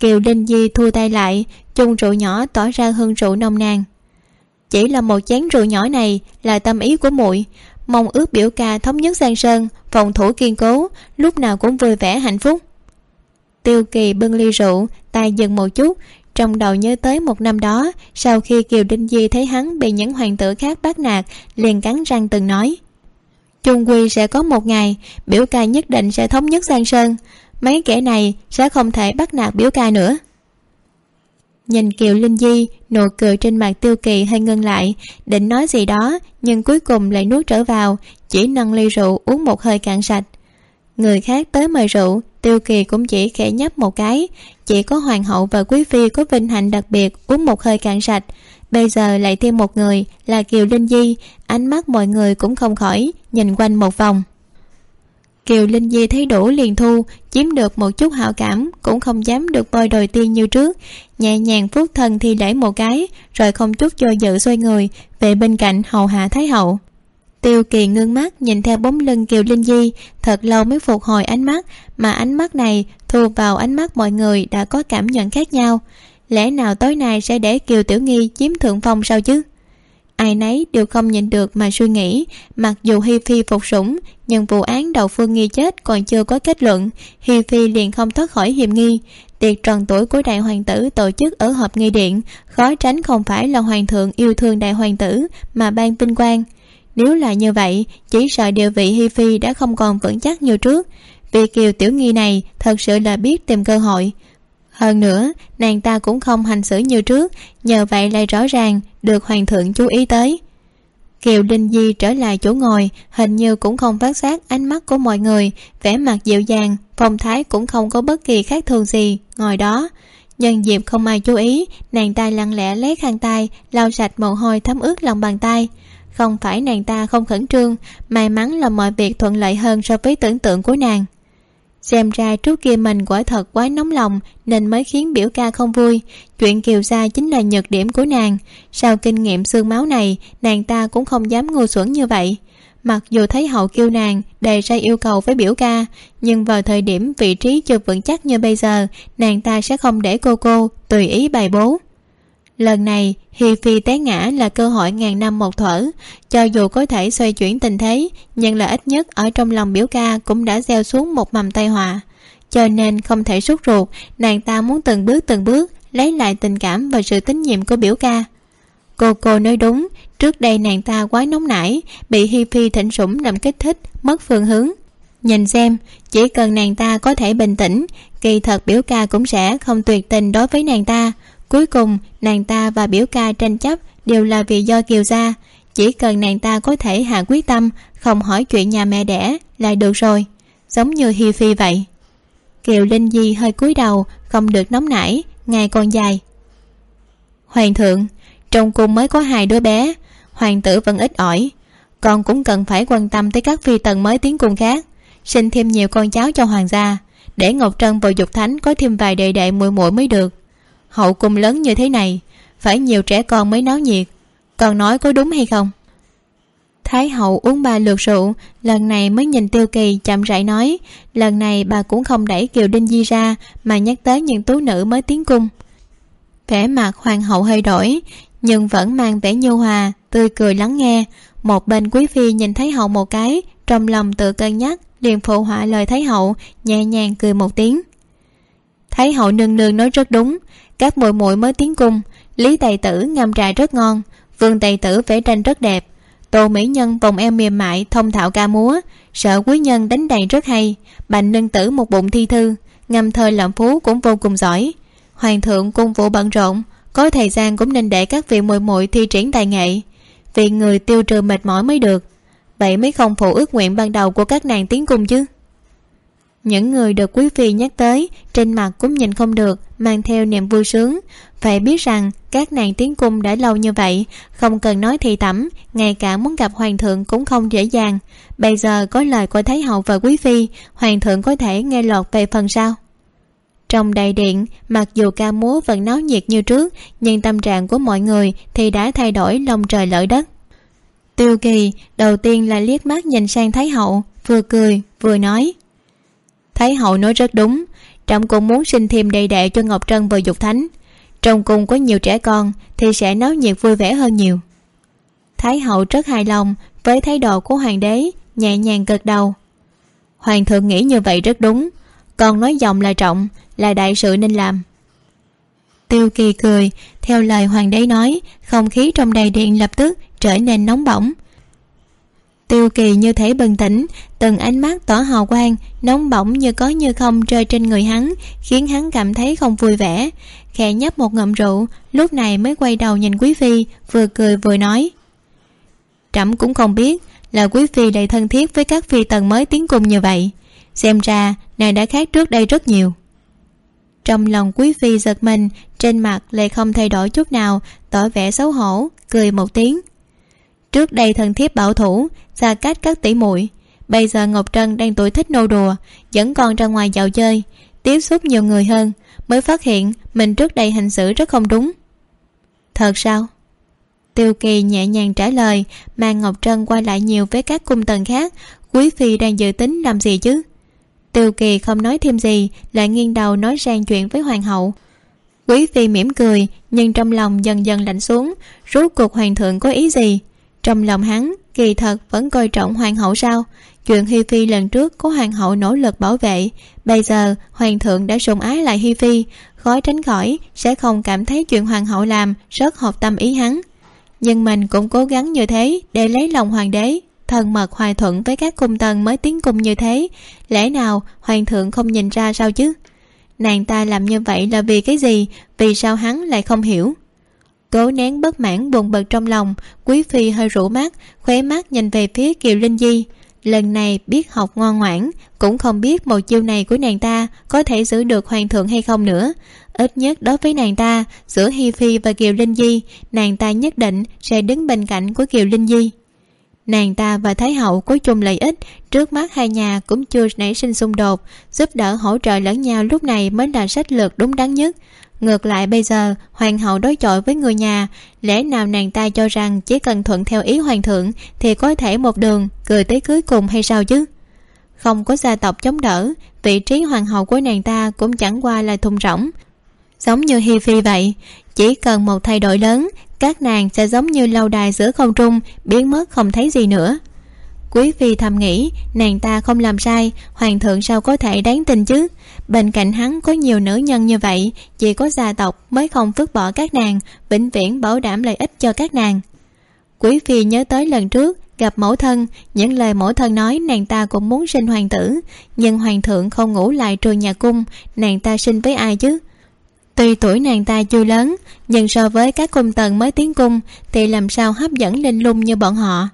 Kiều linh di thua tay lại, chung rượu nhỏ tỏ ra hơn rượu nồng nàn. Chỉ là một chén rượu nhỏ này là tâm ý của muội mong ước biểu ca thống nhất giang sơn, phòng thủ kiên cố, lúc nào cũng vui vẻ hạnh phúc. Tiêu kỳ bưng ly rượu, tay dừng một chút, trong đầu nhớ tới một năm đó, sau khi kiều đinh di thấy hắn bị những hoàng tử khác bắt nạt, liền cắn răng từng nói, chung quy sẽ có một ngày, biểu ca nhất định sẽ thống nhất giang sơn. Mấy kẻ này sẽ không thể bắt nạt biểu ca nữa nhìn kiều linh di, nụ cười trên mặt tiêu kỳ hơi ngưng lại, định nói gì đó, nhưng cuối cùng lại nuốt trở vào, chỉ nâng ly rượu uống một hơi cạn sạch. Người khác tới mời rượu, tiêu kỳ cũng chỉ khẽ nhấp một cái, chỉ có hoàng hậu và quý phi có vinh hạnh đặc biệt uống một hơi cạn sạch. Bây giờ lại thêm một người là kiều linh di, ánh mắt mọi người cũng không khỏi, nhìn quanh một vòng kiều linh di thấy đủ liền thu, chiếm được một chút hảo cảm, cũng không dám được bôi đồi tiên như trước. Nhẹ nhàng phút thần thì đẩy một cái, rồi không chút do dự xoay người, về bên cạnh hầu hạ thái hậu. Tiêu kỳ ngưng mắt, nhìn theo bóng lưng kiều linh di thật lâu mới phục hồi ánh mắt, mà ánh mắt này thu vào ánh mắt mọi người đã có cảm nhận khác nhau. Lẽ nào tối nay sẽ để kiều tiểu nghi chiếm thượng phong sao chứ? Ai nấy đều không nhìn được mà suy nghĩ. Mặc dù hi phi phục sủng, nhưng vụ án đầu phương nghi chết còn chưa có kết luận. Hi phi liền không thoát khỏi hiểm nghi. Tiệc tròn tuổi của đại hoàng tử tổ chức ở hợp nghi điện, khó tránh không phải là hoàng thượng yêu thương đại hoàng tử mà ban vinh quang. Nếu là như vậy, chỉ sợ địa vị hi phi đã không còn vững chắc như trước. Vì kiều tiểu nghi này thật sự là biết tìm cơ hội hơn nữa, nàng ta cũng không hành xử như trước, nhờ vậy lại rõ ràng được hoàng thượng chú ý tới. Kiều linh di trở lại chỗ ngồi, hình như cũng không phát giác ánh mắt của mọi người, vẻ mặt dịu dàng, phong thái cũng không có bất kỳ khác thường gì ngồi đó. Nhân dịp không ai chú ý, nàng ta lặng lẽ lấy khăn tay, lau sạch mồ hôi thấm ướt lòng bàn tay. Không phải nàng ta không khẩn trương, may mắn là mọi việc thuận lợi hơn so với tưởng tượng của nàng xem ra trước kia mình quả thật quá nóng lòng nên mới khiến biểu ca không vui. Chuyện kiều gia chính là nhược điểm của nàng. Sau kinh nghiệm xương máu này, nàng ta cũng không dám ngu xuẩn như vậy. Mặc dù thấy hậu kêu nàng đề ra yêu cầu với biểu ca, nhưng vào thời điểm vị trí chưa vững chắc như bây giờ, nàng ta sẽ không để cô cô tùy ý bài bố lần này, hi phi té ngã là cơ hội ngàn năm một thuở cho dù có thể xoay chuyển tình thế, nhưng là ít nhất ở trong lòng biểu ca cũng đã gieo xuống một mầm tai họa. Cho nên không thể sốt ruột, nàng ta muốn từng bước từng bước lấy lại tình cảm và sự tín nhiệm của biểu ca. Cô cô nói đúng, trước đây nàng ta quá nóng nảy, bị hi phi thịnh sủng làm kích thích, mất phương hướng. Nhìn xem, chỉ cần nàng ta có thể bình tĩnh, kỳ thật biểu ca cũng sẽ không tuyệt tình đối với nàng ta cuối cùng, nàng ta và biểu ca tranh chấp đều là vì do kiều gia. Chỉ cần nàng ta có thể hạ quyết tâm, không hỏi chuyện nhà mẹ đẻ là được rồi. Giống như hi phi vậy. Kiều linh di hơi cúi đầu, không được nóng nảy, ngày còn dài. Hoàng thượng, trong cung mới có hai đứa bé. Hoàng tử vẫn ít ỏi. Con cũng cần phải quan tâm tới các phi tần mới tiến cung khác. Sinh thêm nhiều con cháu cho hoàng gia. Để ngọc trân và dục thánh có thêm vài đệ đệ muội muội mới được hậu cung lớn như thế này, phải nhiều trẻ con mới náo nhiệt. Còn nói có đúng hay không? Thái hậu uống ba lượt rượu, lần này mới nhìn tiêu kỳ chậm rãi nói, lần này bà cũng không đẩy kiều đinh di ra, mà nhắc tới những tú nữ mới tiến cung. Vẻ mặt hoàng hậu hơi đổi, nhưng vẫn mang vẻ nhu hòa, tươi cười lắng nghe. Một bên quý phi nhìn thấy hậu một cái, trong lòng tự cân nhắc, liền phụ họa lời thái hậu, nhẹ nhàng cười một tiếng. Thái hậu nương nương nói rất đúng các muội muội mới tiến cung. Lý tày tử ngâm trà rất ngon. Vương tày tử vẽ tranh rất đẹp. Tô mỹ nhân vòng eo mềm mại, thông thạo ca múa. Sợ quý nhân đánh đàn rất hay. Bành nương tử một bụng thi thư. Ngâm thơ lạm phú cũng vô cùng giỏi. Hoàng thượng cung vụ bận rộn. Có thời gian cũng nên để các vị muội muội thi triển tài nghệ. Vì người tiêu trừ mệt mỏi mới được. Vậy mới không phụ ước nguyện ban đầu của các nàng tiến cung chứ? Những người được quý phi nhắc tới trên mặt cũng nhìn không được, mang theo niềm vui sướng. Phải biết rằng, các nàng tiến cung đã lâu như vậy, không cần nói thì tẩm, ngay cả muốn gặp hoàng thượng cũng không dễ dàng. Bây giờ có lời của thái hậu và quý phi, hoàng thượng có thể nghe lọt về phần sau. Trong đại điện, mặc dù ca múa vẫn náo nhiệt như trước, nhưng tâm trạng của mọi người thì đã thay đổi lòng trời lỡ đất. Tiêu kỳ đầu tiên là liếc mắt nhìn sang thái hậu, vừa cười, vừa nói thái hậu nói rất đúng. Trong cung muốn sinh thêm đầy đệ cho ngọc trân và dục thánh. Trong cung có nhiều trẻ con thì sẽ náo nhiệt vui vẻ hơn nhiều. Thái hậu rất hài lòng với thái độ của hoàng đế, nhẹ nhàng gật đầu. Hoàng thượng nghĩ như vậy rất đúng. Còn nói giọng là trọng, là đại sự nên làm. Tiêu kỳ cười, theo lời hoàng đế nói, không khí trong đầy điện lập tức trở nên nóng bỏng tiêu kỳ như thể bừng tỉnh, từng ánh mắt tỏ hào quang, nóng bỏng như có như không rơi trên người hắn, khiến hắn cảm thấy không vui vẻ. Khẽ nhấp một ngụm rượu, lúc này mới quay đầu nhìn quý phi, vừa cười vừa nói. Trẫm cũng không biết là quý phi đầy thân thiết với các phi tần mới tiến cùng như vậy. Xem ra, nàng đã khác trước đây rất nhiều. Trong lòng quý phi giật mình, trên mặt lại không thay đổi chút nào, tỏ vẻ xấu hổ, cười một tiếng trước đây thần thiếp bảo thủ, xa cách các tỷ muội. Bây giờ ngọc trân đang tuổi thích nô đùa dẫn con ra ngoài dạo chơi, tiếp xúc nhiều người hơn, mới phát hiện mình trước đây hành xử rất không đúng. Thật sao? Tiêu kỳ nhẹ nhàng trả lời mà ngọc trân quay lại nhiều với các cung tần khác, quý phi đang dự tính làm gì chứ? Tiêu kỳ không nói thêm gì, lại nghiêng đầu nói sang chuyện với hoàng hậu. Quý phi mỉm cười, nhưng trong lòng dần dần lạnh xuống, rốt cuộc hoàng thượng có ý gì? Trong lòng hắn, kỳ thật vẫn coi trọng hoàng hậu sao? Chuyện hi phi lần trước có hoàng hậu nỗ lực bảo vệ, bây giờ hoàng thượng đã sủng ái lại hi phi. Khó tránh khỏi, sẽ không cảm thấy chuyện hoàng hậu làm rất hợp tâm ý hắn. Nhưng mình cũng cố gắng như thế để lấy lòng hoàng đế. Thân mật hòa thuận với các cung tần mới tiến cung như thế, lẽ nào hoàng thượng không nhìn ra sao chứ? Nàng ta làm như vậy là vì cái gì? Vì sao hắn lại không hiểu? Cố nén bất mãn buồn bực trong lòng. Quý phi hơi rũ mắt, khóe mắt nhìn về phía kiều linh di. Lần này biết học ngoan ngoãn, cũng không biết một chiêu này của nàng ta có thể giữ được hoàng thượng hay không nữa. Ít nhất đối với nàng ta, giữa hi phi và kiều linh di, nàng ta nhất định sẽ đứng bên cạnh của kiều linh di. Nàng ta và thái hậu có chung lợi ích, trước mắt hai nhà cũng chưa nảy sinh xung đột, giúp đỡ hỗ trợ lẫn nhau lúc này mới là sách lược đúng đắn nhất ngược lại bây giờ, hoàng hậu đối chọi với người nhà, lẽ nào nàng ta cho rằng chỉ cần thuận theo ý hoàng thượng thì có thể một đường cười tới cưới cùng hay sao chứ? Không có gia tộc chống đỡ, vị trí hoàng hậu của nàng ta cũng chẳng qua là thùng rỗng. Giống như hi phi vậy, chỉ cần một thay đổi lớn, các nàng sẽ giống như lâu đài giữa không trung, biến mất không thấy gì nữa. Quý phi thầm nghĩ, nàng ta không làm sai, hoàng thượng sao có thể đáng tin chứ? Bên cạnh hắn có nhiều nữ nhân như vậy, chỉ có gia tộc mới không vứt bỏ các nàng, vĩnh viễn bảo đảm lợi ích cho các nàng. Quý phi nhớ tới lần trước, gặp mẫu thân, những lời mẫu thân nói nàng ta cũng muốn sinh hoàng tử, nhưng hoàng thượng không ngủ lại trường nhà cung, nàng ta sinh với ai chứ? Tuy tuổi nàng ta chưa lớn, nhưng so với các cung tần mới tiến cung, thì làm sao hấp dẫn linh lung như bọn họ?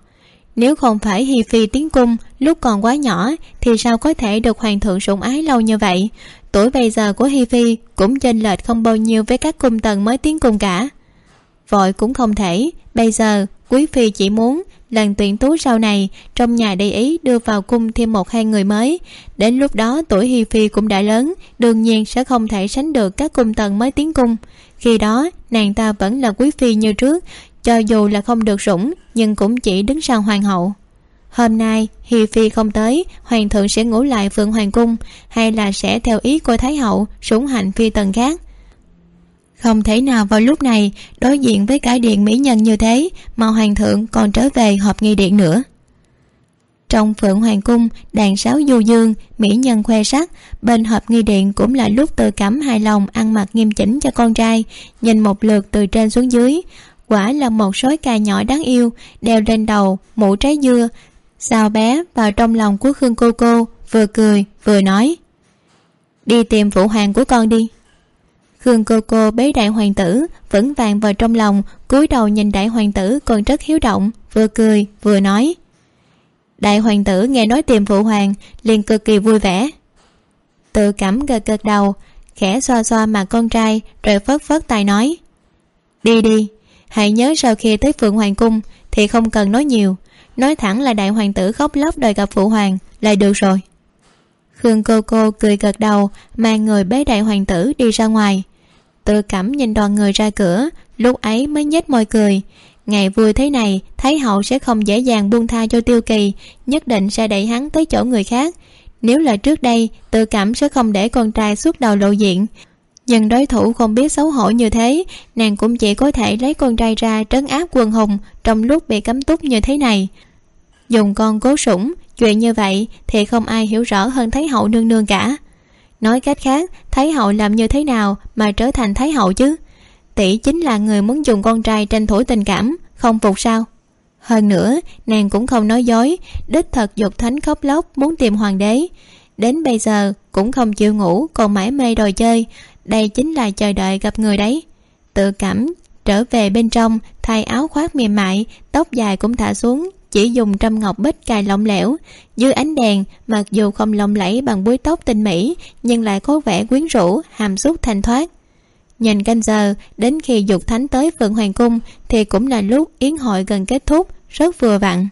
Nếu không phải hi phi tiến cung, lúc còn quá nhỏ, thì sao có thể được hoàng thượng sủng ái lâu như vậy? Tuổi bây giờ của hi phi cũng chênh lệch không bao nhiêu với các cung tần mới tiến cung cả. Vội cũng không thể. Bây giờ, quý phi chỉ muốn lần tuyển tú sau này, trong nhà để ý đưa vào cung thêm một hai người mới. Đến lúc đó, tuổi hi phi cũng đã lớn, đương nhiên sẽ không thể sánh được các cung tần mới tiến cung. Khi đó, nàng ta vẫn là quý phi như trước cho dù là không được sủng, nhưng cũng chỉ đứng sau hoàng hậu. Hôm nay, hi phi không tới, hoàng thượng sẽ ngủ lại phượng hoàng cung, hay là sẽ theo ý của thái hậu, sủng hạnh phi tần khác? Không thể nào vào lúc này, đối diện với cái điện mỹ nhân như thế, mà hoàng thượng còn trở về họp nghi điện nữa. Trong phượng hoàng cung, đàn sáo du dương, mỹ nhân khoe sắc, bên họp nghi điện cũng là lúc tự cảm hài lòng ăn mặc nghiêm chỉnh cho con trai, nhìn một lượt từ trên xuống dưới quả là một sói cà nhỏ đáng yêu, đeo lên đầu, mũ trái dưa. Xào bé vào trong lòng của khương cô cô, vừa cười, vừa nói. Đi tìm phụ hoàng của con đi. Khương cô cô bế đại hoàng tử, vững vàng vào trong lòng, cúi đầu nhìn đại hoàng tử còn rất hiếu động, vừa cười, vừa nói. Đại hoàng tử nghe nói tìm phụ hoàng, liền cực kỳ vui vẻ. Tự cảm gật gật đầu, khẽ xoa xoa mặt con trai, rồi phớt phớt tay nói. Đi đi hãy nhớ sau khi tới phượng hoàng cung thì không cần nói nhiều. Nói thẳng là đại hoàng tử khóc lóc đòi gặp phụ hoàng là được rồi. Khương cô cô cười gật đầu, mang người bế đại hoàng tử đi ra ngoài. Tự cảm nhìn đoàn người ra cửa, lúc ấy mới nhếch môi cười. Ngày vui thế này, thái hậu sẽ không dễ dàng buông tha cho tiêu kỳ, nhất định sẽ đẩy hắn tới chỗ người khác. Nếu là trước đây tự cảm sẽ không để con trai suốt đầu lộ diện nhưng đối thủ không biết xấu hổ như thế, nàng cũng chỉ có thể lấy con trai ra trấn áp quân hùng trong lúc bị cấm túc như thế này. Dùng con cố sủng, chuyện như vậy thì không ai hiểu rõ hơn thái hậu nương nương cả. Nói cách khác, thái hậu làm như thế nào mà trở thành thái hậu chứ? Tỷ chính là người muốn dùng con trai tranh thủ tình cảm, không phục sao? Hơn nữa, nàng cũng không nói dối, đích thật dục thánh khóc lóc muốn tìm hoàng đế. Đến bây giờ cũng không chịu ngủ, còn mãi mê đòi chơi đây chính là chờ đợi gặp người đấy. Tự cảm, trở về bên trong, thay áo khoác mềm mại, tóc dài cũng thả xuống, chỉ dùng trăm ngọc bích cài lỏng lẻo. Dưới ánh đèn, mặc dù không lộng lẫy bằng búi tóc tinh mỹ, nhưng lại có vẻ quyến rũ, hàm xúc thanh thoát. Nhìn canh giờ, đến khi dục thánh tới phượng hoàng cung, thì cũng là lúc yến hội gần kết thúc, rất vừa vặn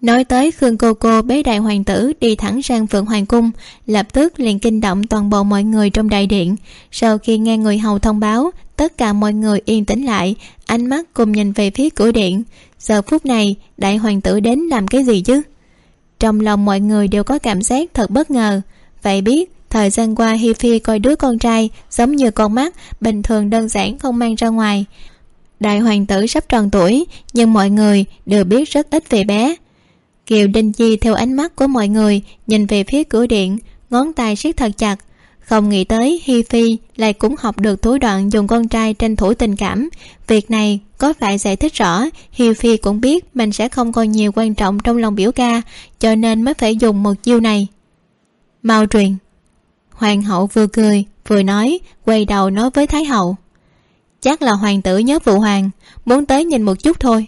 nói tới khương cô cô, bế đại hoàng tử đi thẳng sang phượng hoàng cung, lập tức liền kinh động toàn bộ mọi người trong đại điện. Sau khi nghe người hầu thông báo, tất cả mọi người yên tĩnh lại, ánh mắt cùng nhìn về phía cửa điện. Giờ phút này, đại hoàng tử đến làm cái gì chứ? Trong lòng mọi người đều có cảm giác thật bất ngờ. Vậy biết, thời gian qua hi phi coi đứa con trai giống như con mắt, bình thường đơn giản không mang ra ngoài. Đại hoàng tử sắp tròn tuổi, nhưng mọi người đều biết rất ít về bé kiều đinh chi theo ánh mắt của mọi người, nhìn về phía cửa điện, ngón tay siết thật chặt. Không nghĩ tới hi phi lại cũng học được thủ đoạn dùng con trai tranh thủ tình cảm. Việc này có phải giải thích rõ, hi phi cũng biết mình sẽ không còn nhiều quan trọng trong lòng biểu ca, cho nên mới phải dùng một chiêu này. Mau truyền. Hoàng hậu vừa cười, vừa nói, quay đầu nói với thái hậu. Chắc là hoàng tử nhớ phụ hoàng, muốn tới nhìn một chút thôi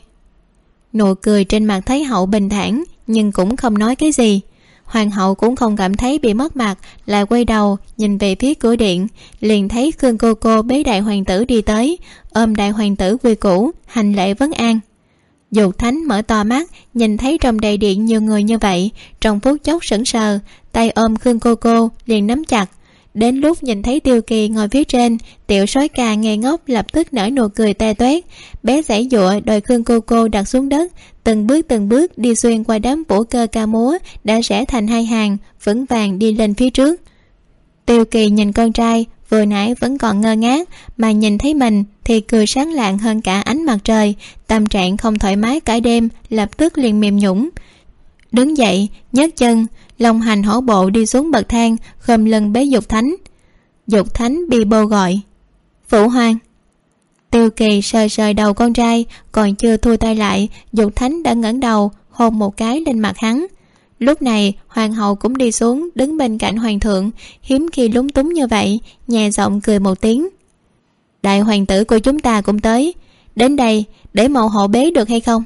nụ cười trên mặt thấy hậu bình thản, nhưng cũng không nói cái gì. Hoàng hậu cũng không cảm thấy bị mất mặt, lại quay đầu, nhìn về phía cửa điện, liền thấy khương cô cô bế đại hoàng tử đi tới, ôm đại hoàng tử quy cũ, hành lễ vấn an. Dục thánh mở to mắt, nhìn thấy trong đại điện nhiều người như vậy, trong phút chốc sững sờ, tay ôm khương cô cô liền nắm chặt đến lúc nhìn thấy tiêu kỳ ngồi phía trên, tiểu sói cà ngây ngốc lập tức nở nụ cười te toét. Bé giãy giụa đòi khương cô cô đặt xuống đất, từng bước từng bước đi xuyên qua đám vũ cơ ca múa đã rẽ thành hai hàng, vững vàng đi lên phía trước. Tiêu kỳ nhìn con trai, vừa nãy vẫn còn ngơ ngác, mà nhìn thấy mình thì cười sáng lạng hơn cả ánh mặt trời, tâm trạng không thoải mái cả đêm, lập tức liền mềm nhũng đứng dậy, nhấc chân long hành hổ bộ đi xuống bậc thang, khom lưng bế dục thánh. Dục thánh bị bô gọi, phụ hoàng. Tiêu kỳ sờ sờ đầu con trai, còn chưa thu tay lại, dục thánh đã ngẩng đầu, hôn một cái lên mặt hắn. Lúc này, hoàng hậu cũng đi xuống, đứng bên cạnh hoàng thượng. Hiếm khi lúng túng như vậy, nhẹ giọng cười một tiếng. Đại hoàng tử của chúng ta cũng tới. Đến đây, để mậu hộ bế được hay không?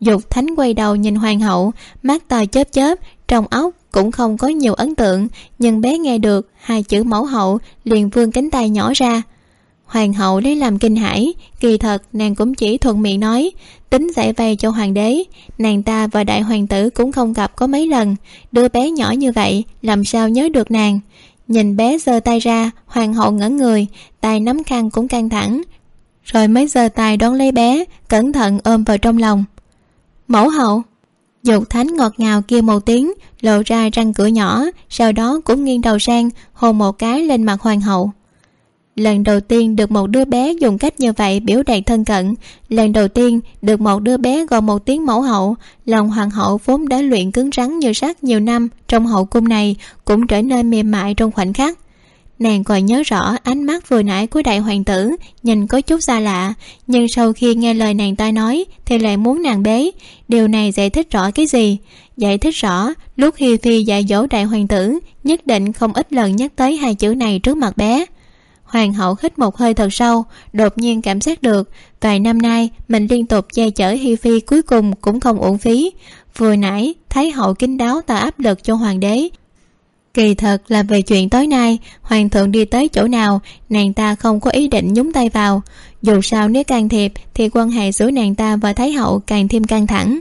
Dục thánh quay đầu nhìn hoàng hậu, mắt to chớp chớp trong óc cũng không có nhiều ấn tượng, nhưng bé nghe được hai chữ mẫu hậu liền vươn cánh tay nhỏ ra. Hoàng hậu lấy làm kinh hãi, kỳ thật nàng cũng chỉ thuận miệng nói, tính giải vây cho hoàng đế, nàng ta và đại hoàng tử cũng không gặp có mấy lần, đứa bé nhỏ như vậy làm sao nhớ được nàng. Nhìn bé giơ tay ra, hoàng hậu ngẩn người, tay nắm khăn cũng căng thẳng, rồi mới giơ tay đón lấy bé, cẩn thận ôm vào trong lòng. Mẫu hậu dục thánh ngọt ngào kia một tiếng, lộ ra răng cửa nhỏ, sau đó cũng nghiêng đầu sang, hôn một cái lên mặt hoàng hậu. Lần đầu tiên được một đứa bé dùng cách như vậy biểu đạt thân cận, lần đầu tiên được một đứa bé gọi một tiếng mẫu hậu, lòng hoàng hậu vốn đã luyện cứng rắn như sắt nhiều năm trong hậu cung này cũng trở nên mềm mại trong khoảnh khắc nàng còn nhớ rõ ánh mắt vừa nãy của đại hoàng tử, nhìn có chút xa lạ, nhưng sau khi nghe lời nàng ta nói thì lại muốn nàng bế. Điều này giải thích rõ cái gì? Giải thích rõ, lúc hi phi dạy dỗ đại hoàng tử, nhất định không ít lần nhắc tới hai chữ này trước mặt bé. Hoàng hậu hít một hơi thật sâu, đột nhiên cảm giác được, vài năm nay mình liên tục che chở hi phi cuối cùng cũng không uổng phí. Vừa nãy, thái hậu kín đáo tạo áp lực cho hoàng đế kỳ thật là về chuyện tối nay, hoàng thượng đi tới chỗ nào, nàng ta không có ý định nhúng tay vào. Dù sao nếu can thiệp, thì quan hệ giữa nàng ta và thái hậu càng thêm căng thẳng.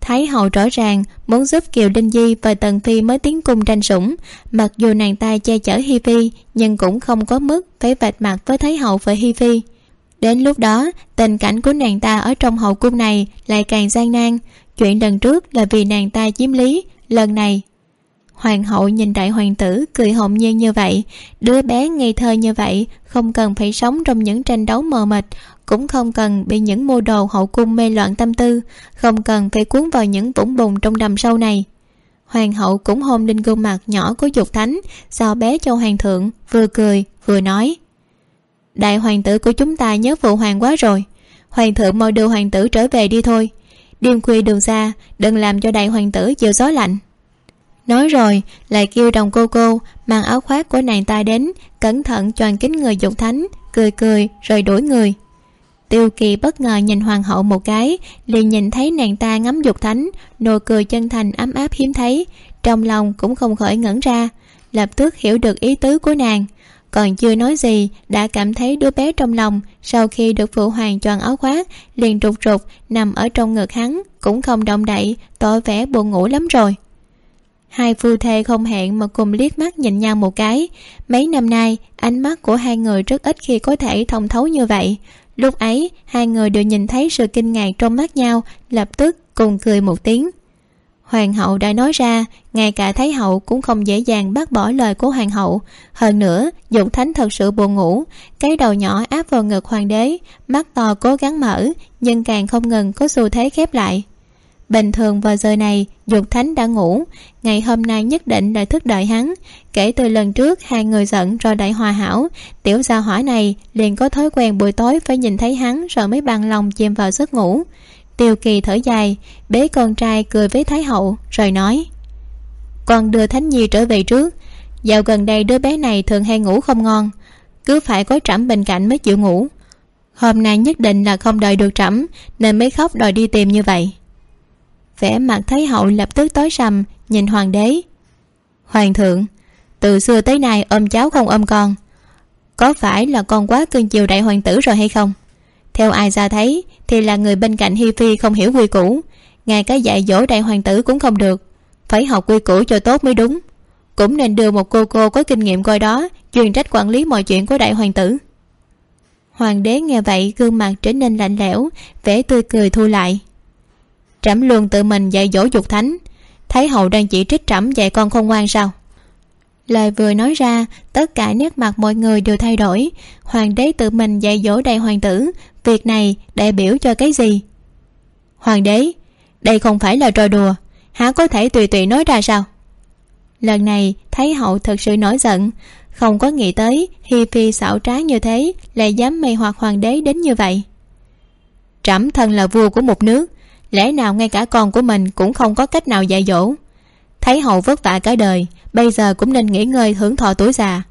Thái hậu rõ ràng muốn giúp kiều đinh di và tần phi mới tiến cung tranh sủng. Mặc dù nàng ta che chở hi phi, nhưng cũng không có mức phải vạch mặt với thái hậu và hi phi. Đến lúc đó, tình cảnh của nàng ta ở trong hậu cung này lại càng gian nan. Chuyện lần trước là vì nàng ta chiếm lý, lần này hoàng hậu nhìn đại hoàng tử, cười hồn nhiên như vậy. Đứa bé ngây thơ như vậy, không cần phải sống trong những tranh đấu mờ mịt, cũng không cần bị những mô đồ hậu cung mê loạn tâm tư, không cần phải cuốn vào những vũng bùn trong đầm sâu này. Hoàng hậu cũng hôn lên gương mặt nhỏ của dục thánh sao bé cho hoàng thượng vừa cười, vừa nói, đại hoàng tử của chúng ta nhớ phụ hoàng quá rồi. Hoàng thượng mau đưa hoàng tử trở về đi thôi. Đêm khuya đường xa, đừng làm cho đại hoàng tử chịu gió lạnh nói rồi, lại kêu đồng cô cô, mang áo khoác của nàng ta đến, cẩn thận choàng kính người dục thánh, cười cười, rồi đuổi người. Tiêu kỳ bất ngờ nhìn hoàng hậu một cái, liền nhìn thấy nàng ta ngắm dục thánh, nụ cười chân thành ấm áp hiếm thấy, trong lòng cũng không khỏi ngẩn ra, lập tức hiểu được ý tứ của nàng. Còn chưa nói gì, đã cảm thấy đứa bé trong lòng, sau khi được phụ hoàng choàng áo khoác, liền trục trục nằm ở trong ngực hắn, cũng không động đậy, tỏ vẻ buồn ngủ lắm rồi hai phu thê không hẹn mà cùng liếc mắt nhìn nhau một cái. Mấy năm nay, ánh mắt của hai người rất ít khi có thể thông thấu như vậy. Lúc ấy, hai người đều nhìn thấy sự kinh ngạc trong mắt nhau, lập tức cùng cười một tiếng. Hoàng hậu đã nói ra, ngay cả thái hậu cũng không dễ dàng bác bỏ lời của hoàng hậu. Hơn nữa, dục thánh thật sự buồn ngủ. Cái đầu nhỏ áp vào ngực hoàng đế, mắt to cố gắng mở, nhưng càng không ngừng có xu thế khép lại bình thường vào giờ này, dục thánh đã ngủ. Ngày hôm nay nhất định đã thức đợi hắn. Kể từ lần trước, hai người giận rồi đại hòa hảo. Tiểu gia hỏa này liền có thói quen buổi tối phải nhìn thấy hắn rồi mới bằng lòng chìm vào giấc ngủ. Tiêu kỳ thở dài, bế con trai cười với thái hậu, rồi nói, con đưa thánh nhi trở về trước. Dạo gần đây đứa bé này thường hay ngủ không ngon, cứ phải có trẫm bên cạnh mới chịu ngủ. Hôm nay nhất định là không đợi được trẫm, nên mới khóc đòi đi tìm như vậy vẻ mặt thái hậu lập tức tối sầm, nhìn hoàng đế. Hoàng thượng, từ xưa tới nay ôm cháu không ôm con. Có phải là con quá cưng chiều đại hoàng tử rồi hay không? Theo ai ra thấy, thì là người bên cạnh hi phi không hiểu quy củ. Ngay cái dạy dỗ đại hoàng tử cũng không được. Phải học quy củ cho tốt mới đúng. Cũng nên đưa một cô cô có kinh nghiệm coi đó, chuyên trách quản lý mọi chuyện của đại hoàng tử. Hoàng đế nghe vậy, gương mặt trở nên lạnh lẽo, vẻ tươi cười thu lại trẫm luôn tự mình dạy dỗ dục thánh. Thấy hậu đang chỉ trích trẫm dạy con không ngoan sao? Lời vừa nói ra, tất cả nét mặt mọi người đều thay đổi. Hoàng đế tự mình dạy dỗ đại hoàng tử, việc này đại biểu cho cái gì? Hoàng đế, đây không phải là trò đùa, há có thể tùy tùy nói ra sao? Lần này thấy hậu thật sự nổi giận, không có nghĩ tới hi phi xảo trá như thế lại dám mê hoặc hoàng đế đến như vậy. Trẫm thân là vua của một nước lẽ nào ngay cả con của mình cũng không có cách nào dạy dỗ? Thấy hậu vất vả cả đời, bây giờ cũng nên nghỉ ngơi hưởng thọ tuổi già.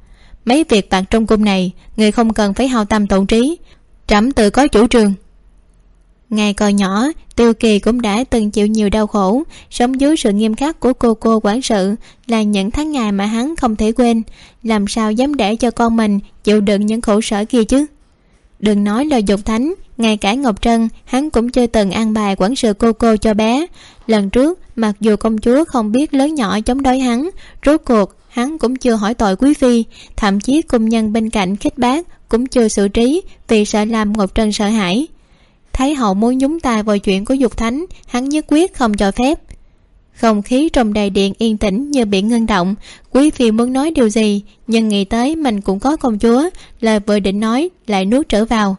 Mấy việc vặt trong cung này, người không cần phải hao tâm tổn trí. Trẫm tự có chủ trương. Ngày còn nhỏ, tiêu kỳ cũng đã từng chịu nhiều đau khổ. Sống dưới sự nghiêm khắc của cô cô quản sự là những tháng ngày mà hắn không thể quên. Làm sao dám để cho con mình chịu đựng những khổ sở kia chứ? Đừng nói lời dục thánh, ngay cả ngọc trân, hắn cũng chưa từng ăn bài quản sự cô cô cho bé. Lần trước, mặc dù công chúa không biết lớn nhỏ chống đối hắn, rốt cuộc, hắn cũng chưa hỏi tội quý phi. Thậm chí cung nhân bên cạnh khích bác cũng chưa xử trí vì sợ làm ngọc trân sợ hãi. Thấy hậu muốn nhúng tay vào chuyện của dục thánh, hắn nhất quyết không cho phép không khí trong đài điện yên tĩnh như biển ngưng động. Quý phi muốn nói điều gì, nhưng nghĩ tới mình cũng có công chúa, lời vừa định nói lại nuốt trở vào.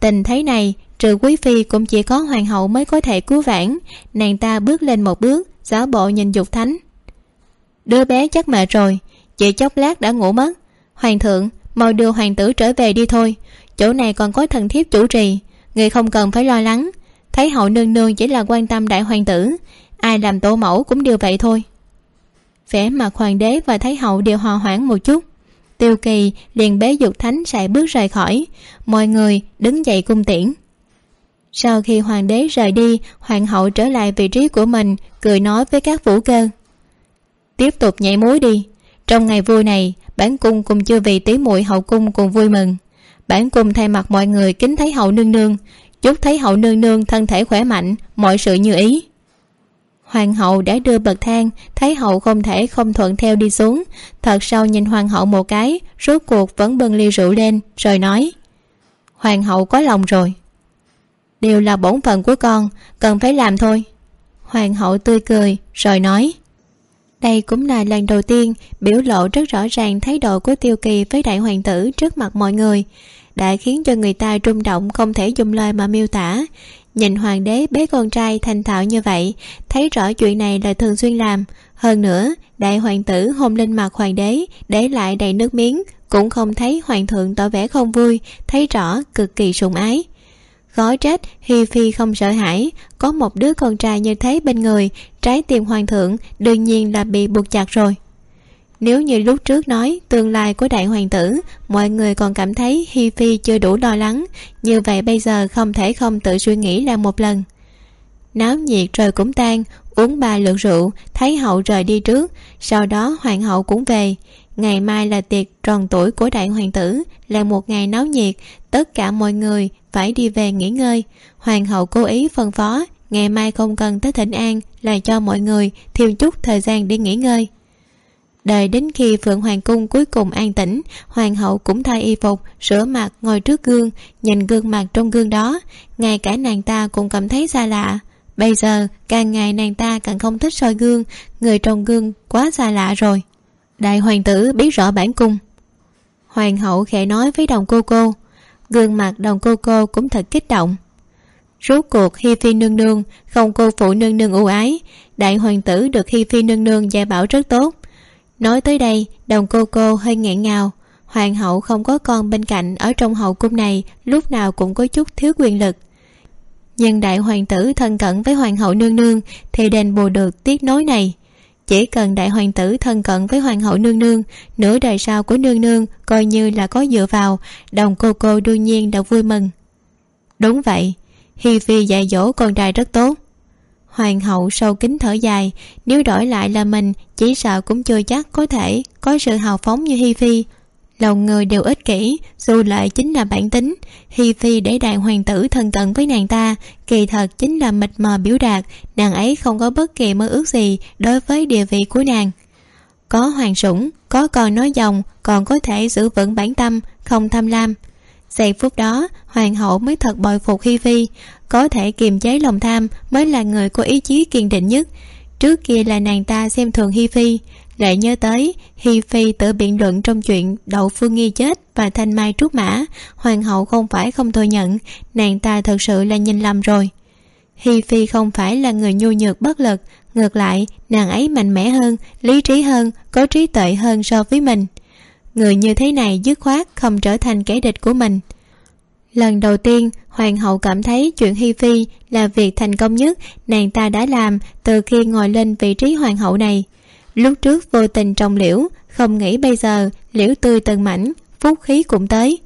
Tình thế này, trừ quý phi cũng chỉ có hoàng hậu mới có thể cứu vãn. Nàng ta bước lên một bước, giả bộ nhìn dục thánh. Đứa bé chắc mệt rồi, chỉ chốc lát đã ngủ mất. Hoàng thượng, mau đưa hoàng tử trở về đi thôi. Chỗ này còn có thần thiếp chủ trì, người không cần phải lo lắng. Thấy hậu nương nương chỉ là quan tâm đại hoàng tử ai làm tổ mẫu cũng đều vậy thôi. Vẻ mặt hoàng đế và thái hậu đều hòa hoãn một chút. Tiêu kỳ liền bế dục thánh sải bước rời khỏi. Mọi người đứng dậy cung tiễn. Sau khi hoàng đế rời đi, hoàng hậu trở lại vị trí của mình, cười nói với các vũ cơ. Tiếp tục nhảy múa đi. Trong ngày vui này, bản cung cùng chưa vì tí muội hậu cung cùng vui mừng. Bản cung thay mặt mọi người kính thấy hậu nương nương. Chúc thấy hậu nương nương thân thể khỏe mạnh, mọi sự như ý hoàng hậu đã đưa bậc thang, thấy hậu không thể không thuận theo đi xuống. Thật sâu nhìn hoàng hậu một cái, rốt cuộc vẫn bưng ly rượu lên, rồi nói, hoàng hậu có lòng rồi. Đều là bổn phận của con, cần phải làm thôi. Hoàng hậu tươi cười, rồi nói, đây cũng là lần đầu tiên biểu lộ rất rõ ràng thái độ của tiêu kỳ với đại hoàng tử trước mặt mọi người. Đã khiến cho người ta rung động không thể dùng lời mà miêu tả nhìn hoàng đế bế con trai thành thạo như vậy, thấy rõ chuyện này là thường xuyên làm. Hơn nữa, đại hoàng tử hôn lên mặt hoàng đế, để lại đầy nước miếng. Cũng không thấy hoàng thượng tỏ vẻ không vui, thấy rõ cực kỳ sùng ái. Khó trách, hi phi không sợ hãi, có một đứa con trai như thế bên người, trái tim hoàng thượng đương nhiên là bị buộc chặt rồi nếu như lúc trước nói tương lai của đại hoàng tử, mọi người còn cảm thấy hi phi chưa đủ lo lắng. Như vậy bây giờ không thể không tự suy nghĩ là một lần. Náo nhiệt rồi cũng tan, uống ba lượt rượu, thấy hậu rời đi trước, sau đó hoàng hậu cũng về. Ngày mai là tiệc tròn tuổi của đại hoàng tử, là một ngày náo nhiệt, tất cả mọi người phải đi về nghỉ ngơi. Hoàng hậu cố ý phân phó, ngày mai không cần tới thịnh an là cho mọi người thêm chút thời gian để nghỉ ngơi đợi đến khi phượng hoàng cung cuối cùng an tĩnh, hoàng hậu cũng thay y phục, rửa mặt, ngồi trước gương, nhìn gương mặt trong gương đó. Ngay cả nàng ta cũng cảm thấy xa lạ. Bây giờ, càng ngày nàng ta càng không thích soi gương, người trong gương quá xa lạ rồi. Đại hoàng tử biết rõ bản cung. Hoàng hậu khẽ nói với đồng cô cô. Gương mặt đồng cô cô cũng thật kích động. Rốt cuộc hi phi nương nương, không cô phụ nương nương ưu ái. Đại hoàng tử được hi phi nương nương dạy bảo rất tốt nói tới đây, đồng cô cô hơi nghẹn ngào. Hoàng hậu không có con bên cạnh ở trong hậu cung này, lúc nào cũng có chút thiếu quyền lực. Nhưng đại hoàng tử thân cận với hoàng hậu nương nương thì đền bù được tiếc nối này. Chỉ cần đại hoàng tử thân cận với hoàng hậu nương nương, nửa đời sau của nương nương coi như là có dựa vào, đồng cô cô đương nhiên đã vui mừng. Đúng vậy, hi phi dạy dỗ con trai rất tốt hoàng hậu sâu kính thở dài, nếu đổi lại là mình, chỉ sợ cũng chưa chắc có thể có sự hào phóng như hi phi. Lòng người đều ích kỷ, dù lại chính là bản tính. Hi phi để đàn hoàng tử thân cận với nàng ta, kỳ thật chính là mịt mờ biểu đạt, nàng ấy không có bất kỳ mơ ước gì đối với địa vị của nàng. Có hoàng sủng, có còn nói dòng, còn có thể giữ vững bản tâm, không tham lam giây phút đó, hoàng hậu mới thật bồi phục hi phi. Có thể kiềm chế lòng tham mới là người có ý chí kiên định nhất. Trước kia là nàng ta xem thường hi phi. Lại nhớ tới, hi phi tự biện luận trong chuyện đậu phương nghi chết và thanh mai trúc mã. Hoàng hậu không phải không thừa nhận, nàng ta thật sự là nhìn lầm rồi. Hi phi không phải là người nhu nhược bất lực, ngược lại, nàng ấy mạnh mẽ hơn, lý trí hơn, có trí tuệ hơn so với mình người như thế này dứt khoát không trở thành kẻ địch của mình. Lần đầu tiên, hoàng hậu cảm thấy chuyện hi phi là việc thành công nhất nàng ta đã làm từ khi ngồi lên vị trí hoàng hậu này. Lúc trước vô tình trồng liễu, không nghĩ bây giờ liễu tươi từng mảnh phúc khí cũng tới.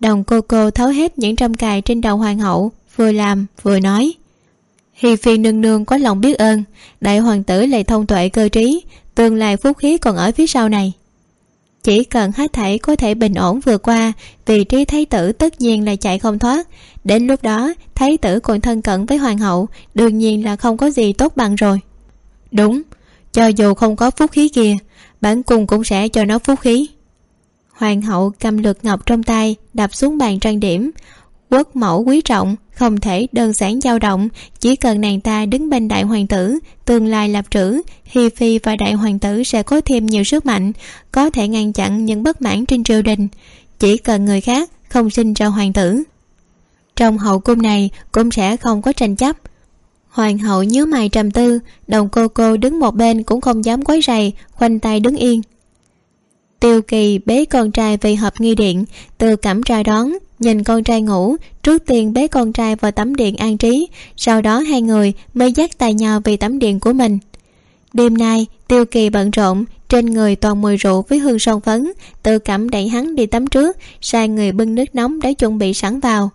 Đồng cô cô tháo hết những trăm cài trên đầu hoàng hậu, vừa làm, vừa nói. Hi phi nương nương có lòng biết ơn, đại hoàng tử lại thông tuệ cơ trí, tương lai phúc khí còn ở phía sau này chỉ cần hết thảy có thể bình ổn vừa qua, vị trí thái tử tất nhiên là chạy không thoát. Đến lúc đó, thái tử còn thân cận với hoàng hậu, đương nhiên là không có gì tốt bằng rồi. Đúng, cho dù không có phúc khí kia, bản cung cũng sẽ cho nó phúc khí. Hoàng hậu cầm lược ngọc trong tay, đập xuống bàn trang điểm quốc mẫu quý trọng, không thể đơn giản dao động, chỉ cần nàng ta đứng bên đại hoàng tử, tương lai lập trữ, hi phi và đại hoàng tử sẽ có thêm nhiều sức mạnh, có thể ngăn chặn những bất mãn trên triều đình. Chỉ cần người khác không sinh ra hoàng tử, trong hậu cung này cũng sẽ không có tranh chấp. Hoàng hậu nhớ mày trầm tư, đồng cô cô đứng một bên cũng không dám quấy rầy, khoanh tay đứng yên. Tiêu kỳ bế con trai về hộp nghi điện, từ cẩm ra đón nhìn con trai ngủ, trước tiên bế con trai vào tấm điện an trí, sau đó hai người mới dắt tay nhau về tấm điện của mình. Đêm nay, tiêu kỳ bận rộn, trên người toàn mùi rượu với hương son phấn, tự cảm đẩy hắn đi tắm trước, sai người bưng nước nóng để chuẩn bị sẵn vào.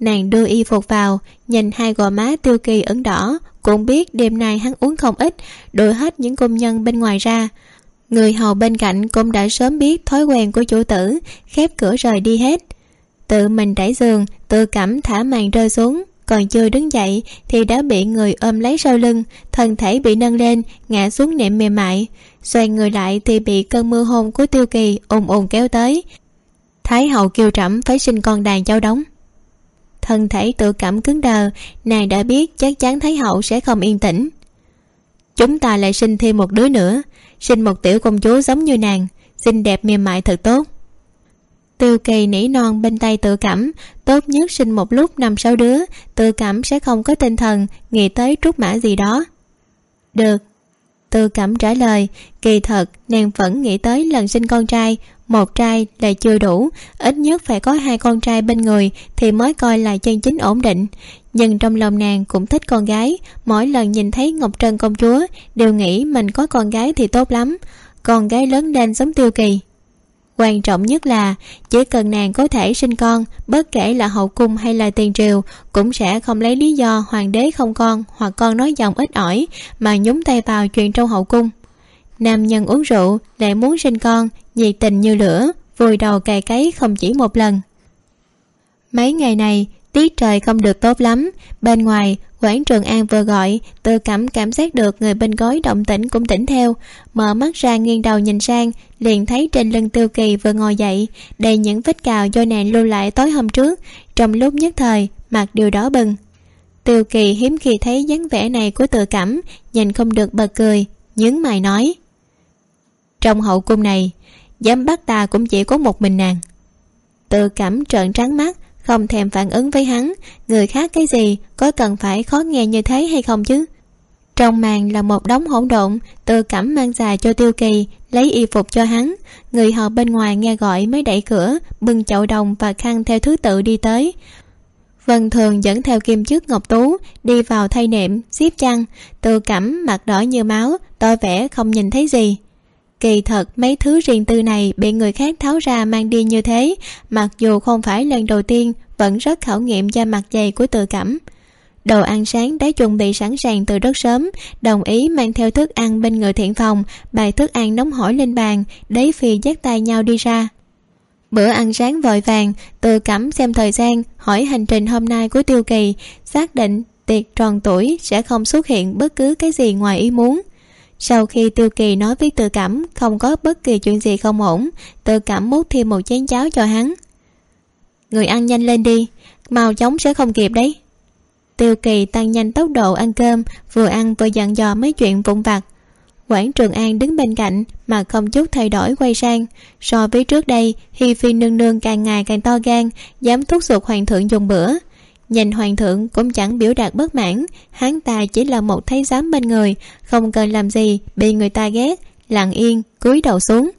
Nàng đưa y phục vào, nhìn hai gò má tiêu kỳ ửng đỏ, cũng biết đêm nay hắn uống không ít đuổi hết những công nhân bên ngoài ra. Người hầu bên cạnh cũng đã sớm biết thói quen của chủ tử, khép cửa rời đi hết tự mình trải giường, tự cảm thả màn rơi xuống. Còn chưa đứng dậy thì đã bị người ôm lấy sau lưng, thân thể bị nâng lên, ngã xuống nệm mềm mại. Xoay người lại thì bị cơn mưa hôn của tiêu kỳ ồn ồn kéo tới. Thái hậu kêu trẫm phải sinh con đàn cháu đóng thân thể tự cảm cứng đờ, nàng đã biết chắc chắn thái hậu sẽ không yên tĩnh. Chúng ta lại sinh thêm một đứa nữa, sinh một tiểu công chúa giống như nàng, xinh đẹp mềm mại thật tốt tiêu kỳ nỉ non bên tay tự cảm, tốt nhất sinh một lúc năm sáu đứa, tự cảm sẽ không có tinh thần, nghĩ tới trút mã gì đó. Được. Tự cảm trả lời, kỳ thật, nàng vẫn nghĩ tới lần sinh con trai. Một trai là chưa đủ, ít nhất phải có hai con trai bên người thì mới coi là chân chính ổn định. Nhưng trong lòng nàng cũng thích con gái, mỗi lần nhìn thấy ngọc trân công chúa đều nghĩ mình có con gái thì tốt lắm. Con gái lớn lên giống tiêu kỳ quan trọng nhất là, chỉ cần nàng có thể sinh con, bất kể là hậu cung hay là tiền triều, cũng sẽ không lấy lý do hoàng đế không con hoặc con nói dòng ít ỏi mà nhúng tay vào chuyện trong hậu cung. Nam nhân uống rượu, lại muốn sinh con, nhiệt tình như lửa, vùi đầu cày cấy không chỉ một lần. Mấy ngày này tiết trời không được tốt lắm. Bên ngoài, quảng trường an vừa gọi tự cảm cảm giác được người bên gối động tĩnh cũng tỉnh theo. Mở mắt ra nghiêng đầu nhìn sang, liền thấy trên lưng tiêu kỳ vừa ngồi dậy, đầy những vết cào do nàng lưu lại tối hôm trước. Trong lúc nhất thời, mặt đều đỏ bừng. Tiêu kỳ hiếm khi thấy dáng vẻ này của tự cảm nhìn không được bật cười, nhướng mày nói. Trong hậu cung này dám bắt ta cũng chỉ có một mình nàng. Tự cảm trợn trắng mắt không thèm phản ứng với hắn. Người khác cái gì, có cần phải khó nghe như thế hay không chứ? Trong màn là một đống hỗn độn, từ cẩm mang già cho tiêu kỳ, lấy y phục cho hắn. Người họ bên ngoài nghe gọi mới đẩy cửa, bưng chậu đồng và khăn theo thứ tự đi tới. Vân thường dẫn theo kim chức ngọc tú, đi vào thay nệm xiếp chăn. Từ cẩm mặt đỏ như máu tôi vẻ không nhìn thấy gì kỳ thật, mấy thứ riêng tư này bị người khác tháo ra mang đi như thế, mặc dù không phải lần đầu tiên, vẫn rất khảo nghiệm da mặt dày của tự cảm. Đồ ăn sáng đã chuẩn bị sẵn sàng từ rất sớm, đồng ý mang theo thức ăn bên người thiện phòng bày thức ăn nóng hổi lên bàn đấy phi dắt tay nhau đi ra. Bữa ăn sáng vội vàng, tự cảm xem thời gian, hỏi hành trình hôm nay của tiêu kỳ, xác định tiệc tròn tuổi sẽ không xuất hiện bất cứ cái gì ngoài ý muốn sau khi tiêu kỳ nói với tự cảm không có bất kỳ chuyện gì không ổn tự cảm múc thêm một chén cháo cho hắn. Người ăn nhanh lên đi, mau chóng sẽ không kịp đấy. Tiêu kỳ tăng nhanh tốc độ ăn cơm, vừa ăn vừa dặn dò mấy chuyện vụn vặt. Quảng trường an đứng bên cạnh mà không chút thay đổi quay sang. So với trước đây, hi phi nương nương càng ngày càng to gan, dám thúc giục hoàng thượng dùng bữa nhìn hoàng thượng cũng chẳng biểu đạt bất mãn. Hắn ta chỉ là một thái giám bên người, không cần làm gì, bị người ta ghét, lặng yên, cúi đầu xuống.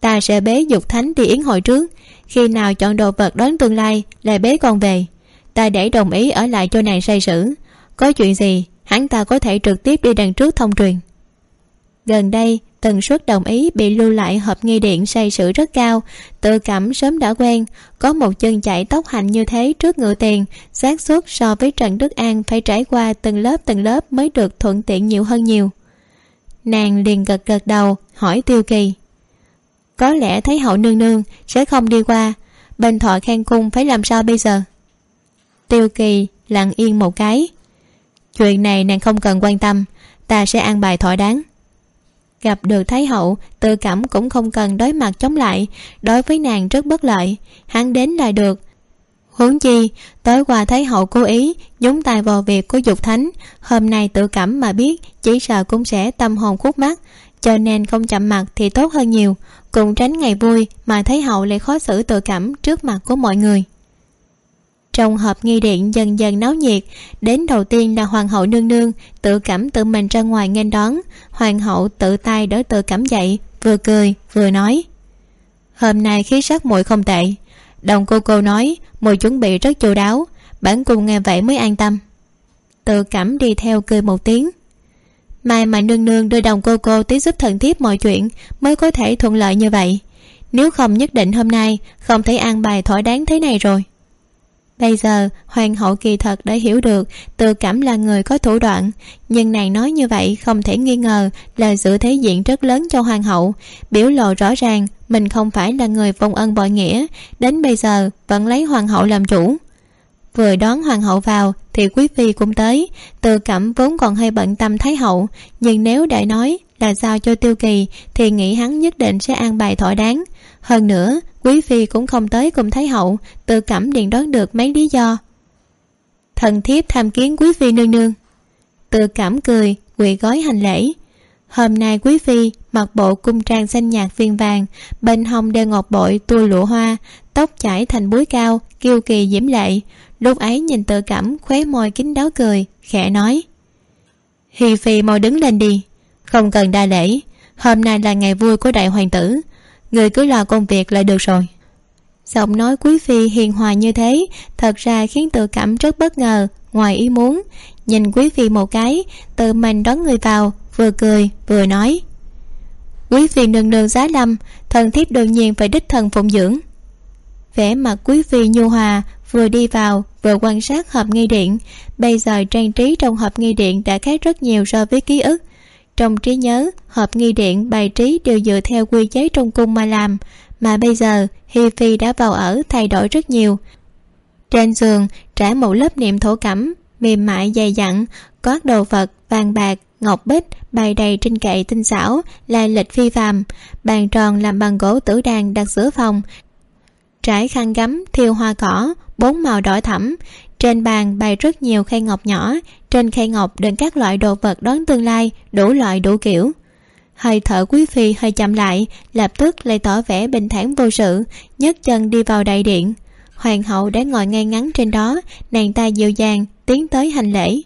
Ta sẽ bế dục thánh đi yến hội trước. Khi nào chọn đồ vật đón tương lai, lại bế con về. Ta để đồng ý ở lại cho nàng say sử. Có chuyện gì, hắn ta có thể trực tiếp đi đằng trước thông truyền. Gần đây tần suất đồng ý bị lưu lại hợp nghi điện say sự rất cao. Tự cảm sớm đã quen. Có một chân chạy tốc hành như thế trước ngựa tiền, xác suất so với trần đức an phải trải qua từng lớp từng lớp mới được thuận tiện nhiều hơn nhiều. Nàng liền gật gật đầu, hỏi tiêu kỳ. Có lẽ thấy hậu nương nương sẽ không đi qua. Bên thọ khen cung phải làm sao bây giờ? Tiêu kỳ lặng yên một cái. Chuyện này nàng không cần quan tâm. Ta sẽ an bài thỏa đáng gặp được thái hậu, tự cảm cũng không cần đối mặt chống lại. Đối với nàng rất bất lợi. Hắn đến là được. Huống chi, tối qua thái hậu cố ý nhúng tay vào việc của dục thánh. Hôm nay tự cảm mà biết, chỉ sợ cũng sẽ tâm hồn khúc mắt. Cho nên không chậm mặt thì tốt hơn nhiều. Cùng tránh ngày vui mà thái hậu lại khó xử tự cảm trước mặt của mọi người trong hộp nghi điện dần dần náo nhiệt. Đến đầu tiên là hoàng hậu nương nương, tự cảm tự mình ra ngoài nghênh đón. Hoàng hậu tự tay đỡ tự cảm dậy, vừa cười, vừa nói, hôm nay khí sắc muội không tệ. Đồng cô cô nói, muội chuẩn bị rất chu đáo, bản cung nghe vậy mới an tâm. Tự cảm đi theo cười một tiếng. Mai mà nương nương đưa đồng cô cô tới giúp thần thiếp mọi chuyện mới có thể thuận lợi như vậy. Nếu không nhất định hôm nay không thể an bài thỏa đáng thế này rồi bây giờ, hoàng hậu kỳ thật đã hiểu được tự cảm là người có thủ đoạn. Nhưng nàng nói như vậy không thể nghi ngờ là sự thể diện rất lớn cho hoàng hậu. Biểu lộ rõ ràng, mình không phải là người vong ân bội nghĩa. Đến bây giờ, vẫn lấy hoàng hậu làm chủ. Vừa đón hoàng hậu vào, thì quý phi cũng tới. Tự cảm vốn còn hơi bận tâm thái hậu. Nhưng nếu đại nói là giao cho tiêu kỳ, thì nghĩ hắn nhất định sẽ an bài thỏa đáng hơn nữa, quý phi cũng không tới cùng thái hậu, tự cảm điện đoán được mấy lý do. Thần thiếp tham kiến quý phi nương nương. Tự cảm cười, quỳ gói hành lễ. Hôm nay quý phi mặc bộ cung trang xanh nhạt viên vàng, bên hông đeo ngọc bội tua lụa hoa, tóc chải thành búi cao, kiêu kỳ diễm lệ. Lúc ấy nhìn tự cảm khóe môi kín đáo cười, khẽ nói, hi phi mau đứng lên đi. Không cần đa lễ. Hôm nay là ngày vui của đại hoàng tử người cứ lo công việc là được rồi. Giọng nói quý phi hiền hòa như thế, thật ra khiến tự cảm rất bất ngờ, ngoài ý muốn. Nhìn quý phi một cái, tự mình đón người vào, vừa cười, vừa nói. Quý phi nương nương giá lâm, thần thiếp đương nhiên phải đích thần phụng dưỡng. Vẻ mặt quý phi nhu hòa, vừa đi vào, vừa quan sát hộp nghi điện. Bây giờ trang trí trong hộp nghi điện đã khác rất nhiều so với ký ức trong trí nhớ hộp nghi điện, bài trí đều dựa theo quy chế trong cung mà làm. Mà bây giờ, hi phi đã vào ở, thay đổi rất nhiều. Trên giường, trải một lớp niệm thổ cẩm, mềm mại, dày dặn, có đồ vật, vàng bạc, ngọc bích bày đầy trên kệ tinh xảo, lai lịch phi phàm. Bàn tròn làm bằng gỗ tử đàn đặt giữa phòng. Trải khăn gấm, thiêu hoa cỏ, bốn màu đỏ thẫm trên bàn bày rất nhiều khay ngọc nhỏ. Trên khay ngọc đựng các loại đồ vật đón tương lai, đủ loại đủ kiểu. Hơi thở quý phi hơi chậm lại, lập tức lại tỏ vẻ bình thản vô sự, nhấc chân đi vào đại điện. Hoàng hậu đã ngồi ngay ngắn trên đó, nàng ta dịu dàng, tiến tới hành lễ.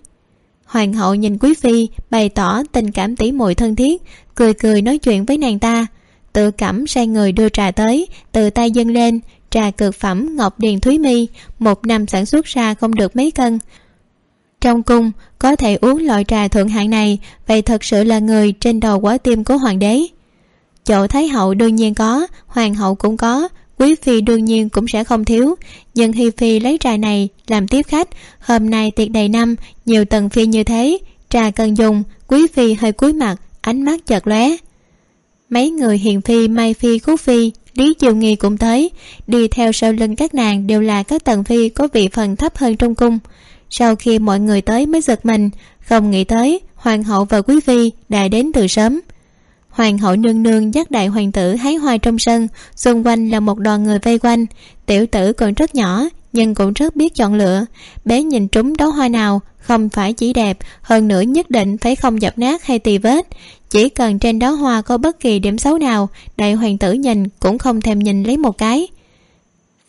Hoàng hậu nhìn quý phi, bày tỏ tình cảm tỉ muội thân thiết, cười cười nói chuyện với nàng ta. Tự cảm sai người đưa trà tới từ tay dâng lên trà cực phẩm ngọc điền thúy mi một năm sản xuất ra không được mấy cân. Trong cung, có thể uống loại trà thượng hạng này, vậy thật sự là người trên đầu quả tim của hoàng đế. Chỗ thái hậu đương nhiên có, hoàng hậu cũng có, quý phi đương nhiên cũng sẽ không thiếu. Nhưng hi phi lấy trà này làm tiếp khách, hôm nay tiệc đầy năm, nhiều tầng phi như thế, trà cần dùng, quý phi hơi cúi mặt, ánh mắt chợt lóe. Mấy người hiền phi mai phi, khúc phi lý chiều nghi cũng tới. Đi theo sau lưng các nàng đều là các tần phi có vị phần thấp hơn trong cung. Sau khi mọi người tới mới giật mình, không nghĩ tới hoàng hậu và quý phi đã đến từ sớm. Hoàng hậu nương nương dắt đại hoàng tử hái hoa trong sân, xung quanh là một đoàn người vây quanh. Tiểu tử còn rất nhỏ, nhưng cũng rất biết chọn lựa. Bé nhìn trúng đóa hoa nào không phải chỉ đẹp, hơn nữa nhất định phải không dập nát hay tì vết. Chỉ cần trên đó hoa có bất kỳ điểm xấu nào, đại hoàng tử nhìn cũng không thèm nhìn lấy một cái.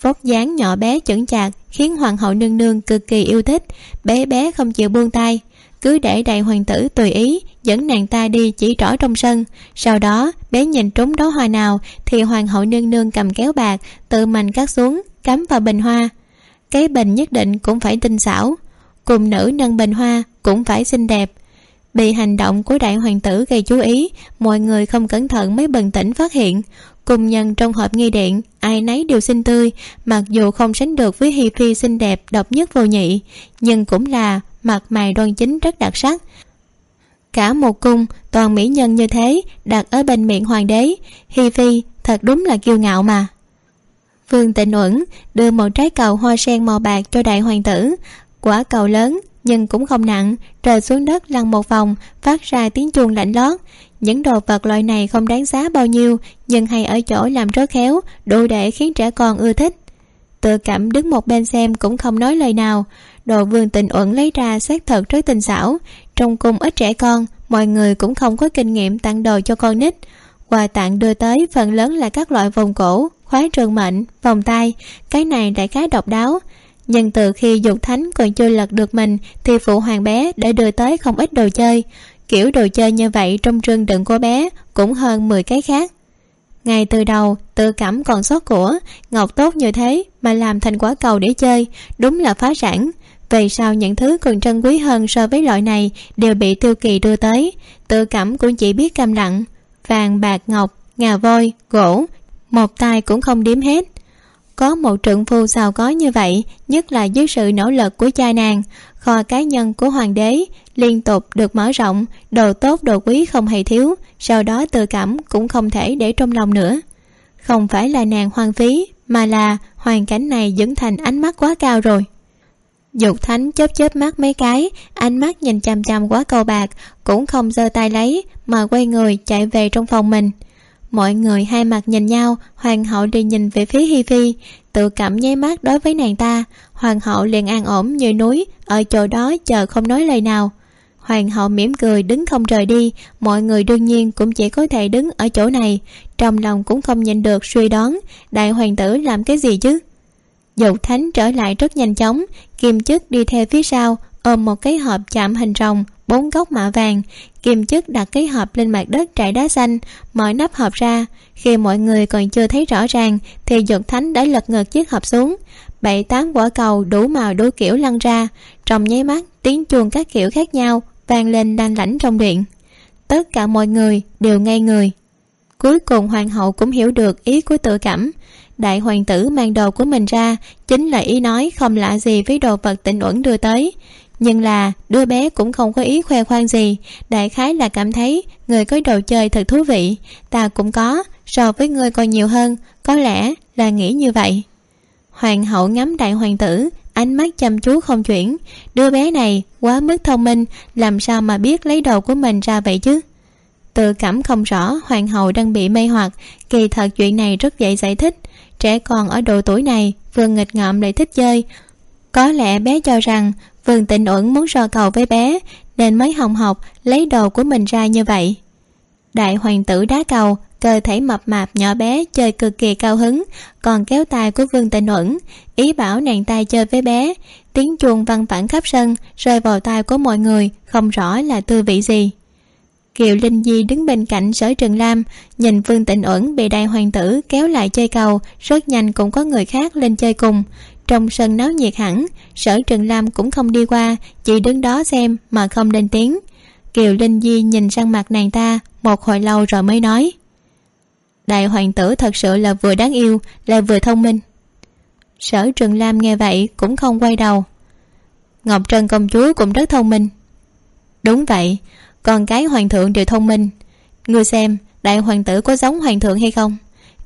Vóc dáng nhỏ bé chững chạc khiến hoàng hậu nương nương cực kỳ yêu thích, bé bé không chịu buông tay. Cứ để đại hoàng tử tùy ý, dẫn nàng ta đi chỉ trỏ trong sân. Sau đó, bé nhìn trúng đó hoa nào thì hoàng hậu nương nương cầm kéo bạc, tự mình cắt xuống, cắm vào bình hoa. Cái bình nhất định cũng phải tinh xảo cùng nữ nâng bình hoa cũng phải xinh đẹp. Bị hành động của đại hoàng tử gây chú ý, mọi người không cẩn thận mới bừng tỉnh phát hiện. Cùng nhân trong hộp nghi điện, ai nấy đều xinh tươi, mặc dù không sánh được với hi phi xinh đẹp, độc nhất vô nhị, nhưng cũng là mặt mày đoan chính rất đặc sắc. Cả một cung, toàn mỹ nhân như thế, đặt ở bên miệng hoàng đế, hi phi thật đúng là kiêu ngạo mà. Vương tịnh uẩn đưa một trái cầu hoa sen màu bạc cho đại hoàng tử quả cầu lớn, nhưng cũng không nặng, rơi xuống đất lăn một vòng, phát ra tiếng chuông lạnh lót. Những đồ vật loại này không đáng giá bao nhiêu, nhưng hay ở chỗ làm rất khéo, đủ để khiến trẻ con ưa thích. Tự cảm đứng một bên xem cũng không nói lời nào. Đồ vương tình uẩn lấy ra xác thật rất tinh xảo. Trong cung ít trẻ con, mọi người cũng không có kinh nghiệm tặng đồ cho con nít. Quà tặng đưa tới phần lớn là các loại vòng cổ, khóa trường mệnh, vòng tay. Cái này lại khá độc đáo nhưng từ khi dục thánh còn chưa lật được mình, thì phụ hoàng bé đã đưa tới không ít đồ chơi. Kiểu đồ chơi như vậy trong rương đựng của bé cũng hơn mười cái khác. Ngay từ đầu tự cảm còn sót của, ngọc tốt như thế mà làm thành quả cầu để chơi, đúng là phá sản. Về sau những thứ còn trân quý hơn so với loại này đều bị tiêu kỳ đưa tới. Tự cảm cũng chỉ biết câm lặng. Vàng, bạc, ngọc, ngà voi, gỗ, một tay cũng không điếm hết có một trượng phù giàu có như vậy, nhất là dưới sự nỗ lực của cha nàng, kho cá nhân của hoàng đế liên tục được mở rộng, đồ tốt đồ quý không hề thiếu, sau đó tự cảm cũng không thể để trong lòng nữa. Không phải là nàng hoang phí, mà là hoàn cảnh này dẫn thành ánh mắt quá cao rồi. Dục thánh chớp chớp mắt mấy cái, ánh mắt nhìn chằm chằm quá cầu bạc, cũng không giơ tay lấy, mà quay người chạy về trong phòng mình mọi người hai mặt nhìn nhau, hoàng hậu đi nhìn về phía hi phi. Tự cảm nháy mắt đối với nàng ta. Hoàng hậu liền an ổn như núi, ở chỗ đó chờ không nói lời nào. Hoàng hậu mỉm cười đứng không rời đi, mọi người đương nhiên cũng chỉ có thể đứng ở chỗ này. Trong lòng cũng không nhìn được suy đoán, đại hoàng tử làm cái gì chứ? Dầu thánh trở lại rất nhanh chóng kim chức đi theo phía sau, ôm một cái hộp chạm hình rồng bốn góc mạ vàng. Kiềm chức đặt cái hộp lên mặt đất trải đá xanh, mọi nắp hộp ra. Khi mọi người còn chưa thấy rõ ràng, thì dược thánh đã lật ngược chiếc hộp xuống. Bảy, tám quả cầu đủ màu đủ kiểu lăn ra. Trong nháy mắt, tiếng chuông các kiểu khác nhau vang lên đanh lãnh trong điện. Tất cả mọi người đều ngây người. Cuối cùng hoàng hậu cũng hiểu được ý của tự cảm. Đại hoàng tử mang đồ của mình ra, chính là ý nói không lạ gì với đồ vật tịnh uẩn đưa tới nhưng là, đứa bé cũng không có ý khoe khoang gì. Đại khái là cảm thấy người có đồ chơi thật thú vị. Ta cũng có, so với ngươi còn nhiều hơn. Có lẽ là nghĩ như vậy. Hoàng hậu ngắm đại hoàng tử, ánh mắt chăm chú không chuyển. Đứa bé này quá mức thông minh, làm sao mà biết lấy đồ của mình ra vậy chứ? Tự cảm không rõ, hoàng hậu đang bị mê hoặc. Kỳ thật chuyện này rất dễ giải thích. Trẻ con ở độ tuổi này vừa nghịch ngợm lại thích chơi. Có lẽ bé cho rằng vương tịnh uẩn muốn so cầu với bé, nên mới hồng học, lấy đồ của mình ra như vậy. Đại hoàng tử đá cầu, cơ thể mập mạp nhỏ bé, chơi cực kỳ cao hứng, còn kéo tay của vương tịnh uẩn, ý bảo nàng tay chơi với bé. Tiếng chuông văng vẳng khắp sân, rơi vào tai của mọi người, không rõ là tư vị gì. Kiều linh di đứng bên cạnh sở trường lam, nhìn vương tịnh uẩn bị đại hoàng tử kéo lại chơi cầu, rất nhanh cũng có người khác lên chơi cùng trong sân náo nhiệt hẳn, sở trần lam cũng không đi qua, chỉ đứng đó xem mà không lên tiếng. Kiều linh di nhìn sang mặt nàng ta, một hồi lâu rồi mới nói, đại hoàng tử thật sự là vừa đáng yêu, lại vừa thông minh. Sở trần lam nghe vậy cũng không quay đầu. Ngọc trân công chúa cũng rất thông minh. Đúng vậy con cái hoàng thượng đều thông minh. Ngươi xem, đại hoàng tử có giống hoàng thượng hay không?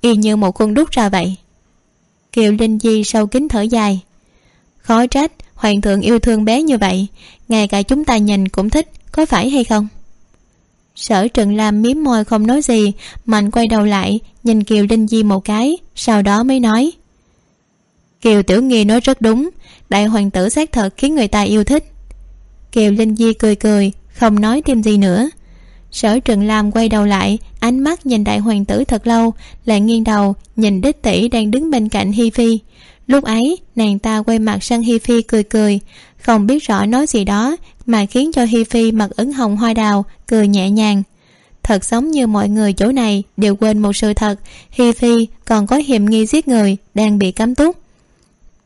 Y như một con đúc ra vậy kiều linh di sâu kín thở dài. Khó trách, hoàng thượng yêu thương bé như vậy, ngay cả chúng ta nhìn cũng thích, có phải hay không? Sở trần lam miếm môi không nói gì, mạnh quay đầu lại, nhìn kiều linh di một cái, sau đó mới nói. Kiều tiểu nghi nói rất đúng, đại hoàng tử xác thật khiến người ta yêu thích. Kiều linh di cười cười, không nói thêm gì nữa. Sở trần lam quay đầu lại ánh mắt nhìn đại hoàng tử thật lâu, lại nghiêng đầu nhìn đích tỷ đang đứng bên cạnh hi phi. Lúc ấy, nàng ta quay mặt sang hi phi cười cười, không biết rõ nói gì đó mà khiến cho hi phi mặt ửng hồng hoa đào, cười nhẹ nhàng. Thật giống như mọi người chỗ này đều quên một sự thật, hi phi còn có hiểm nghi giết người đang bị cấm túc.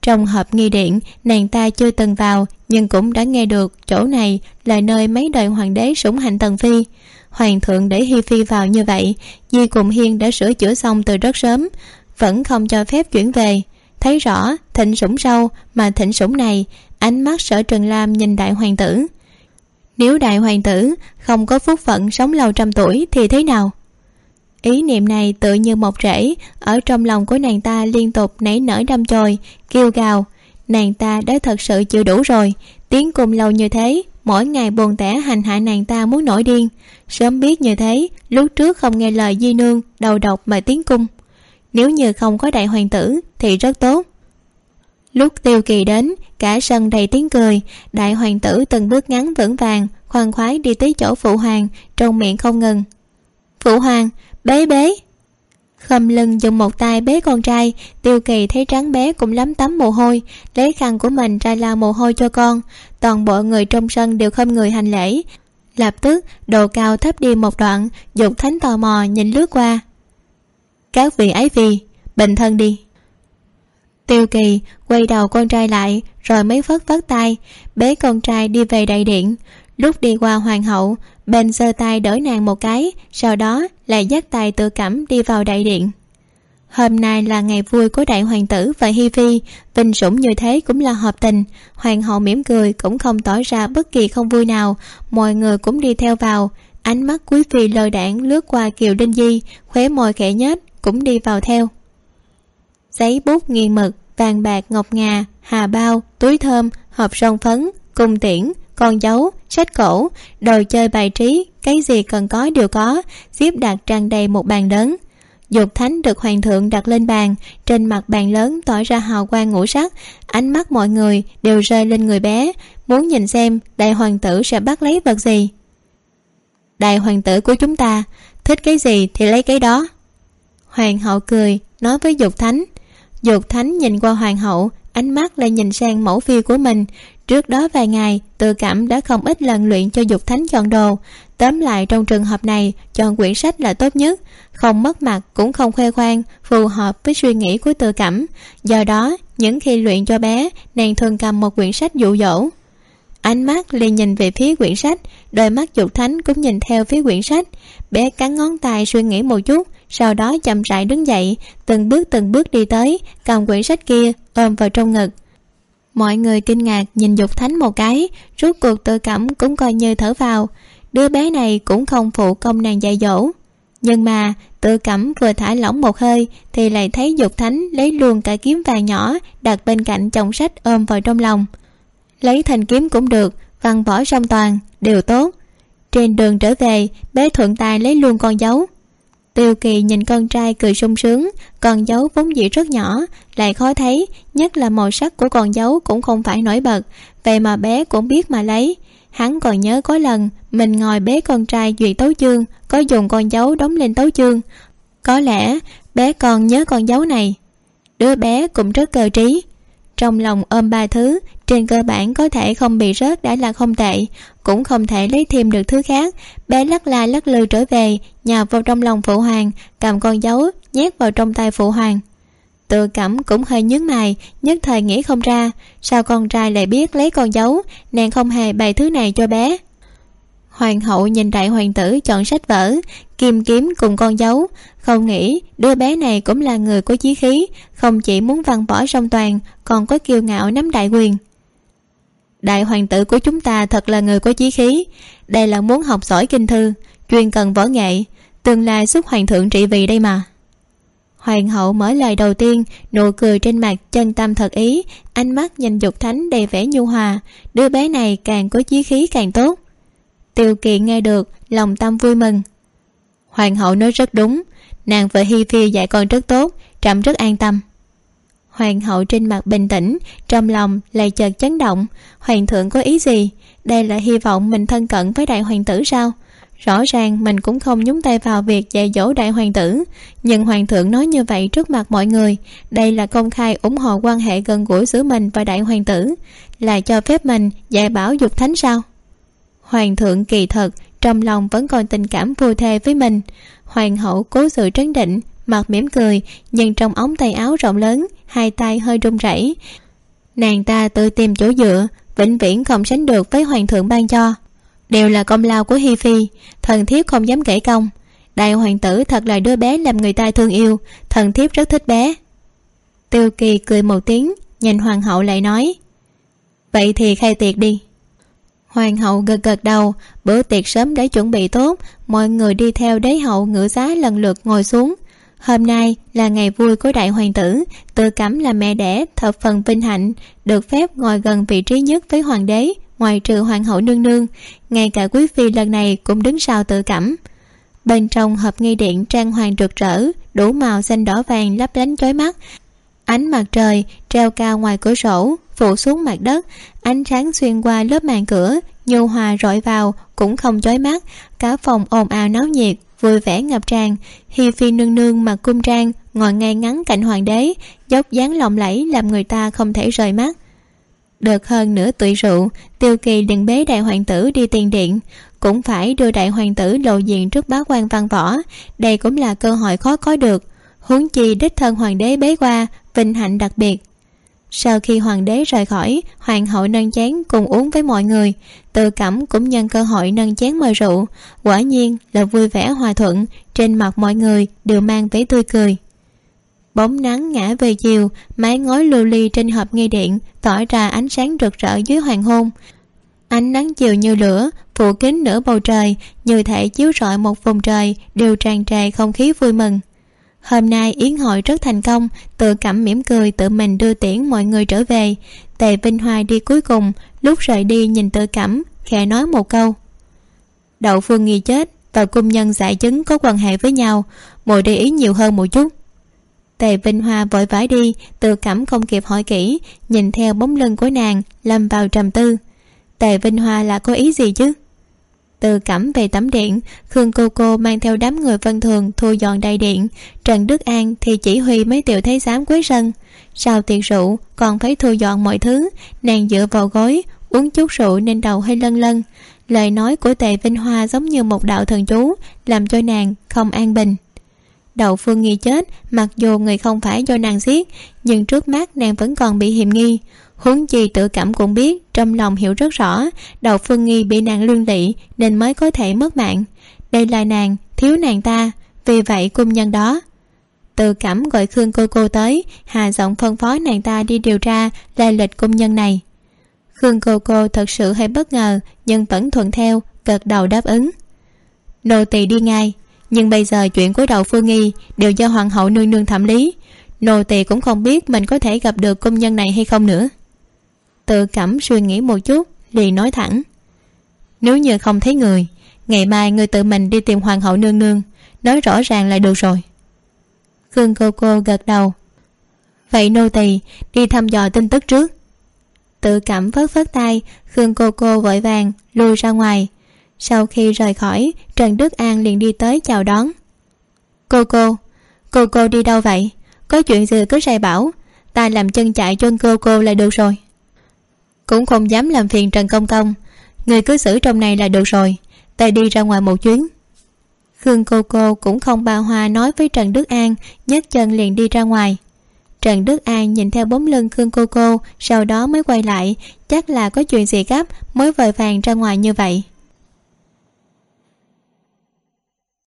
Trong hộp nghi điện nàng ta chưa từng vào, nhưng cũng đã nghe được chỗ này là nơi mấy đời hoàng đế sủng hạnh tần phi hoàng thượng để hi phi vào như vậy, di cùng hiên đã sửa chữa xong từ rất sớm, vẫn không cho phép chuyển về. Thấy rõ, thịnh sủng sâu mà thịnh sủng này, ánh mắt sở trần lam nhìn đại hoàng tử. Nếu đại hoàng tử không có phúc phận sống lâu trăm tuổi thì thế nào? Ý niệm này tự như một rễ, ở trong lòng của nàng ta liên tục nảy nở đâm chồi, kêu gào. Nàng ta đã thật sự chịu đủ rồi tiếng cùng lâu như thế mỗi ngày buồn tẻ hành hạ nàng ta muốn nổi điên. Sớm biết như thế, lúc trước không nghe lời di nương đầu độc mà tiến cung. Nếu như không có đại hoàng tử, thì rất tốt. Lúc tiêu kỳ đến, cả sân đầy tiếng cười. Đại hoàng tử từng bước ngắn vững vàng, khoan khoái đi tới chỗ phụ hoàng, trong miệng không ngừng. Phụ hoàng, bế bế. Khâm lưng dùng một tay bế con trai, tiêu kỳ thấy trắng bé cũng lắm tắm mồ hôi, lấy khăn của mình ra lau mồ hôi cho con toàn bộ người trong sân đều không người hành lễ. Lập tức, đồ cao thấp đi một đoạn, dục thánh tò mò nhìn lướt qua. Các vị ấy vì, bình thân đi. Tiêu kỳ quay đầu con trai lại, rồi mới phất phất tay, bế con trai đi về đại điện. Lúc đi qua hoàng hậu, bên giơ tay đỡ nàng một cái, sau đó lại dắt tay tự cảm đi vào đại điện hôm nay là ngày vui của đại hoàng tử và hi phi vinh sủng như thế cũng là hợp tình. Hoàng hậu mỉm cười, cũng không tỏ ra bất kỳ không vui nào. Mọi người cũng đi theo vào. Ánh mắt quý phi lơ đảng lướt qua kiều đinh di khóe môi khẽ nhếch, cũng đi vào theo. Giấy bút nghiền mực, vàng bạc ngọc ngà, hà bao, túi thơm, hộp son phấn, cung tiễn, con dấu, sách cổ, đồ chơi bài trí, cái gì cần có đều có, xếp đặt tràn đầy một bàn lớn dục thánh được hoàng thượng đặt lên bàn, trên mặt bàn lớn tỏ ra hào quang ngũ sắc, ánh mắt mọi người đều rơi lên người bé, muốn nhìn xem đại hoàng tử sẽ bắt lấy vật gì. Đại hoàng tử của chúng ta, thích cái gì thì lấy cái đó. Hoàng hậu cười, nói với dục thánh. Dục thánh nhìn qua hoàng hậu, ánh mắt lại nhìn sang mẫu phi của mình trước đó vài ngày tự cảm đã không ít lần luyện cho dục thánh chọn đồ. Tóm lại, trong trường hợp này, chọn quyển sách là tốt nhất. Không mất mặt, cũng không khoe khoang, phù hợp với suy nghĩ của tự cảm do đó, những khi luyện cho bé, nàng thường cầm một quyển sách dụ dỗ. Ánh mắt liền nhìn về phía quyển sách, đôi mắt dục thánh cũng nhìn theo phía quyển sách. Bé cắn ngón tay suy nghĩ một chút, sau đó chậm rãi đứng dậy, từng bước từng bước đi tới, cầm quyển sách kia ôm vào trong ngực mọi người kinh ngạc nhìn dục thánh một cái rút cuộc tự cảm cũng coi như thở vào. Đứa bé này cũng không phụ công nàng dạy dỗ. Nhưng mà, tự cẩm vừa thả lỏng một hơi, thì lại thấy dục thánh lấy luôn cả kiếm vàng nhỏ đặt bên cạnh chồng sách ôm vào trong lòng. Lấy thành kiếm cũng được, văn võ song toàn, đều tốt. Trên đường trở về, bé thuận tài lấy luôn con dấu tiêu kỳ nhìn con trai cười sung sướng, con dấu vốn dĩ rất nhỏ, lại khó thấy, nhất là màu sắc của con dấu cũng không phải nổi bật vậy mà bé cũng biết mà lấy. Hắn còn nhớ có lần, mình ngồi bế con trai duyệt tấu chương, có dùng con dấu đóng lên tấu chương. Có lẽ, bé còn nhớ con dấu này. Đứa bé cũng rất cơ trí. Trong lòng ôm ba thứ trên cơ bản có thể không bị rớt đã là không tệ, cũng không thể lấy thêm được thứ khác. Bé lắc la lắc lư trở về, nhào vào trong lòng phụ hoàng, cầm con dấu, nhét vào trong tay phụ hoàng. Tự cảm cũng hơi nhướng mày, nhất thời nghĩ không ra, sao con trai lại biết lấy con dấu, nàng không hề bày thứ này cho bé. Hoàng hậu nhìn đại hoàng tử chọn sách vở, kim kiếm cùng con dấu, không nghĩ đứa bé này cũng là người có chí khí, không chỉ muốn văn võ song toàn, còn có kiêu ngạo nắm đại quyền đại hoàng tử của chúng ta thật là người có chí khí. Đây là muốn học giỏi kinh thư, chuyên cần võ nghệ. Tương lai giúp hoàng thượng trị vì đây mà. Hoàng hậu mở lời đầu tiên, nụ cười trên mặt chân tâm thật ý, ánh mắt nhìn dục thánh đầy vẻ nhu hòa. Đứa bé này càng có chí khí càng tốt. Tiêu kỳ nghe được, lòng tâm vui mừng. Hoàng hậu nói rất đúng, nàng vợ hi phi dạy con rất tốt trẫm rất an tâm hoàng hậu trên mặt bình tĩnh, trong lòng lại chợt chấn động. Hoàng thượng có ý gì? Đây là hy vọng mình thân cận với đại hoàng tử sao? Rõ ràng mình cũng không nhúng tay vào việc dạy dỗ đại hoàng tử, nhưng hoàng thượng nói như vậy trước mặt mọi người. Đây là công khai ủng hộ quan hệ gần gũi giữa mình và đại hoàng tử, là cho phép mình dạy bảo dục thánh sao? Hoàng thượng kỳ thật, trong lòng vẫn còn tình cảm phù thê với mình. Hoàng hậu cố sự trấn định mặt mỉm cười, nhưng trong ống tay áo rộng lớn, hai tay hơi run rẩy. Nàng ta tự tìm chỗ dựa, vĩnh viễn không sánh được với hoàng thượng ban cho. Đều là công lao của hi phi, thần thiếp không dám kể công. Đại hoàng tử thật là đứa bé làm người ta thương yêu, thần thiếp rất thích bé. Tiêu kỳ cười một tiếng, nhìn hoàng hậu lại nói, vậy thì khai tiệc đi. Hoàng hậu gật gật đầu, bữa tiệc sớm đã chuẩn bị tốt, mọi người đi theo đế hậu ngự giá lần lượt ngồi xuống hôm nay là ngày vui của đại hoàng tử. Tự cấm là mẹ đẻ, thập phần vinh hạnh, được phép ngồi gần vị trí nhất với hoàng đế, ngoài trừ hoàng hậu nương nương. Ngay cả quý phi lần này cũng đứng sau tự cảm bên trong hộp nghi điện trang hoàng rực rỡ, đủ màu xanh đỏ vàng lấp lánh chói mắt. Ánh mặt trời treo cao ngoài cửa sổ, phủ xuống mặt đất. Ánh sáng xuyên qua lớp màn cửa, nhu hòa rọi vào, cũng không chói mắt. Cả phòng ồn ào náo nhiệt vui vẻ ngập tràn, hi phi nương nương mặc cung trang, ngồi ngay ngắn cạnh hoàng đế, dốc dáng lộng lẫy làm người ta không thể rời mắt. Được hơn nửa tuổi rượu, tiêu kỳ liền bế đại hoàng tử đi tiền điện. Cũng phải đưa đại hoàng tử lộ diện trước bá quan văn võ, đây cũng là cơ hội khó có được. Huống chi đích thân hoàng đế bế qua, vinh hạnh đặc biệt sau khi hoàng đế rời khỏi, hoàng hậu nâng chén cùng uống với mọi người. Tự cẩm cũng nhân cơ hội nâng chén mời rượu. Quả nhiên là vui vẻ hòa thuận, trên mặt mọi người đều mang vẻ tươi cười. Bóng nắng ngã về chiều, mái ngói lưu ly trên hộp nghi điện tỏ ra ánh sáng rực rỡ dưới hoàng hôn. Ánh nắng chiều như lửa, phủ kín nửa bầu trời, như thể chiếu rọi một vùng trời, đều tràn trề không khí vui mừng hôm nay, yến hội rất thành công. Tự cảm mỉm cười, tự mình đưa tiễn mọi người trở về. Tề vinh hoa đi cuối cùng, lúc rời đi nhìn tự cảm, khẽ nói một câu. Đậu phương nghi chết và cung nhân giải chứng có quan hệ với nhau. Mùi để ý nhiều hơn một chút. Tề vinh hoa vội vã đi, tự cảm không kịp hỏi kỹ, nhìn theo bóng lưng của nàng, lâm vào trầm tư. Tề vinh hoa là có ý gì chứ? Từ cẩm về tắm điện, khương cô cô mang theo đám người vân thường thu dọn đại điện. Trần đức an thì chỉ huy mấy tiểu thái giám quấy sân sau tiệc rượu, còn phải thu dọn mọi thứ. Nàng dựa vào gối, uống chút rượu nên đầu hơi lân lân. Lời nói của tề vinh hoa giống như một đạo thần chú, làm cho nàng không an bình. Đậu phương nghi chết, mặc dù người không phải do nàng giết, nhưng trước mắt nàng vẫn còn bị hiểm nghi huống chi tự cảm cũng biết, trong lòng hiểu rất rõ, đầu phương nghi bị nàng lương lị nên mới có thể mất mạng. Đây là nàng, thiếu nàng ta, vì vậy cung nhân đó. Tự cảm gọi khương cô cô tới hà giọng phân phó nàng ta đi điều tra lai lịch công nhân này. Khương cô cô thật sự hơi bất ngờ, nhưng vẫn thuận theo, gật đầu đáp ứng. Nô tỳ đi ngay, nhưng bây giờ chuyện của đậu phương nghi đều do hoàng hậu nương nương thẩm lý. Nô tỳ cũng không biết mình có thể gặp được công nhân này hay không nữa tự cảm suy nghĩ một chút, liền nói thẳng. Nếu như không thấy người, ngày mai người tự mình đi tìm hoàng hậu nương nương, nói rõ ràng là được rồi. Khương cô cô gật đầu. Vậy nô tỳ, đi thăm dò tin tức trước. Tự cảm phớt phớt tay, khương cô cô vội vàng lui ra ngoài. Sau khi rời khỏi, trần đức an liền đi tới chào đón. Cô cô cô cô đi đâu vậy? Có chuyện gì cứ sai bảo, ta làm chân chạy cho cô cô là được rồi cũng không dám làm phiền trần công công. Người cứ xử trong này là được rồi, ta đi ra ngoài một chuyến. Khương cô cô cũng không bà hoa nói với trần đức an, nhấc chân liền đi ra ngoài. Trần đức an nhìn theo bóng lưng khương cô cô, sau đó mới quay lại, chắc là có chuyện gì gấp mới vội vàng ra ngoài như vậy.